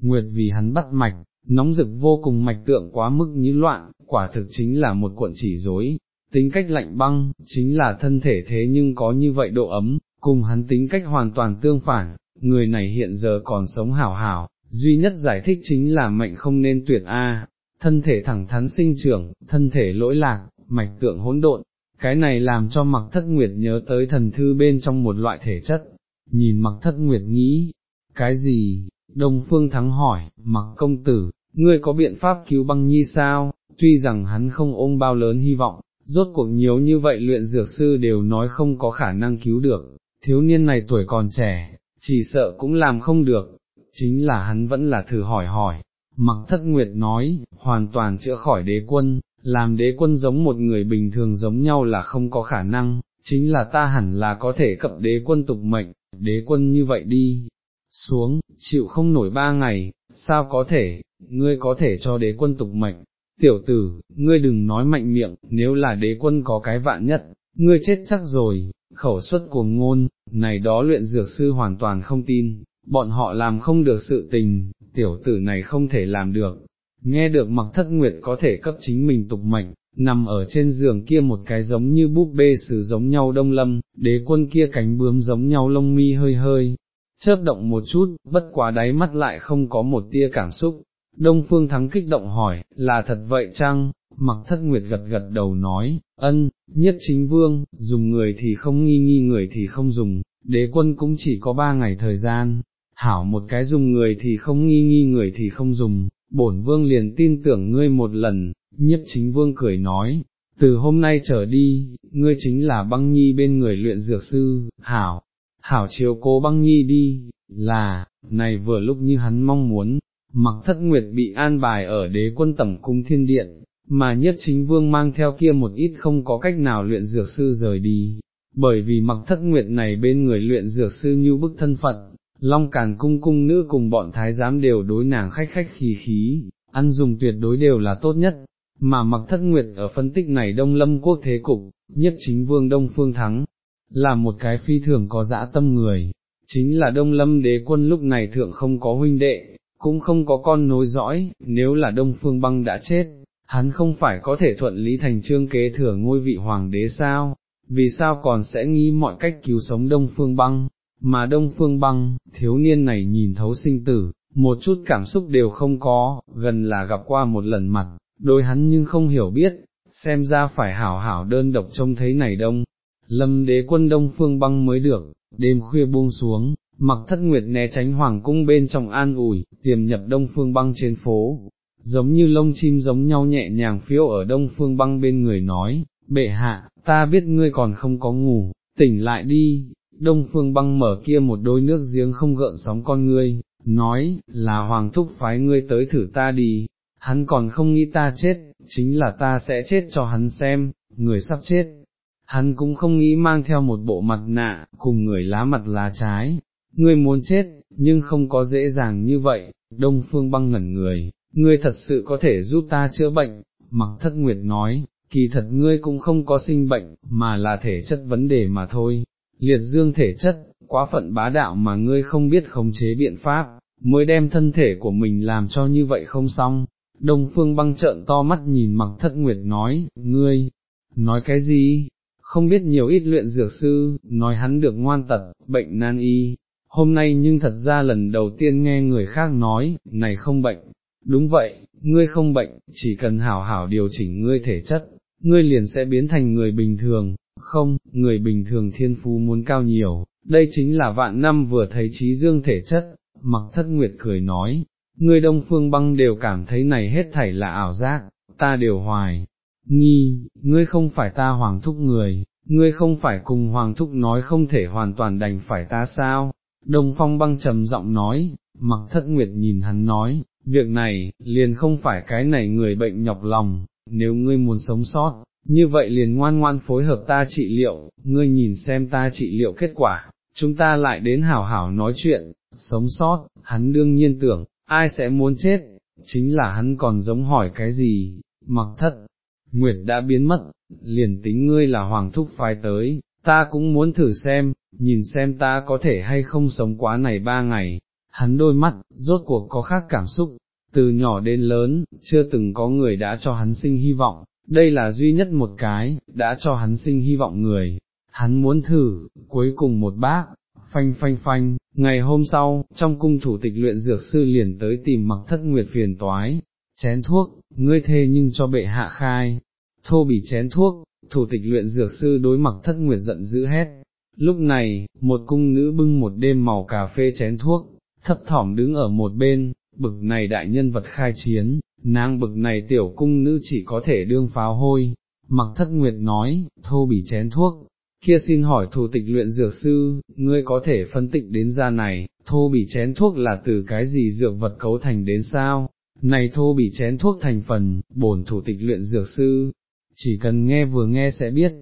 nguyệt vì hắn bắt mạch, nóng rực vô cùng mạch tượng quá mức như loạn, quả thực chính là một cuộn chỉ dối, tính cách lạnh băng, chính là thân thể thế nhưng có như vậy độ ấm, cùng hắn tính cách hoàn toàn tương phản, người này hiện giờ còn sống hảo hảo, duy nhất giải thích chính là mệnh không nên tuyệt A, thân thể thẳng thắn sinh trưởng, thân thể lỗi lạc, mạch tượng hỗn độn, cái này làm cho mặc thất nguyệt nhớ tới thần thư bên trong một loại thể chất, nhìn mặc thất nguyệt nghĩ, cái gì, Đông Phương Thắng hỏi, mặc công tử, ngươi có biện pháp cứu băng nhi sao, tuy rằng hắn không ôm bao lớn hy vọng, rốt cuộc nhiều như vậy luyện dược sư đều nói không có khả năng cứu được, thiếu niên này tuổi còn trẻ, chỉ sợ cũng làm không được, chính là hắn vẫn là thử hỏi hỏi, mặc thất nguyệt nói, hoàn toàn chữa khỏi đế quân, làm đế quân giống một người bình thường giống nhau là không có khả năng, chính là ta hẳn là có thể cập đế quân tục mệnh, đế quân như vậy đi, xuống, chịu không nổi ba ngày, sao có thể, ngươi có thể cho đế quân tục mệnh, tiểu tử, ngươi đừng nói mạnh miệng, nếu là đế quân có cái vạn nhất, ngươi chết chắc rồi, khẩu suất cuồng ngôn, này đó luyện dược sư hoàn toàn không tin, bọn họ làm không được sự tình, tiểu tử này không thể làm được. Nghe được mặc thất nguyệt có thể cấp chính mình tục mệnh, nằm ở trên giường kia một cái giống như búp bê sử giống nhau đông lâm, đế quân kia cánh bướm giống nhau lông mi hơi hơi, chớp động một chút, bất quá đáy mắt lại không có một tia cảm xúc. Đông Phương Thắng kích động hỏi, là thật vậy chăng? Mặc thất nguyệt gật gật đầu nói, ân, nhất chính vương, dùng người thì không nghi nghi người thì không dùng, đế quân cũng chỉ có ba ngày thời gian, hảo một cái dùng người thì không nghi nghi người thì không dùng, bổn vương liền tin tưởng ngươi một lần, nhiếp chính vương cười nói, từ hôm nay trở đi, ngươi chính là băng nhi bên người luyện dược sư, hảo, hảo chiếu cố băng nhi đi, là, này vừa lúc như hắn mong muốn, mặc thất nguyệt bị an bài ở đế quân tẩm cung thiên điện, mà nhất chính vương mang theo kia một ít không có cách nào luyện dược sư rời đi, bởi vì mặc thất nguyệt này bên người luyện dược sư như bức thân phận, long càn cung cung nữ cùng bọn thái giám đều đối nàng khách khách khí khí, ăn dùng tuyệt đối đều là tốt nhất, mà mặc thất nguyệt ở phân tích này đông lâm quốc thế cục, nhất chính vương đông phương thắng, là một cái phi thường có dã tâm người, chính là đông lâm đế quân lúc này thượng không có huynh đệ, cũng không có con nối dõi, nếu là đông phương băng đã chết, hắn không phải có thể thuận lý thành trương kế thừa ngôi vị hoàng đế sao, vì sao còn sẽ nghĩ mọi cách cứu sống đông phương băng, mà đông phương băng, thiếu niên này nhìn thấu sinh tử, một chút cảm xúc đều không có, gần là gặp qua một lần mặt, đôi hắn nhưng không hiểu biết, xem ra phải hảo hảo đơn độc trông thấy này đông. Lâm đế quân đông phương băng mới được, đêm khuya buông xuống, mặc thất nguyệt né tránh hoàng cung bên trong an ủi, tiềm nhập đông phương băng trên phố, giống như lông chim giống nhau nhẹ nhàng phiêu ở đông phương băng bên người nói, bệ hạ, ta biết ngươi còn không có ngủ, tỉnh lại đi, đông phương băng mở kia một đôi nước giếng không gợn sóng con ngươi, nói, là hoàng thúc phái ngươi tới thử ta đi, hắn còn không nghĩ ta chết, chính là ta sẽ chết cho hắn xem, người sắp chết. Hắn cũng không nghĩ mang theo một bộ mặt nạ, cùng người lá mặt lá trái, ngươi muốn chết, nhưng không có dễ dàng như vậy, đông phương băng ngẩn người, ngươi thật sự có thể giúp ta chữa bệnh, mặc thất nguyệt nói, kỳ thật ngươi cũng không có sinh bệnh, mà là thể chất vấn đề mà thôi, liệt dương thể chất, quá phận bá đạo mà ngươi không biết khống chế biện pháp, mới đem thân thể của mình làm cho như vậy không xong. Đông phương băng trợn to mắt nhìn mặc thất nguyệt nói, ngươi, nói cái gì, không biết nhiều ít luyện dược sư, nói hắn được ngoan tật, bệnh nan y, hôm nay nhưng thật ra lần đầu tiên nghe người khác nói, này không bệnh, đúng vậy, ngươi không bệnh, chỉ cần hảo hảo điều chỉnh ngươi thể chất, ngươi liền sẽ biến thành người bình thường, không, người bình thường thiên phú muốn cao nhiều, đây chính là vạn năm vừa thấy trí dương thể chất, mặc thất nguyệt cười nói, ngươi đông phương băng đều cảm thấy này hết thảy là ảo giác, ta đều hoài, Nhi, ngươi không phải ta hoàng thúc người, ngươi không phải cùng hoàng thúc nói không thể hoàn toàn đành phải ta sao, đông phong băng trầm giọng nói, mặc thất nguyệt nhìn hắn nói, việc này, liền không phải cái này người bệnh nhọc lòng, nếu ngươi muốn sống sót, như vậy liền ngoan ngoan phối hợp ta trị liệu, ngươi nhìn xem ta trị liệu kết quả, chúng ta lại đến hảo hảo nói chuyện, sống sót, hắn đương nhiên tưởng, ai sẽ muốn chết, chính là hắn còn giống hỏi cái gì, mặc thất, Nguyệt đã biến mất, liền tính ngươi là hoàng thúc phái tới, ta cũng muốn thử xem, nhìn xem ta có thể hay không sống quá này ba ngày, hắn đôi mắt, rốt cuộc có khác cảm xúc, từ nhỏ đến lớn, chưa từng có người đã cho hắn sinh hy vọng, đây là duy nhất một cái, đã cho hắn sinh hy vọng người, hắn muốn thử, cuối cùng một bác, phanh phanh phanh, ngày hôm sau, trong cung thủ tịch luyện dược sư liền tới tìm mặc thất nguyệt phiền toái, chén thuốc, ngươi thê nhưng cho bệ hạ khai, thô bị chén thuốc, thủ tịch luyện dược sư đối mặc thất nguyệt giận dữ hét. Lúc này, một cung nữ bưng một đêm màu cà phê chén thuốc, thấp thỏm đứng ở một bên, bực này đại nhân vật khai chiến, nàng bực này tiểu cung nữ chỉ có thể đương pháo hôi, mặc thất nguyệt nói, thô bỉ chén thuốc, kia xin hỏi thủ tịch luyện dược sư, ngươi có thể phân tịnh đến ra này, thô bỉ chén thuốc là từ cái gì dược vật cấu thành đến sao, này thô bỉ chén thuốc thành phần, bổn thủ tịch luyện dược sư, chỉ cần nghe vừa nghe sẽ biết,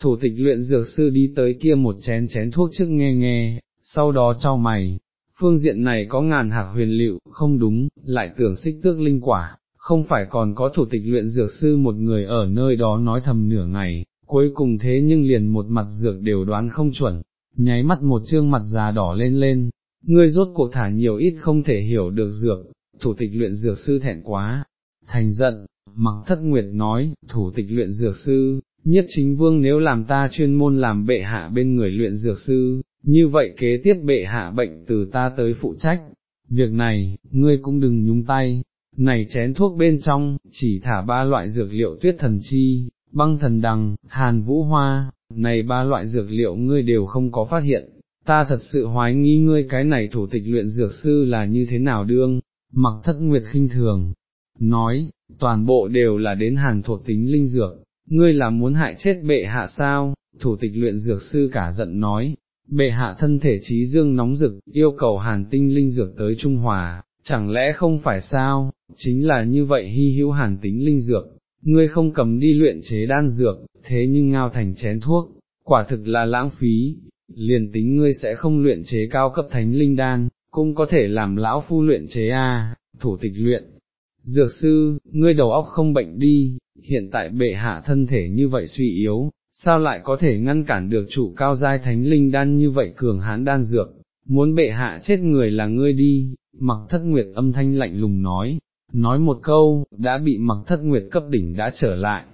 thủ tịch luyện dược sư đi tới kia một chén chén thuốc trước nghe nghe, sau đó trao mày, phương diện này có ngàn hạt huyền liệu, không đúng, lại tưởng xích tước linh quả, không phải còn có thủ tịch luyện dược sư một người ở nơi đó nói thầm nửa ngày, cuối cùng thế nhưng liền một mặt dược đều đoán không chuẩn, nháy mắt một trương mặt già đỏ lên lên, ngươi rốt cuộc thả nhiều ít không thể hiểu được dược, thủ tịch luyện dược sư thẹn quá, thành giận, mặc thất nguyệt nói, thủ tịch luyện dược sư, nhất chính vương nếu làm ta chuyên môn làm bệ hạ bên người luyện dược sư, như vậy kế tiếp bệ hạ bệnh từ ta tới phụ trách, việc này, ngươi cũng đừng nhúng tay, này chén thuốc bên trong, chỉ thả ba loại dược liệu tuyết thần chi, băng thần đằng, hàn vũ hoa, này ba loại dược liệu ngươi đều không có phát hiện, ta thật sự hoái nghi ngươi cái này thủ tịch luyện dược sư là như thế nào đương, mặc thất nguyệt khinh thường, nói, toàn bộ đều là đến hàn thuộc tính linh dược, ngươi là muốn hại chết bệ hạ sao, thủ tịch luyện dược sư cả giận nói, bệ hạ thân thể trí dương nóng rực, yêu cầu hàn tinh linh dược tới Trung Hòa, chẳng lẽ không phải sao, chính là như vậy hy hữu hàn tính linh dược, ngươi không cầm đi luyện chế đan dược, thế nhưng ngao thành chén thuốc, quả thực là lãng phí, liền tính ngươi sẽ không luyện chế cao cấp thánh linh đan, cũng có thể làm lão phu luyện chế a, thủ tịch luyện. Dược sư, ngươi đầu óc không bệnh đi, hiện tại bệ hạ thân thể như vậy suy yếu, sao lại có thể ngăn cản được chủ cao giai thánh linh đan như vậy cường hán đan dược, muốn bệ hạ chết người là ngươi đi, mặc thất nguyệt âm thanh lạnh lùng nói, nói một câu, đã bị mặc thất nguyệt cấp đỉnh đã trở lại,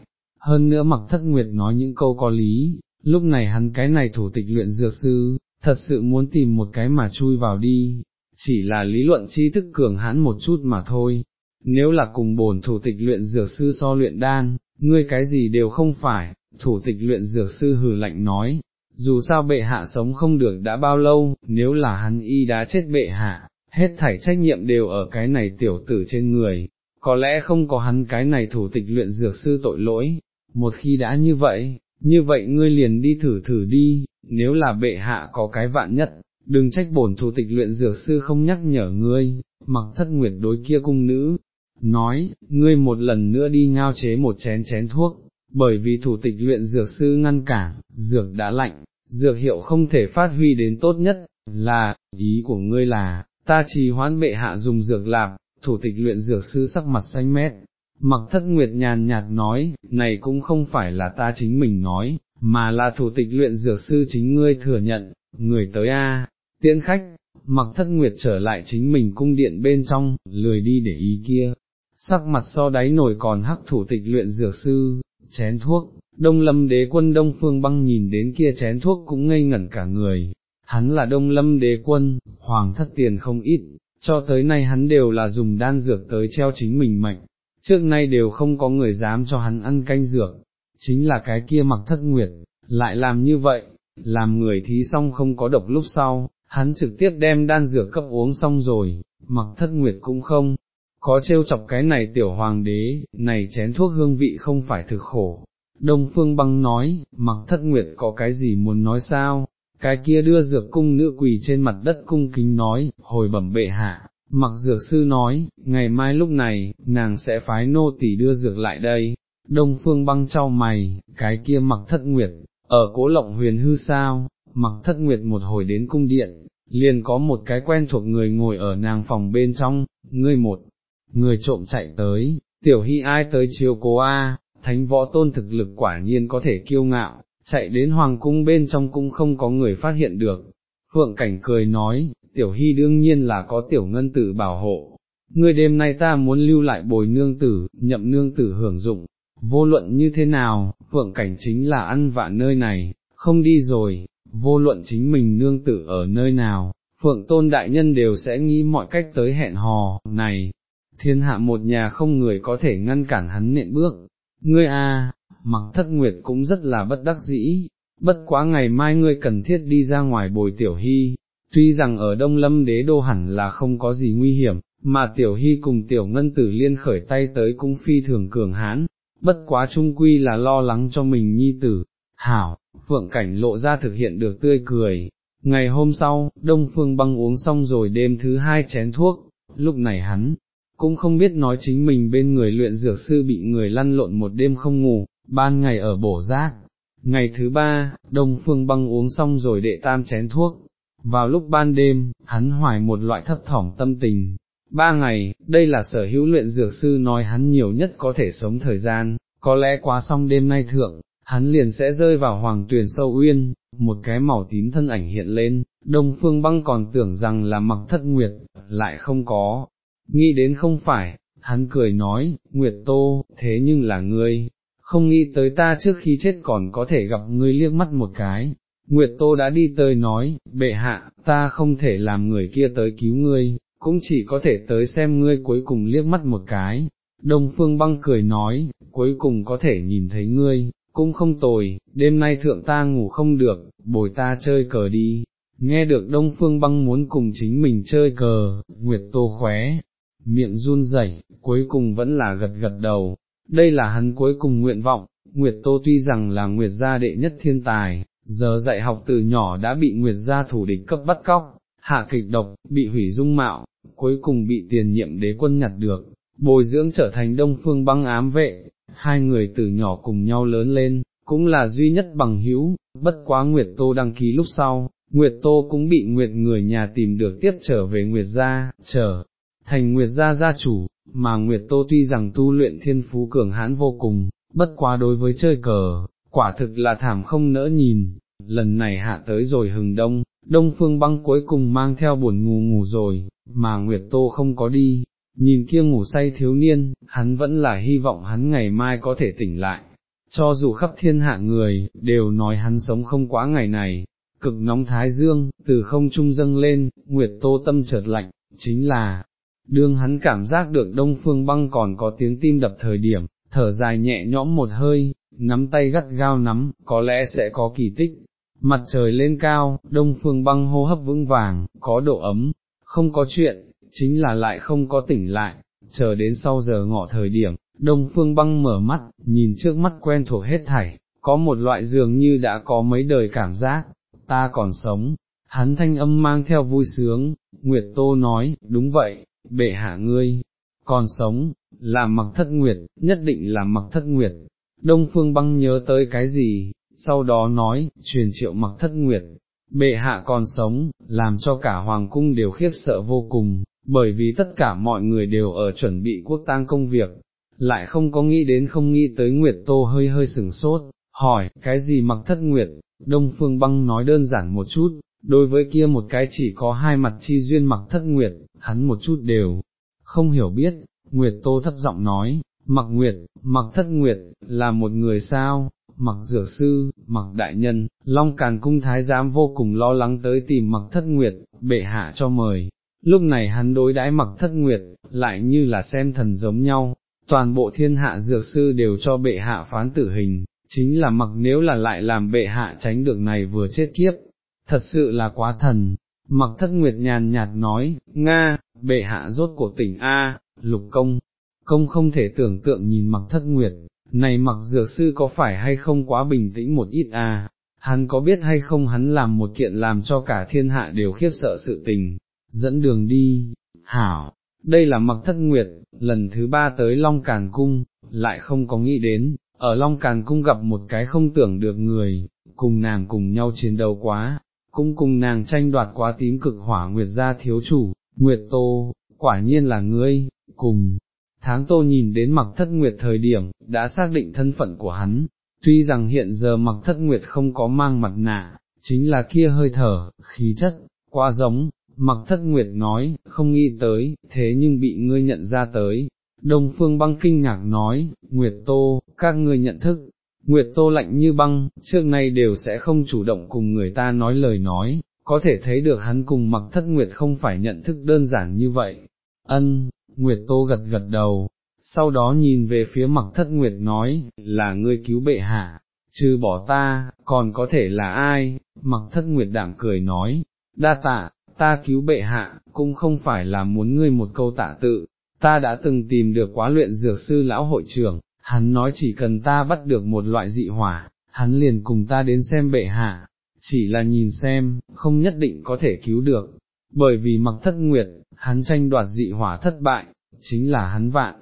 hơn nữa mặc thất nguyệt nói những câu có lý, lúc này hắn cái này thủ tịch luyện dược sư, thật sự muốn tìm một cái mà chui vào đi, chỉ là lý luận tri thức cường hãn một chút mà thôi, nếu là cùng bổn thủ tịch luyện dược sư so luyện đan, ngươi cái gì đều không phải, thủ tịch luyện dược sư hừ lạnh nói, dù sao bệ hạ sống không được đã bao lâu, nếu là hắn y đã chết bệ hạ, hết thảy trách nhiệm đều ở cái này tiểu tử trên người, có lẽ không có hắn cái này thủ tịch luyện dược sư tội lỗi, một khi đã như vậy, như vậy ngươi liền đi thử thử đi, nếu là bệ hạ có cái vạn nhất, đừng trách bổn thủ tịch luyện dược sư không nhắc nhở ngươi, mặc thất nguyệt đối kia cung nữ, nói, ngươi một lần nữa đi ngao chế một chén chén thuốc, bởi vì thủ tịch luyện dược sư ngăn cản, dược đã lạnh, dược hiệu không thể phát huy đến tốt nhất, là, ý của ngươi là, ta trì hoãn bệ hạ dùng dược lạp, thủ tịch luyện dược sư sắc mặt xanh mét, mặc thất nguyệt nhàn nhạt nói, này cũng không phải là ta chính mình nói, mà là thủ tịch luyện dược sư chính ngươi thừa nhận, người tới a, tiễn khách, mặc thất nguyệt trở lại chính mình cung điện bên trong, lười đi để ý kia, sắc mặt so đáy nổi còn hắc thủ tịch luyện dược sư, chén thuốc, đông lâm đế quân đông phương băng nhìn đến kia chén thuốc cũng ngây ngẩn cả người, hắn là đông lâm đế quân, hoàng thất tiền không ít, cho tới nay hắn đều là dùng đan dược tới treo chính mình mệnh, trước nay đều không có người dám cho hắn ăn canh dược, chính là cái kia mặc thất nguyệt, lại làm như vậy, làm người thí xong không có độc lúc sau, hắn trực tiếp đem đan dược cấp uống xong rồi, mặc thất nguyệt cũng không, có trêu chọc cái này tiểu hoàng đế, này chén thuốc hương vị không phải thực khổ. Đông Phương Băng nói, mặc thất nguyệt có cái gì muốn nói sao, cái kia đưa dược cung nữ quỳ trên mặt đất cung kính nói, hồi bẩm bệ hạ, mặc dược sư nói, ngày mai lúc này, nàng sẽ phái nô tỳ đưa dược lại đây, đông phương băng trao mày, cái kia mặc thất nguyệt, ở cố lộng huyền hư sao, mặc thất nguyệt một hồi đến cung điện, liền có một cái quen thuộc người ngồi ở nàng phòng bên trong, ngươi một, người trộm chạy tới, tiểu hy ai tới chiều cố A, thánh võ tôn thực lực quả nhiên có thể kiêu ngạo, chạy đến hoàng cung bên trong cũng không có người phát hiện được. Phượng cảnh cười nói, tiểu hy đương nhiên là có tiểu ngân tử bảo hộ, ngươi đêm nay ta muốn lưu lại bồi nương tử, nhậm nương tử hưởng dụng, vô luận như thế nào, phượng cảnh chính là ăn vạ nơi này, không đi rồi, vô luận chính mình nương tử ở nơi nào, phượng tôn đại nhân đều sẽ nghĩ mọi cách tới hẹn hò, này, thiên hạ một nhà không người có thể ngăn cản hắn nện bước, ngươi a, mặc thất nguyệt cũng rất là bất đắc dĩ, bất quá ngày mai ngươi cần thiết đi ra ngoài bồi tiểu hy, tuy rằng ở Đông Lâm đế đô hẳn là không có gì nguy hiểm, mà tiểu hy cùng tiểu ngân tử liên khởi tay tới cung phi thường cường hãn, bất quá trung quy là lo lắng cho mình nhi tử, hảo, phượng cảnh lộ ra thực hiện được tươi cười. Ngày hôm sau, Đông Phương băng uống xong rồi đêm thứ hai chén thuốc, lúc này hắn, cũng không biết nói chính mình bên người luyện dược sư bị người lăn lộn một đêm không ngủ, ban ngày ở bổ giác. Ngày thứ ba, Đông Phương băng uống xong rồi đệ tam chén thuốc, vào lúc ban đêm, hắn hoài một loại thấp thỏm tâm tình, ba ngày, đây là sở hữu luyện dược sư nói hắn nhiều nhất có thể sống thời gian, có lẽ quá xong đêm nay thượng, hắn liền sẽ rơi vào hoàng tuyền sâu uyên, một cái màu tím thân ảnh hiện lên, đông phương băng còn tưởng rằng là mặc thất nguyệt, lại không có, nghĩ đến không phải, hắn cười nói, nguyệt tô, thế nhưng là ngươi, không nghĩ tới ta trước khi chết còn có thể gặp ngươi liếc mắt một cái. Nguyệt Tô đã đi tới nói, bệ hạ, ta không thể làm người kia tới cứu ngươi, cũng chỉ có thể tới xem ngươi cuối cùng liếc mắt một cái. Đông Phương băng cười nói, cuối cùng có thể nhìn thấy ngươi, cũng không tồi, đêm nay thượng ta ngủ không được, bồi ta chơi cờ đi. Nghe được Đông Phương băng muốn cùng chính mình chơi cờ, Nguyệt Tô khóe, miệng run rẩy, cuối cùng vẫn là gật gật đầu, đây là hắn cuối cùng nguyện vọng, Nguyệt Tô tuy rằng là Nguyệt gia đệ nhất thiên tài, giờ dạy học từ nhỏ đã bị Nguyệt gia thủ địch cấp bắt cóc, hạ kịch độc, bị hủy dung mạo, cuối cùng bị tiền nhiệm đế quân nhặt được, bồi dưỡng trở thành đông phương băng ám vệ, hai người từ nhỏ cùng nhau lớn lên, cũng là duy nhất bằng hữu, bất quá Nguyệt Tô đăng ký lúc sau, Nguyệt Tô cũng bị Nguyệt người nhà tìm được tiếp trở về Nguyệt gia, trở thành Nguyệt gia gia chủ, mà Nguyệt Tô tuy rằng tu luyện thiên phú cường hãn vô cùng, bất quá đối với chơi cờ, quả thực là thảm không nỡ nhìn, lần này hạ tới rồi hừng đông, đông phương băng cuối cùng mang theo buồn ngủ ngủ rồi, mà Nguyệt Tô không có đi, nhìn kia ngủ say thiếu niên, hắn vẫn là hy vọng hắn ngày mai có thể tỉnh lại, cho dù khắp thiên hạ người, đều nói hắn sống không quá ngày này, cực nóng thái dương, từ không trung dâng lên, Nguyệt Tô tâm chợt lạnh, chính là, đương hắn cảm giác được đông phương băng còn có tiếng tim đập thời điểm, thở dài nhẹ nhõm một hơi, nắm tay gắt gao nắm, có lẽ sẽ có kỳ tích. Mặt trời lên cao, đông phương băng hô hấp vững vàng, có độ ấm, không có chuyện, chính là lại không có tỉnh lại, chờ đến sau giờ ngọ thời điểm, đông phương băng mở mắt, nhìn trước mắt quen thuộc hết thảy, có một loại dường như đã có mấy đời cảm giác, ta còn sống, hắn thanh âm mang theo vui sướng, Nguyệt Tô nói, đúng vậy, bệ hạ ngươi, còn sống, là mặc thất nguyệt, nhất định là mặc thất nguyệt. Đông Phương Băng nhớ tới cái gì, sau đó nói, truyền triệu mặc thất nguyệt, bệ hạ còn sống, làm cho cả hoàng cung đều khiếp sợ vô cùng, bởi vì tất cả mọi người đều ở chuẩn bị quốc tang công việc, lại không có nghĩ đến không nghĩ tới Nguyệt Tô hơi hơi sừng sốt, hỏi, cái gì mặc thất Nguyệt, Đông Phương Băng nói đơn giản một chút, đối với kia một cái chỉ có hai mặt chi duyên mặc thất Nguyệt, hắn một chút đều không hiểu biết, Nguyệt Tô thấp giọng nói, mặc Nguyệt, mặc thất Nguyệt, là một người sao, mặc dược sư, mặc đại nhân, Long Càn Cung Thái Giám vô cùng lo lắng tới tìm mặc thất Nguyệt, bệ hạ cho mời. Lúc này hắn đối đãi mặc thất nguyệt, lại như là xem thần giống nhau, toàn bộ thiên hạ dược sư đều cho bệ hạ phán tử hình, chính là mặc nếu là lại làm bệ hạ tránh được này vừa chết kiếp, thật sự là quá thần. Mặc thất nguyệt nhàn nhạt nói, Nga, bệ hạ rốt của tỉnh A, lục công, công không thể tưởng tượng nhìn mặc thất nguyệt, này mặc dược sư có phải hay không quá bình tĩnh một ít a? hắn có biết hay không hắn làm một kiện làm cho cả thiên hạ đều khiếp sợ sự tình, dẫn đường đi, hảo, đây là mặc thất nguyệt, lần thứ ba tới Long Càn Cung, lại không có nghĩ đến, ở Long Càn Cung gặp một cái không tưởng được người, cùng nàng cùng nhau chiến đấu quá, cũng cùng nàng tranh đoạt quá tím cực hỏa Nguyệt gia thiếu chủ, Nguyệt Tô, quả nhiên là ngươi, cùng. Tháng tô nhìn đến mặc thất nguyệt thời điểm, đã xác định thân phận của hắn, tuy rằng hiện giờ mặc thất nguyệt không có mang mặt nạ, chính là kia hơi thở, khí chất, quá giống, mặc thất nguyệt nói, không nghĩ tới, thế nhưng bị ngươi nhận ra tới. Đông phương băng kinh ngạc nói, Nguyệt Tô, các ngươi nhận thức, Nguyệt Tô lạnh như băng, trước nay đều sẽ không chủ động cùng người ta nói lời nói, có thể thấy được hắn cùng mặc thất Nguyệt không phải nhận thức đơn giản như vậy. Ân, Nguyệt Tô gật gật đầu, sau đó nhìn về phía mặc thất Nguyệt nói, là ngươi cứu bệ hạ, trừ bỏ ta, còn có thể là ai, mặc thất Nguyệt đảm cười nói, đa tạ, ta cứu bệ hạ, cũng không phải là muốn ngươi một câu tạ tự, ta đã từng tìm được quá luyện dược sư lão hội trưởng, hắn nói chỉ cần ta bắt được một loại dị hỏa, hắn liền cùng ta đến xem bệ hạ, chỉ là nhìn xem, không nhất định có thể cứu được, bởi vì mặc thất nguyệt, hắn tranh đoạt dị hỏa thất bại, chính là hắn vạn.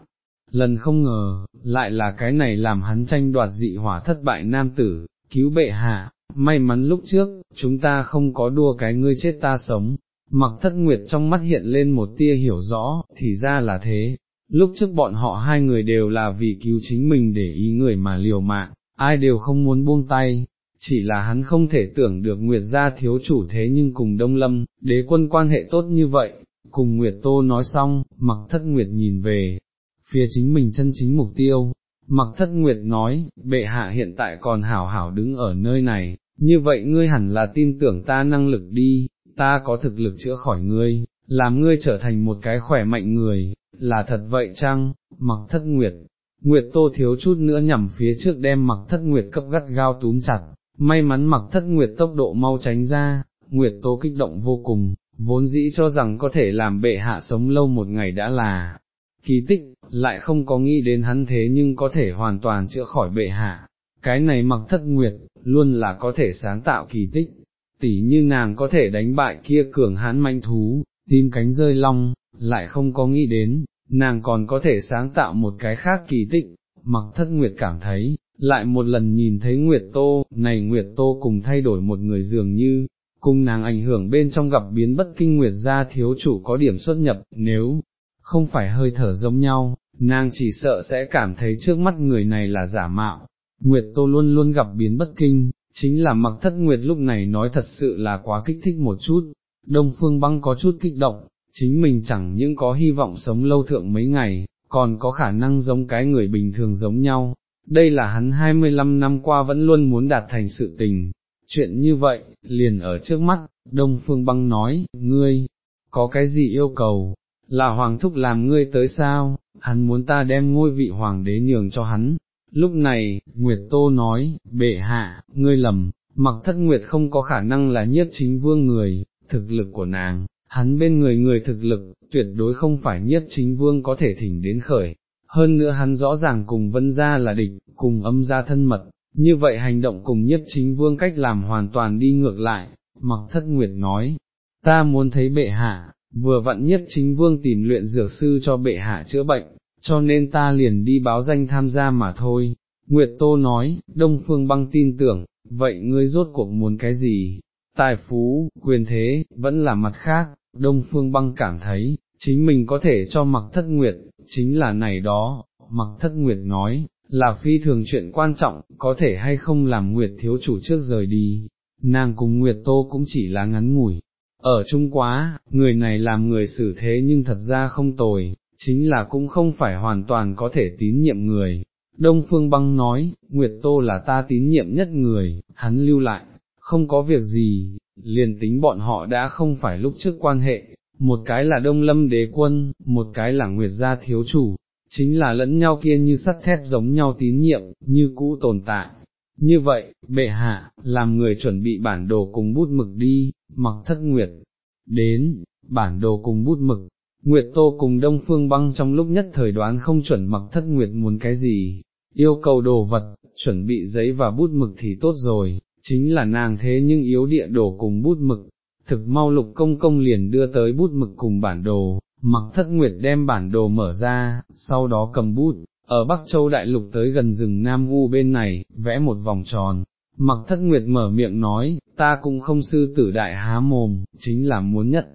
Lần không ngờ, lại là cái này làm hắn tranh đoạt dị hỏa thất bại nam tử, cứu bệ hạ, may mắn lúc trước, chúng ta không có đua cái ngươi chết ta sống, mặc thất nguyệt trong mắt hiện lên một tia hiểu rõ, thì ra là thế, lúc trước bọn họ hai người đều là vì cứu chính mình để ý người mà liều mạng, ai đều không muốn buông tay, chỉ là hắn không thể tưởng được Nguyệt gia thiếu chủ thế nhưng cùng Đông Lâm, đế quân quan hệ tốt như vậy, cùng Nguyệt Tô nói xong, mặc thất Nguyệt nhìn về, phía chính mình chân chính mục tiêu, mặc thất Nguyệt nói, bệ hạ hiện tại còn hảo hảo đứng ở nơi này, như vậy ngươi hẳn là tin tưởng ta năng lực đi, ta có thực lực chữa khỏi ngươi, làm ngươi trở thành một cái khỏe mạnh người, là thật vậy chăng, mặc thất Nguyệt. Nguyệt Tô thiếu chút nữa nhằm phía trước đem mặc thất Nguyệt cấp gắt gao túm chặt, may mắn mặc thất Nguyệt tốc độ mau tránh ra, Nguyệt Tô kích động vô cùng, vốn dĩ cho rằng có thể làm bệ hạ sống lâu một ngày đã là kỳ tích, lại không có nghĩ đến hắn thế nhưng có thể hoàn toàn chữa khỏi bệ hạ, cái này mặc thất nguyệt, luôn là có thể sáng tạo kỳ tích, tỉ như nàng có thể đánh bại kia cường hán manh thú, tim cánh rơi long, lại không có nghĩ đến, nàng còn có thể sáng tạo một cái khác kỳ tích, mặc thất nguyệt cảm thấy, lại một lần nhìn thấy Nguyệt Tô, này Nguyệt Tô cùng thay đổi một người dường như, cùng nàng ảnh hưởng bên trong gặp biến bất kinh Nguyệt gia thiếu chủ có điểm xuất nhập, nếu không phải hơi thở giống nhau, nàng chỉ sợ sẽ cảm thấy trước mắt người này là giả mạo. Nguyệt Tô luôn luôn gặp biến bất kinh, chính là mặc thất Nguyệt lúc này nói thật sự là quá kích thích một chút, Đông Phương băng có chút kích động, chính mình chẳng những có hy vọng sống lâu thượng mấy ngày, còn có khả năng giống cái người bình thường giống nhau, đây là hắn 25 năm qua vẫn luôn muốn đạt thành sự tình. Chuyện như vậy, liền ở trước mắt, Đông Phương Băng nói, ngươi, có cái gì yêu cầu, là Hoàng Thúc làm ngươi tới sao, hắn muốn ta đem ngôi vị Hoàng đế nhường cho hắn. Lúc này, Nguyệt Tô nói, bệ hạ, ngươi lầm, mặc thất Nguyệt không có khả năng là nhiếp chính vương người, thực lực của nàng, hắn bên người người thực lực, tuyệt đối không phải nhất chính vương có thể thỉnh đến khởi, hơn nữa hắn rõ ràng cùng vân gia là địch, cùng âm gia thân mật, như vậy hành động cùng nhất chính vương cách làm hoàn toàn đi ngược lại, mặc thất nguyệt nói, ta muốn thấy bệ hạ, vừa vặn nhất chính vương tìm luyện dược sư cho bệ hạ chữa bệnh, cho nên ta liền đi báo danh tham gia mà thôi. Nguyệt Tô nói, Đông Phương băng tin tưởng, vậy ngươi rốt cuộc muốn cái gì? Tài phú, quyền thế, vẫn là mặt khác, Đông Phương băng cảm thấy, chính mình có thể cho mặc thất nguyệt, chính là này đó, mặc thất nguyệt nói, là phi thường chuyện quan trọng, có thể hay không làm nguyệt thiếu chủ trước rời đi, nàng cùng nguyệt tô cũng chỉ là ngắn ngủi, ở chung quá, người này làm người xử thế nhưng thật ra không tồi, chính là cũng không phải hoàn toàn có thể tín nhiệm người. Đông Phương Băng nói, Nguyệt Tô là ta tín nhiệm nhất người, hắn lưu lại, không có việc gì, liền tính bọn họ đã không phải lúc trước quan hệ, một cái là đông lâm đế quân, một cái là nguyệt gia thiếu chủ, chính là lẫn nhau kia như sắt thép giống nhau tín nhiệm, như cũ tồn tại. Như vậy, bệ hạ, làm người chuẩn bị bản đồ cùng bút mực đi, mặc thất nguyệt, đến, bản đồ cùng bút mực, Nguyệt Tô cùng Đông Phương Băng trong lúc nhất thời đoán không chuẩn mặc thất Nguyệt muốn cái gì, yêu cầu đồ vật, chuẩn bị giấy và bút mực thì tốt rồi, chính là nàng thế nhưng yếu địa đồ cùng bút mực, thực mau lục công công liền đưa tới bút mực cùng bản đồ, mặc thất nguyệt đem bản đồ mở ra, sau đó cầm bút, ở Bắc Châu Đại Lục tới gần rừng Nam U bên này, vẽ một vòng tròn. Mặc thất nguyệt mở miệng nói, ta cũng không sư tử đại há mồm, chính là muốn nhất,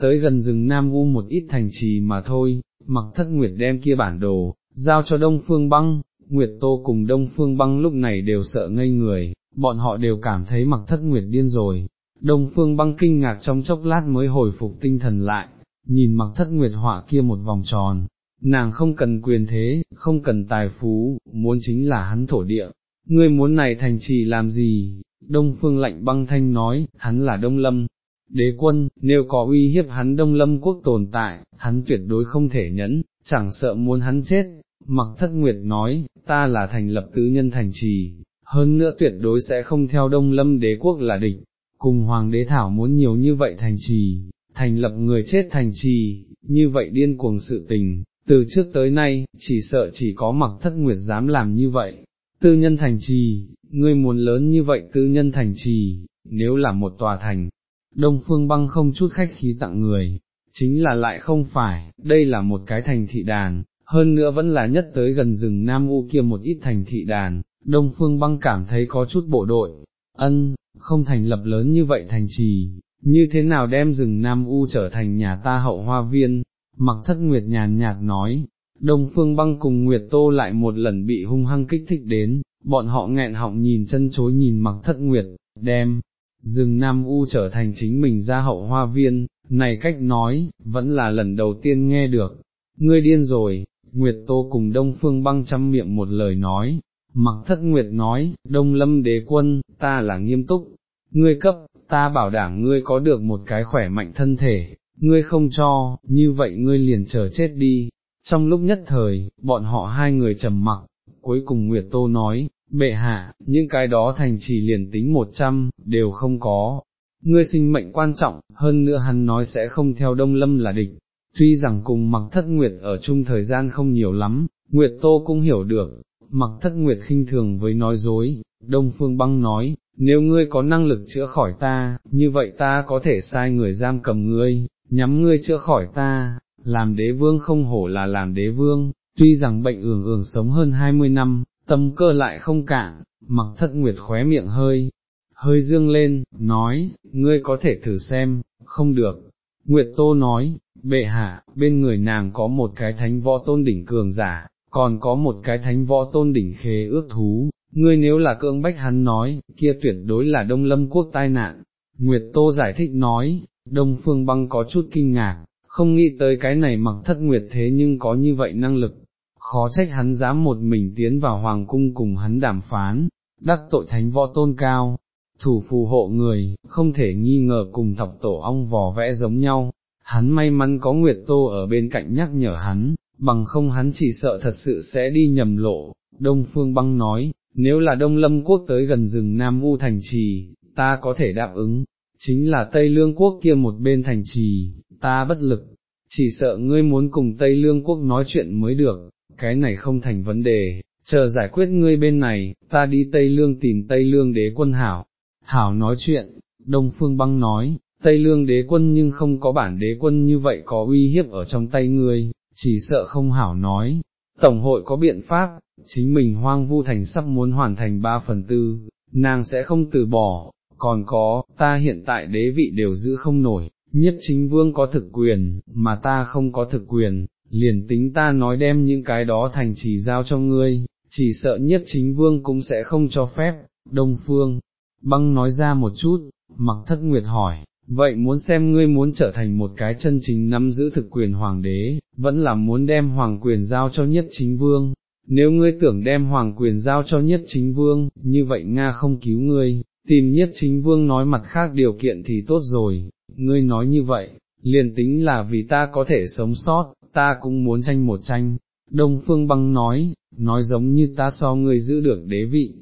tới gần rừng Nam U một ít thành trì mà thôi, mặc thất nguyệt đem kia bản đồ, giao cho Đông Phương Băng, Nguyệt Tô cùng Đông Phương Băng lúc này đều sợ ngây người, bọn họ đều cảm thấy mặc thất nguyệt điên rồi, Đông phương băng kinh ngạc trong chốc lát mới hồi phục tinh thần lại, nhìn mặc thất nguyệt họa kia một vòng tròn, nàng không cần quyền thế, không cần tài phú, muốn chính là hắn thổ địa, ngươi muốn này thành trì làm gì, đông phương lạnh băng thanh nói, hắn là đông lâm, đế quân, nếu có uy hiếp hắn đông lâm quốc tồn tại, hắn tuyệt đối không thể nhẫn, chẳng sợ muốn hắn chết, mặc thất nguyệt nói, ta là thành lập tứ nhân thành trì, hơn nữa tuyệt đối sẽ không theo đông lâm đế quốc là địch, cùng hoàng đế thảo muốn nhiều như vậy thành trì, thành lập người chết thành trì, như vậy điên cuồng sự tình, từ trước tới nay, chỉ sợ chỉ có mặc thất nguyệt dám làm như vậy. Tư nhân thành trì, ngươi muốn lớn như vậy tư nhân thành trì, nếu là một tòa thành, đông phương băng không chút khách khí tặng người, chính là lại không phải, đây là một cái thành thị đàn, hơn nữa vẫn là nhất tới gần rừng Nam U kia một ít thành thị đàn, đông phương băng cảm thấy có chút bộ đội, ân, không thành lập lớn như vậy thành trì, như thế nào đem rừng Nam U trở thành nhà ta hậu hoa viên, mặc thất nguyệt nhàn nhạt nói, Đông Phương băng cùng Nguyệt Tô lại một lần bị hung hăng kích thích đến, bọn họ nghẹn họng nhìn chân chối nhìn mặc thất nguyệt, đem, rừng Nam U trở thành chính mình ra hậu hoa viên, này cách nói, vẫn là lần đầu tiên nghe được, ngươi điên rồi, Nguyệt Tô cùng Đông Phương băng chăm miệng một lời nói, mặc thất Nguyệt nói, Đông Lâm đế quân, ta là nghiêm túc, ngươi cấp, ta bảo đảm ngươi có được một cái khỏe mạnh thân thể, ngươi không cho, như vậy ngươi liền chờ chết đi. Trong lúc nhất thời, bọn họ hai người trầm mặc, cuối cùng Nguyệt Tô nói, bệ hạ, những cái đó thành trì liền tính một trăm, đều không có. Ngươi sinh mệnh quan trọng, hơn nữa hắn nói sẽ không theo Đông Lâm là địch, tuy rằng cùng mặc thất Nguyệt ở chung thời gian không nhiều lắm, Nguyệt Tô cũng hiểu được, mặc thất Nguyệt khinh thường với nói dối, Đông Phương Băng nói, nếu ngươi có năng lực chữa khỏi ta, như vậy ta có thể sai người giam cầm ngươi, nhắm ngươi chữa khỏi ta, làm đế vương không hổ là làm đế vương, tuy rằng bệnh ường ường sống hơn 20 năm, tâm cơ lại không cạn, mặc thất nguyệt khóe miệng hơi, hơi dương lên, nói, ngươi có thể thử xem, không được. Nguyệt Tô nói, bệ hạ, bên người nàng có một cái thánh võ tôn đỉnh cường giả, còn có một cái thánh võ tôn đỉnh khế ước thú, ngươi nếu là cưỡng bách hắn nói, kia tuyệt đối là đông lâm quốc tai nạn. Nguyệt Tô giải thích nói, Đông Phương Băng có chút kinh ngạc, không nghĩ tới cái này mặc thất nguyệt thế nhưng có như vậy năng lực, khó trách hắn dám một mình tiến vào hoàng cung cùng hắn đàm phán, đắc tội thánh võ tôn cao, thủ phù hộ người, không thể nghi ngờ cùng thọc tổ ong vò vẽ giống nhau, hắn may mắn có Nguyệt Tô ở bên cạnh nhắc nhở hắn, bằng không hắn chỉ sợ thật sự sẽ đi nhầm lộ, Đông Phương Băng nói, nếu là Đông Lâm Quốc tới gần rừng Nam U thành trì, ta có thể đáp ứng, chính là Tây Lương Quốc kia một bên thành trì, ta bất lực, chỉ sợ ngươi muốn cùng Tây Lương Quốc nói chuyện mới được, cái này không thành vấn đề, chờ giải quyết ngươi bên này, ta đi Tây Lương tìm Tây Lương đế quân hảo, hảo nói chuyện, Đông Phương Băng nói, Tây Lương đế quân nhưng không có bản đế quân như vậy có uy hiếp ở trong tay ngươi, chỉ sợ không hảo nói, Tổng hội có biện pháp, chính mình hoang vu thành sắp muốn hoàn thành ba phần tư, nàng sẽ không từ bỏ, còn có, ta hiện tại đế vị đều giữ không nổi, nhiếp chính vương có thực quyền, mà ta không có thực quyền, liền tính ta nói đem những cái đó thành chỉ giao cho ngươi, chỉ sợ nhiếp chính vương cũng sẽ không cho phép, đông phương, băng nói ra một chút, mặc thất nguyệt hỏi, vậy muốn xem ngươi muốn trở thành một cái chân chính nắm giữ thực quyền hoàng đế, vẫn là muốn đem hoàng quyền giao cho nhất chính vương, nếu ngươi tưởng đem hoàng quyền giao cho nhất chính vương, như vậy Nga không cứu ngươi, tìm nhất chính vương nói mặt khác điều kiện thì tốt rồi, ngươi nói như vậy, liền tính là vì ta có thể sống sót, ta cũng muốn tranh một tranh. Đông Phương Băng nói, nói giống như ta so ngươi giữ được đế vị,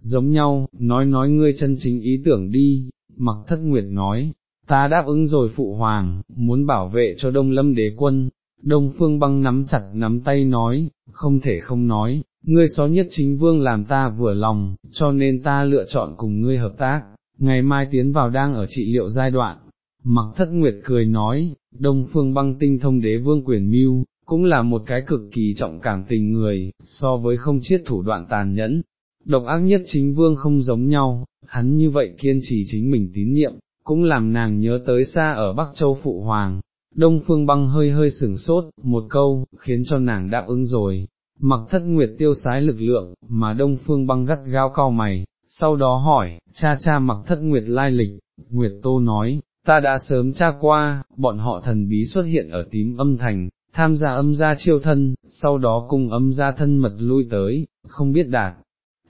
giống nhau, nói nói ngươi chân chính ý tưởng đi, mặc thất nguyệt nói, ta đáp ứng rồi phụ hoàng, muốn bảo vệ cho Đông Lâm đế quân, Đông Phương Băng nắm chặt nắm tay nói, không thể không nói, ngươi xó nhất chính vương làm ta vừa lòng, cho nên ta lựa chọn cùng ngươi hợp tác, ngày mai tiến vào đang ở trị liệu giai đoạn. Mặc thất nguyệt cười nói, Đông Phương băng tinh thông đế vương quyền mưu, cũng là một cái cực kỳ trọng cảm tình người, so với không chiết thủ đoạn tàn nhẫn. Độc ác nhất chính vương không giống nhau, hắn như vậy kiên trì chính mình tín nhiệm, cũng làm nàng nhớ tới xa ở Bắc Châu Phụ Hoàng. Đông Phương băng hơi hơi sửng sốt, một câu, khiến cho nàng đáp ứng rồi, mặc thất nguyệt tiêu sái lực lượng, mà đông phương băng gắt gao cao mày, sau đó hỏi, cha cha mặc thất nguyệt lai lịch, nguyệt tô nói, ta đã sớm tra qua, bọn họ thần bí xuất hiện ở tím âm thành, tham gia âm gia chiêu thân, sau đó cùng âm gia thân mật lui tới, không biết đạt,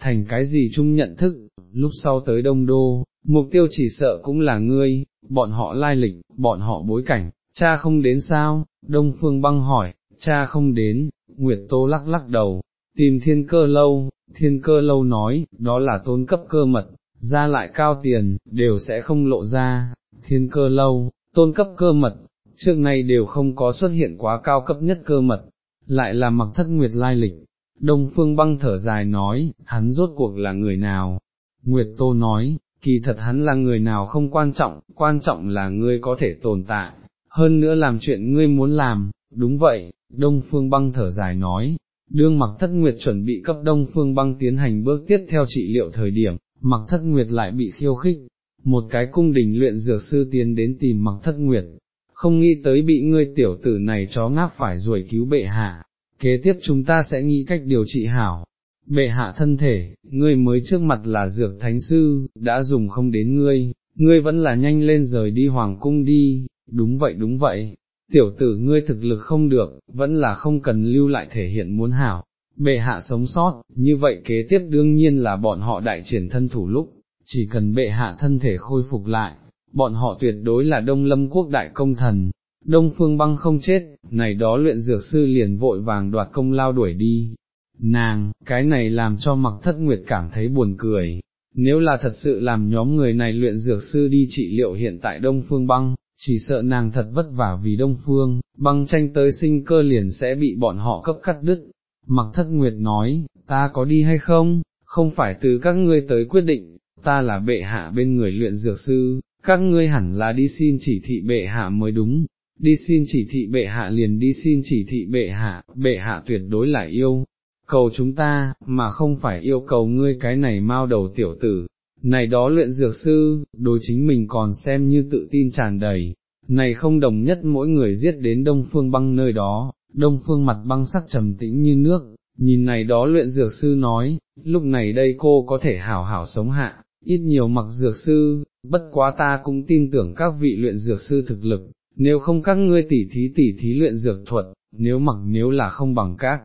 thành cái gì chung nhận thức, lúc sau tới đông đô, mục tiêu chỉ sợ cũng là ngươi, bọn họ lai lịch, bọn họ bối cảnh, cha không đến sao, đông phương băng hỏi, cha không đến, Nguyệt Tô lắc lắc đầu, tìm thiên cơ lâu, thiên cơ lâu nói, đó là tôn cấp cơ mật, ra lại cao tiền, đều sẽ không lộ ra, thiên cơ lâu, tôn cấp cơ mật, trước nay đều không có xuất hiện quá cao cấp nhất cơ mật, lại là mặc thất nguyệt lai lịch. Đông Phương băng thở dài nói, hắn rốt cuộc là người nào? Nguyệt Tô nói, kỳ thật hắn là người nào không quan trọng, quan trọng là ngươi có thể tồn tại, hơn nữa làm chuyện ngươi muốn làm, đúng vậy, Đông Phương Băng thở dài nói, đương mặc thất nguyệt chuẩn bị cấp Đông Phương Băng tiến hành bước tiếp theo trị liệu thời điểm, mặc thất nguyệt lại bị khiêu khích, một cái cung đình luyện dược sư tiến đến tìm mặc thất nguyệt, không nghĩ tới bị ngươi tiểu tử này chó ngáp phải ruồi cứu bệ hạ, kế tiếp chúng ta sẽ nghĩ cách điều trị hảo. Bệ hạ thân thể, ngươi mới trước mặt là dược thánh sư, đã dùng không đến ngươi, ngươi vẫn là nhanh lên rời đi hoàng cung đi, đúng vậy đúng vậy, tiểu tử ngươi thực lực không được, vẫn là không cần lưu lại thể hiện muốn hảo, bệ hạ sống sót, như vậy kế tiếp đương nhiên là bọn họ đại triển thân thủ lúc, chỉ cần bệ hạ thân thể khôi phục lại, bọn họ tuyệt đối là đông lâm quốc đại công thần, đông phương băng không chết, này đó luyện dược sư liền vội vàng đoạt công lao đuổi đi. Nàng, cái này làm cho mặc thất nguyệt cảm thấy buồn cười, nếu là thật sự làm nhóm người này luyện dược sư đi trị liệu hiện tại đông phương băng, chỉ sợ nàng thật vất vả vì đông phương, băng tranh tới sinh cơ liền sẽ bị bọn họ cấp cắt đứt. Mặc thất nguyệt nói, ta có đi hay không, không phải từ các ngươi tới quyết định, ta là bệ hạ bên người luyện dược sư, các ngươi hẳn là đi xin chỉ thị bệ hạ mới đúng, đi xin chỉ thị bệ hạ liền đi xin chỉ thị bệ hạ, bệ hạ tuyệt đối là yêu, cầu chúng ta, mà không phải yêu cầu ngươi cái này mau đầu tiểu tử, này đó luyện dược sư, đối chính mình còn xem như tự tin tràn đầy, này không đồng nhất mỗi người giết đến đông phương băng nơi đó, đông phương mặt băng sắc trầm tĩnh như nước, nhìn này đó luyện dược sư nói, lúc này đây cô có thể hảo hảo sống hạ, ít nhiều mặc dược sư, bất quá ta cũng tin tưởng các vị luyện dược sư thực lực, nếu không các ngươi tỉ thí tỉ thí luyện dược thuật, nếu mặc nếu là không bằng các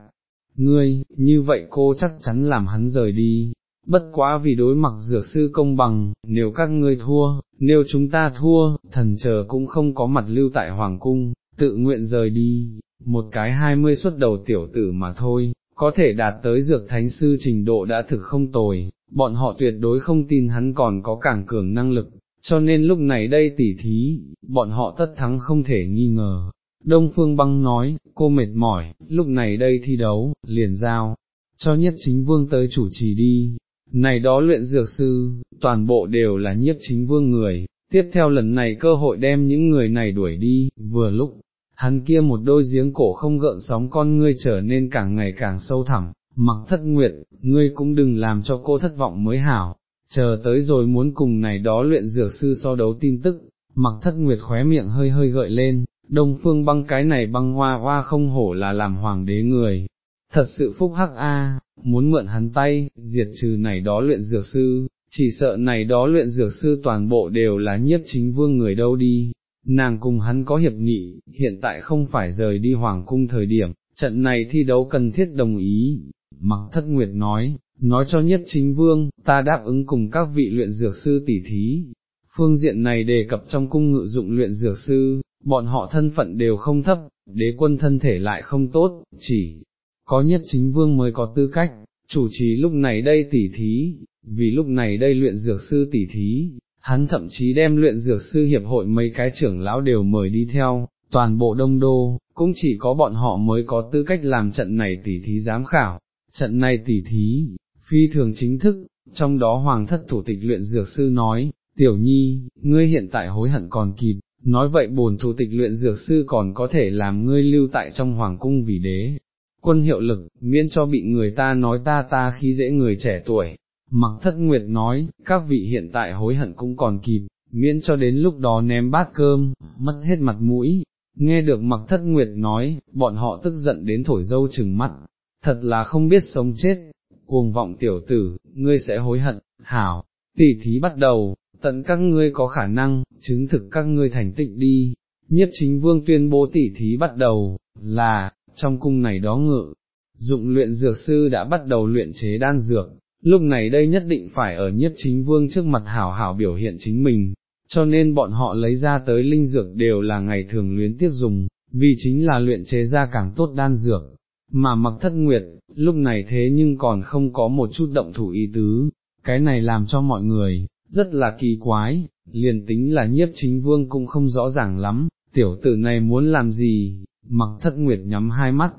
ngươi, như vậy cô chắc chắn làm hắn rời đi, bất quá vì đối mặt dược sư công bằng, nếu các ngươi thua, nếu chúng ta thua, thần chờ cũng không có mặt lưu tại Hoàng Cung, tự nguyện rời đi, một cái hai mươi xuất đầu tiểu tử mà thôi, có thể đạt tới dược thánh sư trình độ đã thực không tồi, bọn họ tuyệt đối không tin hắn còn có càng cường năng lực, cho nên lúc này đây tỉ thí, bọn họ tất thắng không thể nghi ngờ. Đông Phương Băng nói, cô mệt mỏi, lúc này đây thi đấu, liền giao, cho nhất chính vương tới chủ trì đi, này đó luyện dược sư, toàn bộ đều là nhiếp chính vương người, tiếp theo lần này cơ hội đem những người này đuổi đi, vừa lúc, hắn kia một đôi giếng cổ không gợn sóng con ngươi trở nên càng ngày càng sâu thẳm, mặc thất nguyệt, ngươi cũng đừng làm cho cô thất vọng mới hảo, chờ tới rồi muốn cùng này đó luyện dược sư so đấu tin tức, mặc thất nguyệt khóe miệng hơi hơi gợi lên, đông phương băng cái này băng hoa hoa không hổ là làm hoàng đế người, thật sự phúc hắc a, muốn mượn hắn tay, diệt trừ này đó luyện dược sư, chỉ sợ này đó luyện dược sư toàn bộ đều là nhiếp chính vương người đâu đi, nàng cùng hắn có hiệp nghị, hiện tại không phải rời đi hoàng cung thời điểm, trận này thi đấu cần thiết đồng ý, mặc thất nguyệt nói, nói cho nhất chính vương, ta đáp ứng cùng các vị luyện dược sư tỷ thí. Phương diện này đề cập trong cung ngự dụng luyện dược sư, bọn họ thân phận đều không thấp, đế quân thân thể lại không tốt, chỉ có nhất chính vương mới có tư cách, chủ trì lúc này đây tỉ thí, vì lúc này đây luyện dược sư tỉ thí, hắn thậm chí đem luyện dược sư hiệp hội mấy cái trưởng lão đều mời đi theo, toàn bộ đông đô, cũng chỉ có bọn họ mới có tư cách làm trận này tỉ thí giám khảo, trận này tỉ thí, phi thường chính thức, trong đó hoàng thất thủ tịch luyện dược sư nói, tiểu nhi, ngươi hiện tại hối hận còn kịp, nói vậy bổn thủ tịch luyện dược sư còn có thể làm ngươi lưu tại trong hoàng cung vì đế, quân hiệu lực, miễn cho bị người ta nói ta ta khi dễ người trẻ tuổi. Mặc thất nguyệt nói, các vị hiện tại hối hận cũng còn kịp, miễn cho đến lúc đó ném bát cơm, mất hết mặt mũi. Nghe được mặc thất nguyệt nói, bọn họ tức giận đến thổi dâu chừng mắt, thật là không biết sống chết, cuồng vọng tiểu tử, ngươi sẽ hối hận, hảo, tỷ thí bắt đầu, tận các ngươi có khả năng, chứng thực các ngươi thành tịnh đi, nhiếp chính vương tuyên bố tỉ thí bắt đầu, là, trong cung này đó ngự, dụng luyện dược sư đã bắt đầu luyện chế đan dược, lúc này đây nhất định phải ở nhiếp chính vương trước mặt hảo hảo biểu hiện chính mình, cho nên bọn họ lấy ra tới linh dược đều là ngày thường luyến tiếc dùng, vì chính là luyện chế ra càng tốt đan dược, mà mặc thất nguyệt, lúc này thế nhưng còn không có một chút động thủ ý tứ, cái này làm cho mọi người, rất là kỳ quái, liền tính là nhiếp chính vương cũng không rõ ràng lắm, tiểu tử này muốn làm gì, mặc thất nguyệt nhắm hai mắt,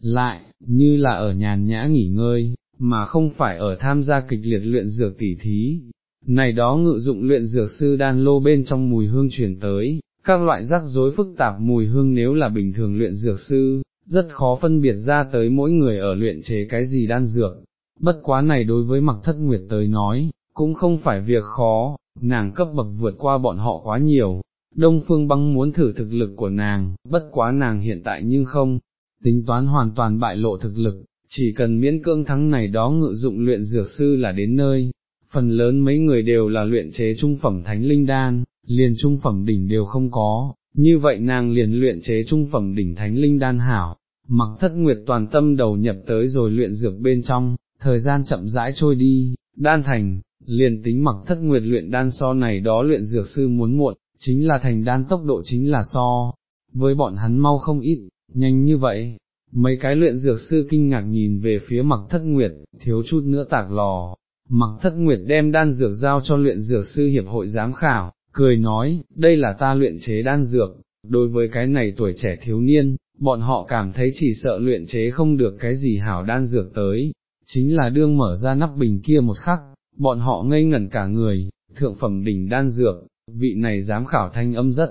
lại, như là ở nhàn nhã nghỉ ngơi, mà không phải ở tham gia kịch liệt luyện dược tỉ thí. Này đó ngự dụng luyện dược sư đan lô bên trong mùi hương chuyển tới, các loại rắc rối phức tạp mùi hương nếu là bình thường luyện dược sư, rất khó phân biệt ra tới mỗi người ở luyện chế cái gì đan dược. Bất quá này đối với mặc thất nguyệt tới nói, cũng không phải việc khó, nàng cấp bậc vượt qua bọn họ quá nhiều. Đông Phương Băng muốn thử thực lực của nàng, bất quá nàng hiện tại nhưng không, tính toán hoàn toàn bại lộ thực lực, chỉ cần miễn cưỡng thắng này đó ngự dụng luyện dược sư là đến nơi, phần lớn mấy người đều là luyện chế trung phẩm thánh linh đan, liền trung phẩm đỉnh đều không có, như vậy nàng liền luyện chế trung phẩm đỉnh thánh linh đan hảo, mặc thất nguyệt toàn tâm đầu nhập tới rồi luyện dược bên trong, thời gian chậm rãi trôi đi, đan thành, liền tính mặc thất nguyệt luyện đan so này đó luyện dược sư muốn muộn, chính là thành đan tốc độ chính là so, với bọn hắn mau không ít, nhanh như vậy. Mấy cái luyện dược sư kinh ngạc nhìn về phía mặc thất nguyệt, thiếu chút nữa tạc lò, mặc thất nguyệt đem đan dược giao cho luyện dược sư hiệp hội giám khảo, cười nói, đây là ta luyện chế đan dược, đối với cái này tuổi trẻ thiếu niên, bọn họ cảm thấy chỉ sợ luyện chế không được cái gì hảo đan dược tới, chính là đương mở ra nắp bình kia một khắc, bọn họ ngây ngẩn cả người, thượng phẩm đỉnh đan dược, vị này dám khảo thanh âm rất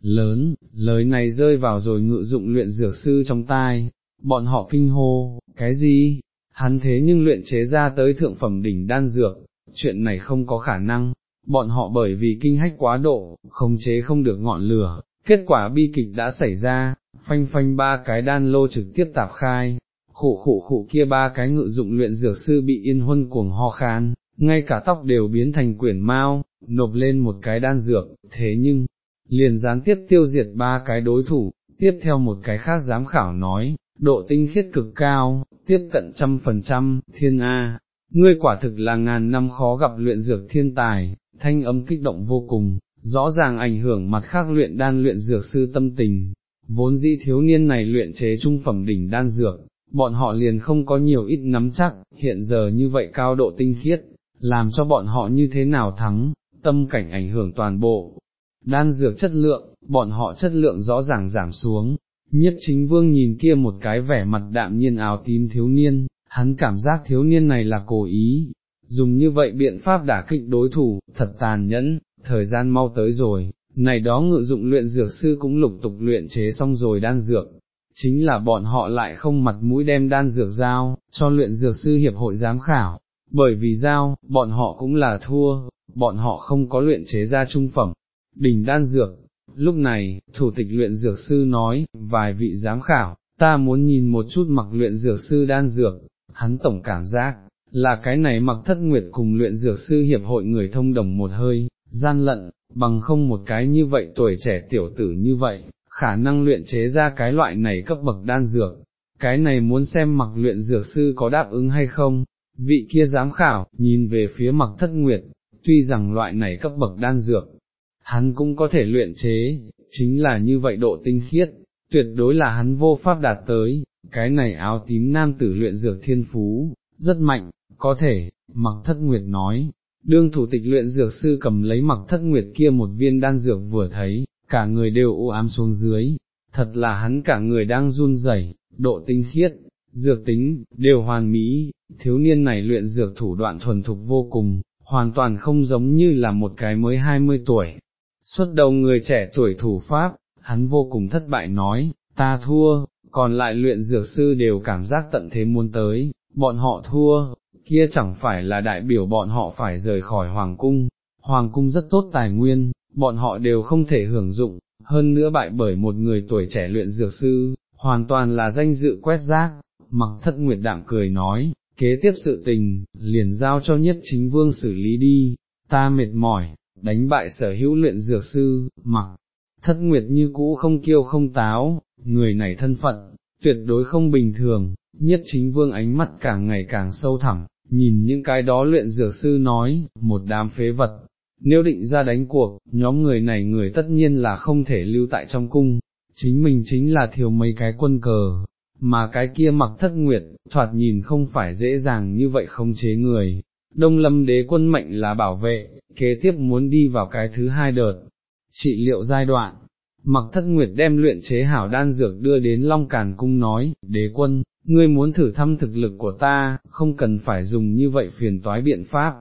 lớn, lời này rơi vào rồi ngự dụng luyện dược sư trong tai, bọn họ kinh hô, cái gì, hắn thế nhưng luyện chế ra tới thượng phẩm đỉnh đan dược, chuyện này không có khả năng, bọn họ bởi vì kinh hách quá độ, không chế không được ngọn lửa, kết quả bi kịch đã xảy ra, phanh phanh ba cái đan lô trực tiếp tạp khai, khổ khổ khổ kia ba cái ngự dụng luyện dược sư bị yên huân cuồng ho khan, ngay cả tóc đều biến thành quyển mao nộp lên một cái đan dược, thế nhưng, liền gián tiếp tiêu diệt ba cái đối thủ, tiếp theo một cái khác giám khảo nói, độ tinh khiết cực cao, tiếp cận trăm phần trăm, thiên A, ngươi quả thực là ngàn năm khó gặp luyện dược thiên tài, thanh âm kích động vô cùng, rõ ràng ảnh hưởng mặt khác luyện đan luyện dược sư tâm tình, vốn dĩ thiếu niên này luyện chế trung phẩm đỉnh đan dược, bọn họ liền không có nhiều ít nắm chắc, hiện giờ như vậy cao độ tinh khiết, làm cho bọn họ như thế nào thắng, tâm cảnh ảnh hưởng toàn bộ. Đan dược chất lượng, bọn họ chất lượng rõ ràng giảm xuống, nhiếp chính vương nhìn kia một cái vẻ mặt đạm nhiên áo tím thiếu niên, hắn cảm giác thiếu niên này là cố ý, dùng như vậy biện pháp đả kích đối thủ, thật tàn nhẫn, thời gian mau tới rồi, này đó ngự dụng luyện dược sư cũng lục tục luyện chế xong rồi đan dược, chính là bọn họ lại không mặt mũi đem đan dược giao, cho luyện dược sư hiệp hội giám khảo, bởi vì giao, bọn họ cũng là thua, bọn họ không có luyện chế ra trung phẩm, đỉnh đan dược. Lúc này, thủ tịch luyện dược sư nói, vài vị giám khảo, ta muốn nhìn một chút mặc luyện dược sư đan dược, hắn tổng cảm giác, là cái này mặc thất nguyệt cùng luyện dược sư hiệp hội người thông đồng một hơi, gian lận, bằng không một cái như vậy tuổi trẻ tiểu tử như vậy, khả năng luyện chế ra cái loại này cấp bậc đan dược, cái này muốn xem mặc luyện dược sư có đáp ứng hay không, vị kia giám khảo, nhìn về phía mặc thất nguyệt, tuy rằng loại này cấp bậc đan dược, hắn cũng có thể luyện chế, chính là như vậy độ tinh khiết, tuyệt đối là hắn vô pháp đạt tới, cái này áo tím nam tử luyện dược thiên phú, rất mạnh, có thể, mặc thất nguyệt nói, đương thủ tịch luyện dược sư cầm lấy mặc thất nguyệt kia một viên đan dược vừa thấy, cả người đều u ám xuống dưới, thật là hắn cả người đang run rẩy, độ tinh khiết, dược tính, đều hoàn mỹ, thiếu niên này luyện dược thủ đoạn thuần thục vô cùng, hoàn toàn không giống như là một cái mới 20 tuổi. Xuất đầu người trẻ tuổi thủ pháp, hắn vô cùng thất bại nói, ta thua, còn lại luyện dược sư đều cảm giác tận thế muốn tới, bọn họ thua, kia chẳng phải là đại biểu bọn họ phải rời khỏi Hoàng cung, Hoàng cung rất tốt tài nguyên, bọn họ đều không thể hưởng dụng, hơn nữa bại bởi một người tuổi trẻ luyện dược sư, hoàn toàn là danh dự quét rác, mặc thất nguyệt đạm cười nói, kế tiếp sự tình, liền giao cho nhất chính vương xử lý đi, ta mệt mỏi, đánh bại sở hữu luyện dược sư, mặc, thất nguyệt như cũ không kiêu không táo, người này thân phận, tuyệt đối không bình thường, nhất chính vương ánh mắt càng ngày càng sâu thẳm, nhìn những cái đó luyện dược sư nói, một đám phế vật, nếu định ra đánh cuộc, nhóm người này người tất nhiên là không thể lưu tại trong cung, chính mình chính là thiếu mấy cái quân cờ, mà cái kia mặc thất nguyệt, thoạt nhìn không phải dễ dàng như vậy không chế người. Đông lâm đế quân mệnh là bảo vệ, kế tiếp muốn đi vào cái thứ hai đợt, trị liệu giai đoạn, mặc thất nguyệt đem luyện chế hảo đan dược đưa đến Long Càn Cung nói, đế quân, ngươi muốn thử thăm thực lực của ta, không cần phải dùng như vậy phiền toái biện pháp,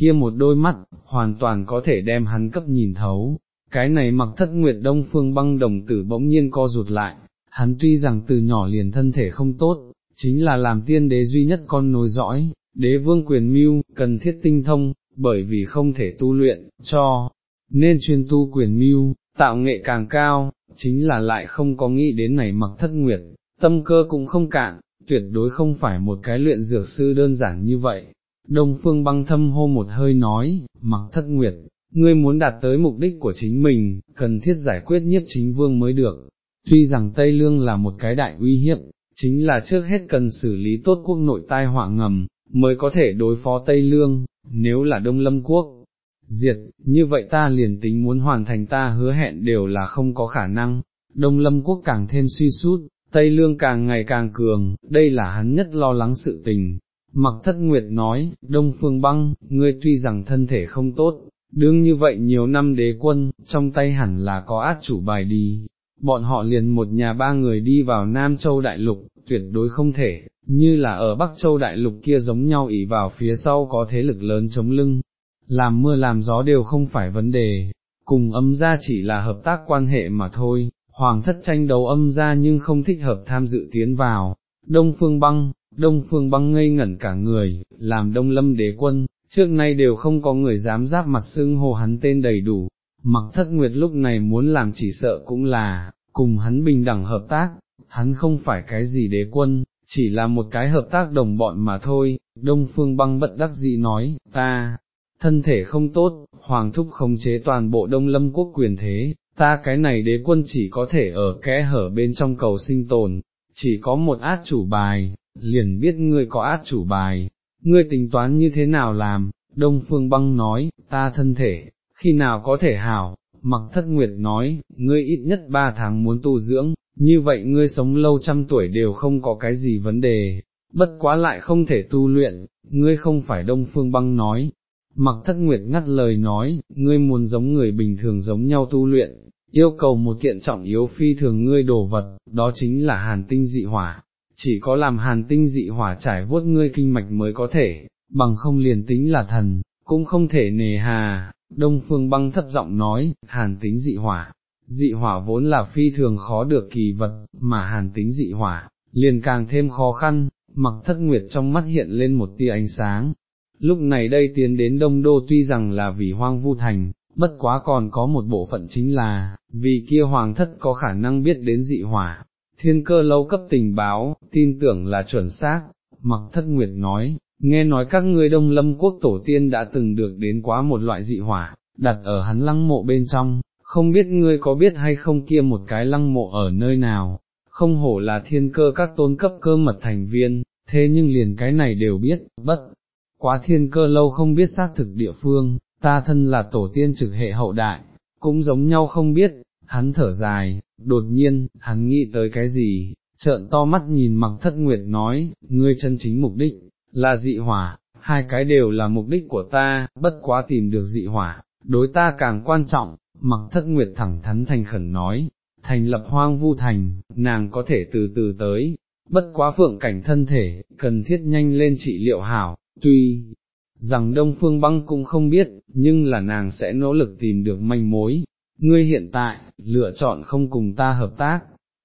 kia một đôi mắt, hoàn toàn có thể đem hắn cấp nhìn thấu, cái này mặc thất nguyệt đông phương băng đồng tử bỗng nhiên co rụt lại, hắn tuy rằng từ nhỏ liền thân thể không tốt, chính là làm tiên đế duy nhất con nối dõi, đế vương quyền mưu, cần thiết tinh thông, bởi vì không thể tu luyện, cho, nên chuyên tu quyền mưu, tạo nghệ càng cao, chính là lại không có nghĩ đến này mặc thất nguyệt, tâm cơ cũng không cạn, tuyệt đối không phải một cái luyện dược sư đơn giản như vậy. Đông phương băng thâm hô một hơi nói, mặc thất nguyệt, ngươi muốn đạt tới mục đích của chính mình, cần thiết giải quyết nhiếp chính vương mới được. Tuy rằng Tây Lương là một cái đại uy hiếp, chính là trước hết cần xử lý tốt quốc nội tai họa ngầm, mới có thể đối phó Tây Lương, nếu là Đông Lâm Quốc. Diệt, như vậy ta liền tính muốn hoàn thành ta hứa hẹn đều là không có khả năng, Đông Lâm Quốc càng thêm suy sút, Tây Lương càng ngày càng cường, đây là hắn nhất lo lắng sự tình. Mặc thất nguyệt nói, Đông Phương Băng, ngươi tuy rằng thân thể không tốt, đương như vậy nhiều năm đế quân, trong tay hẳn là có át chủ bài đi, bọn họ liền một nhà ba người đi vào Nam Châu Đại Lục, tuyệt đối không thể, như là ở Bắc Châu Đại Lục kia giống nhau ỉ vào phía sau có thế lực lớn chống lưng, làm mưa làm gió đều không phải vấn đề, cùng âm gia chỉ là hợp tác quan hệ mà thôi, hoàng thất tranh đấu âm gia nhưng không thích hợp tham dự tiến vào, Đông Phương Băng, Đông Phương Băng ngây ngẩn cả người, làm Đông Lâm đế quân, trước nay đều không có người dám giáp mặt xưng hô hắn tên đầy đủ, mặc thất nguyệt lúc này muốn làm chỉ sợ cũng là, cùng hắn bình đẳng hợp tác, hắn không phải cái gì đế quân, chỉ là một cái hợp tác đồng bọn mà thôi, Đông Phương băng bất đắc dĩ nói, ta, thân thể không tốt, Hoàng thúc khống chế toàn bộ Đông Lâm quốc quyền thế, ta cái này đế quân chỉ có thể ở kẽ hở bên trong cầu sinh tồn, chỉ có một át chủ bài, liền biết ngươi có át chủ bài, ngươi tính toán như thế nào làm, Đông Phương băng nói, ta thân thể, khi nào có thể hảo, mặc thất nguyệt nói, ngươi ít nhất ba tháng muốn tu dưỡng, như vậy ngươi sống lâu trăm tuổi đều không có cái gì vấn đề, bất quá lại không thể tu luyện, ngươi không phải đông phương băng nói. Mặc thất nguyệt ngắt lời nói, ngươi muốn giống người bình thường giống nhau tu luyện, yêu cầu một kiện trọng yếu phi thường ngươi đồ vật, đó chính là hàn tinh dị hỏa, chỉ có làm hàn tinh dị hỏa trải vuốt ngươi kinh mạch mới có thể, bằng không liền tính là thần, cũng không thể nề hà, Đông Phương băng thấp giọng nói, hàn tính dị hỏa, dị hỏa vốn là phi thường khó được kỳ vật, mà hàn tính dị hỏa, liền càng thêm khó khăn, mặc thất nguyệt trong mắt hiện lên một tia ánh sáng. Lúc này đây tiến đến Đông Đô tuy rằng là vì hoang vu thành, bất quá còn có một bộ phận chính là, vì kia hoàng thất có khả năng biết đến dị hỏa, thiên cơ lâu cấp tình báo, tin tưởng là chuẩn xác, mặc thất nguyệt nói, nghe nói các ngươi đông lâm quốc tổ tiên đã từng được đến quá một loại dị hỏa, đặt ở hắn lăng mộ bên trong, không biết ngươi có biết hay không kia một cái lăng mộ ở nơi nào, không hổ là thiên cơ các tôn cấp cơ mật thành viên, thế nhưng liền cái này đều biết, bất, quá thiên cơ lâu không biết xác thực địa phương, ta thân là tổ tiên trực hệ hậu đại, cũng giống nhau không biết, hắn thở dài, đột nhiên, hắn nghĩ tới cái gì, trợn to mắt nhìn mặc thất nguyệt nói, ngươi chân chính mục đích, là dị hỏa, hai cái đều là mục đích của ta, bất quá tìm được dị hỏa, đối ta càng quan trọng, mặc thất nguyệt thẳng thắn thành khẩn nói, thành lập hoang vu thành, nàng có thể từ từ tới, bất quá phượng cảnh thân thể, cần thiết nhanh lên trị liệu hảo, tuy rằng Đông Phương Băng cũng không biết, nhưng là nàng sẽ nỗ lực tìm được manh mối. Ngươi hiện tại, lựa chọn không cùng ta hợp tác,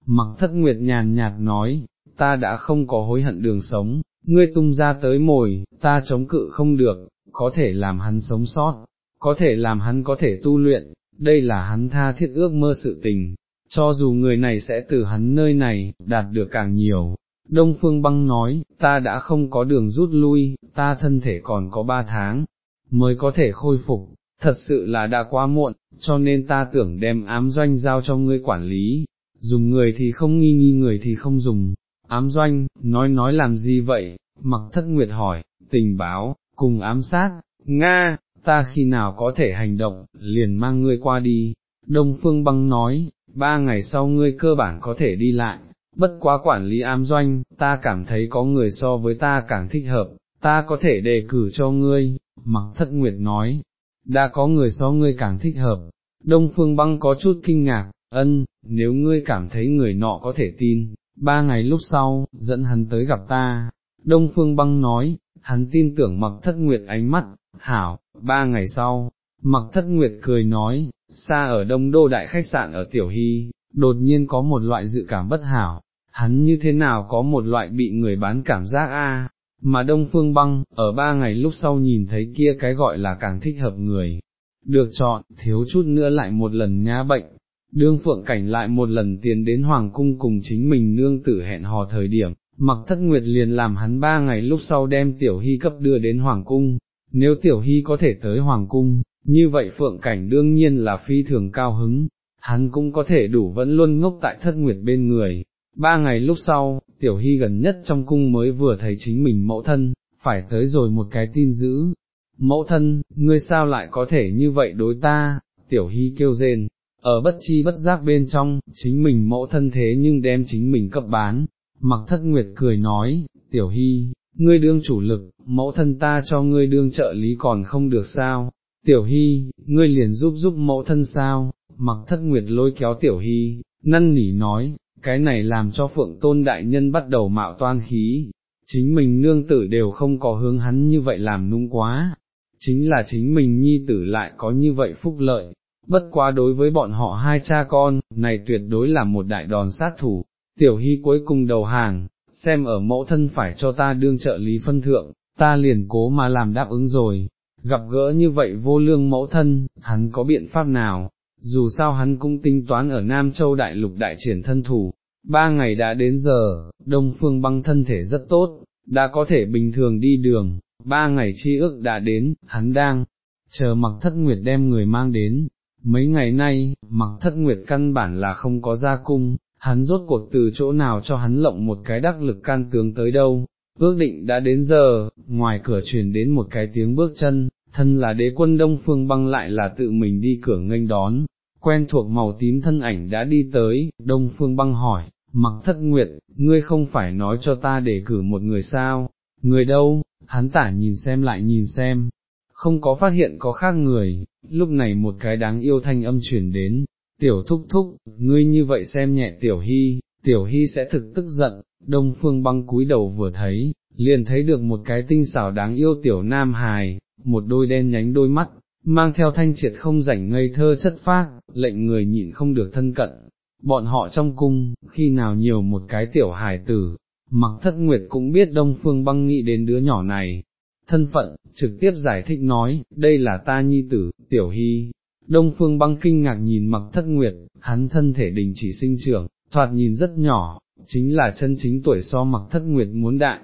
mặc thất nguyệt nhàn nhạt nói, ta đã không có hối hận đường sống, ngươi tung ra tới mồi, ta chống cự không được, có thể làm hắn sống sót, có thể làm hắn có thể tu luyện, đây là hắn tha thiết ước mơ sự tình, cho dù người này sẽ từ hắn nơi này, đạt được càng nhiều. Đông Phương Băng nói, ta đã không có đường rút lui, ta thân thể còn có ba tháng, mới có thể khôi phục, thật sự là đã quá muộn, cho nên ta tưởng đem ám doanh giao cho ngươi quản lý, dùng người thì không nghi nghi người thì không dùng, ám doanh, nói nói làm gì vậy, mặc thất nguyệt hỏi, tình báo, cùng ám sát, Nga, ta khi nào có thể hành động, liền mang ngươi qua đi, Đông Phương Băng nói, ba ngày sau ngươi cơ bản có thể đi lại, bất quá quản lý ám doanh, ta cảm thấy có người so với ta càng thích hợp, ta có thể đề cử cho ngươi, mặc thất nguyệt nói, đã có người so ngươi càng thích hợp, Đông Phương Băng có chút kinh ngạc, ân, nếu ngươi cảm thấy người nọ có thể tin, ba ngày lúc sau, dẫn hắn tới gặp ta, Đông Phương Băng nói, hắn tin tưởng mặc thất nguyệt ánh mắt, hảo, ba ngày sau, mặc thất nguyệt cười nói, xa ở đông đô đại khách sạn ở Tiểu Hy, đột nhiên có một loại dự cảm bất hảo, hắn như thế nào có một loại bị người bán cảm giác a. mà Đông Phương Băng, ở ba ngày lúc sau nhìn thấy kia cái gọi là càng thích hợp người, được chọn, thiếu chút nữa lại một lần nhá bệnh, đương phượng cảnh lại một lần tiến đến Hoàng Cung cùng chính mình nương tử hẹn hò thời điểm, mặc thất nguyệt liền làm hắn ba ngày lúc sau đem Tiểu Hy cấp đưa đến Hoàng Cung, nếu Tiểu Hy có thể tới Hoàng Cung, như vậy phượng cảnh đương nhiên là phi thường cao hứng, hắn cũng có thể đủ vẫn luôn ngốc tại thất nguyệt bên người. Ba ngày lúc sau, Tiểu Hy gần nhất trong cung mới vừa thấy chính mình mẫu thân, phải tới rồi một cái tin dữ. Mẫu thân, ngươi sao lại có thể như vậy đối ta, Tiểu Hy kêu rên, ở bất chi bất giác bên trong, chính mình mẫu thân thế nhưng đem chính mình cấp bán. Mặc thất nguyệt cười nói, Tiểu Hy, ngươi đương chủ lực, mẫu thân ta cho ngươi đương trợ lý còn không được sao, Tiểu Hy, ngươi liền giúp giúp mẫu thân sao, mặc thất nguyệt lôi kéo Tiểu Hy, năn nỉ nói, cái này làm cho phượng tôn đại nhân bắt đầu mạo toan khí, chính mình nương tử đều không có hướng hắn như vậy làm nung quá, chính là chính mình nhi tử lại có như vậy phúc lợi, bất quá đối với bọn họ hai cha con, này tuyệt đối là một đại đòn sát thủ, tiểu hy cuối cùng đầu hàng, xem ở mẫu thân phải cho ta đương trợ lý phân thượng, ta liền cố mà làm đáp ứng rồi, gặp gỡ như vậy vô lương mẫu thân, hắn có biện pháp nào, dù sao hắn cũng tính toán ở Nam Châu Đại Lục đại triển thân thủ, ba ngày đã đến giờ, Đông Phương băng thân thể rất tốt, đã có thể bình thường đi đường, ba ngày chi ước đã đến, hắn đang chờ mặc thất nguyệt đem người mang đến. Mấy ngày nay, mặc thất nguyệt căn bản là không có gia cung, hắn rốt cuộc từ chỗ nào cho hắn lộng một cái đắc lực can tướng tới đâu, ước định đã đến giờ, ngoài cửa truyền đến một cái tiếng bước chân, thân là đế quân đông phương băng lại là tự mình đi cửa nghênh đón, quen thuộc màu tím thân ảnh đã đi tới, đông phương băng hỏi, mặc thất nguyệt, ngươi không phải nói cho ta để cử một người sao, người đâu, hắn tả nhìn xem lại nhìn xem, không có phát hiện có khác người, lúc này một cái đáng yêu thanh âm chuyển đến, tiểu thúc thúc, ngươi như vậy xem nhẹ tiểu hy, tiểu hy sẽ thực tức giận, đông phương băng cúi đầu vừa thấy, liền thấy được một cái tinh xảo đáng yêu tiểu nam hài, một đôi đen nhánh đôi mắt, mang theo thanh triệt không rảnh ngây thơ chất phác, lệnh người nhịn không được thân cận. Bọn họ trong cung, khi nào nhiều một cái tiểu hài tử, mặc thất nguyệt cũng biết đông phương băng nghĩ đến đứa nhỏ này. Thân phận, trực tiếp giải thích nói, đây là ta nhi tử, tiểu hy. Đông phương băng kinh ngạc nhìn mặc thất nguyệt, hắn thân thể đình chỉ sinh trưởng, thoạt nhìn rất nhỏ, chính là chân chính tuổi so mặc thất nguyệt muốn đại,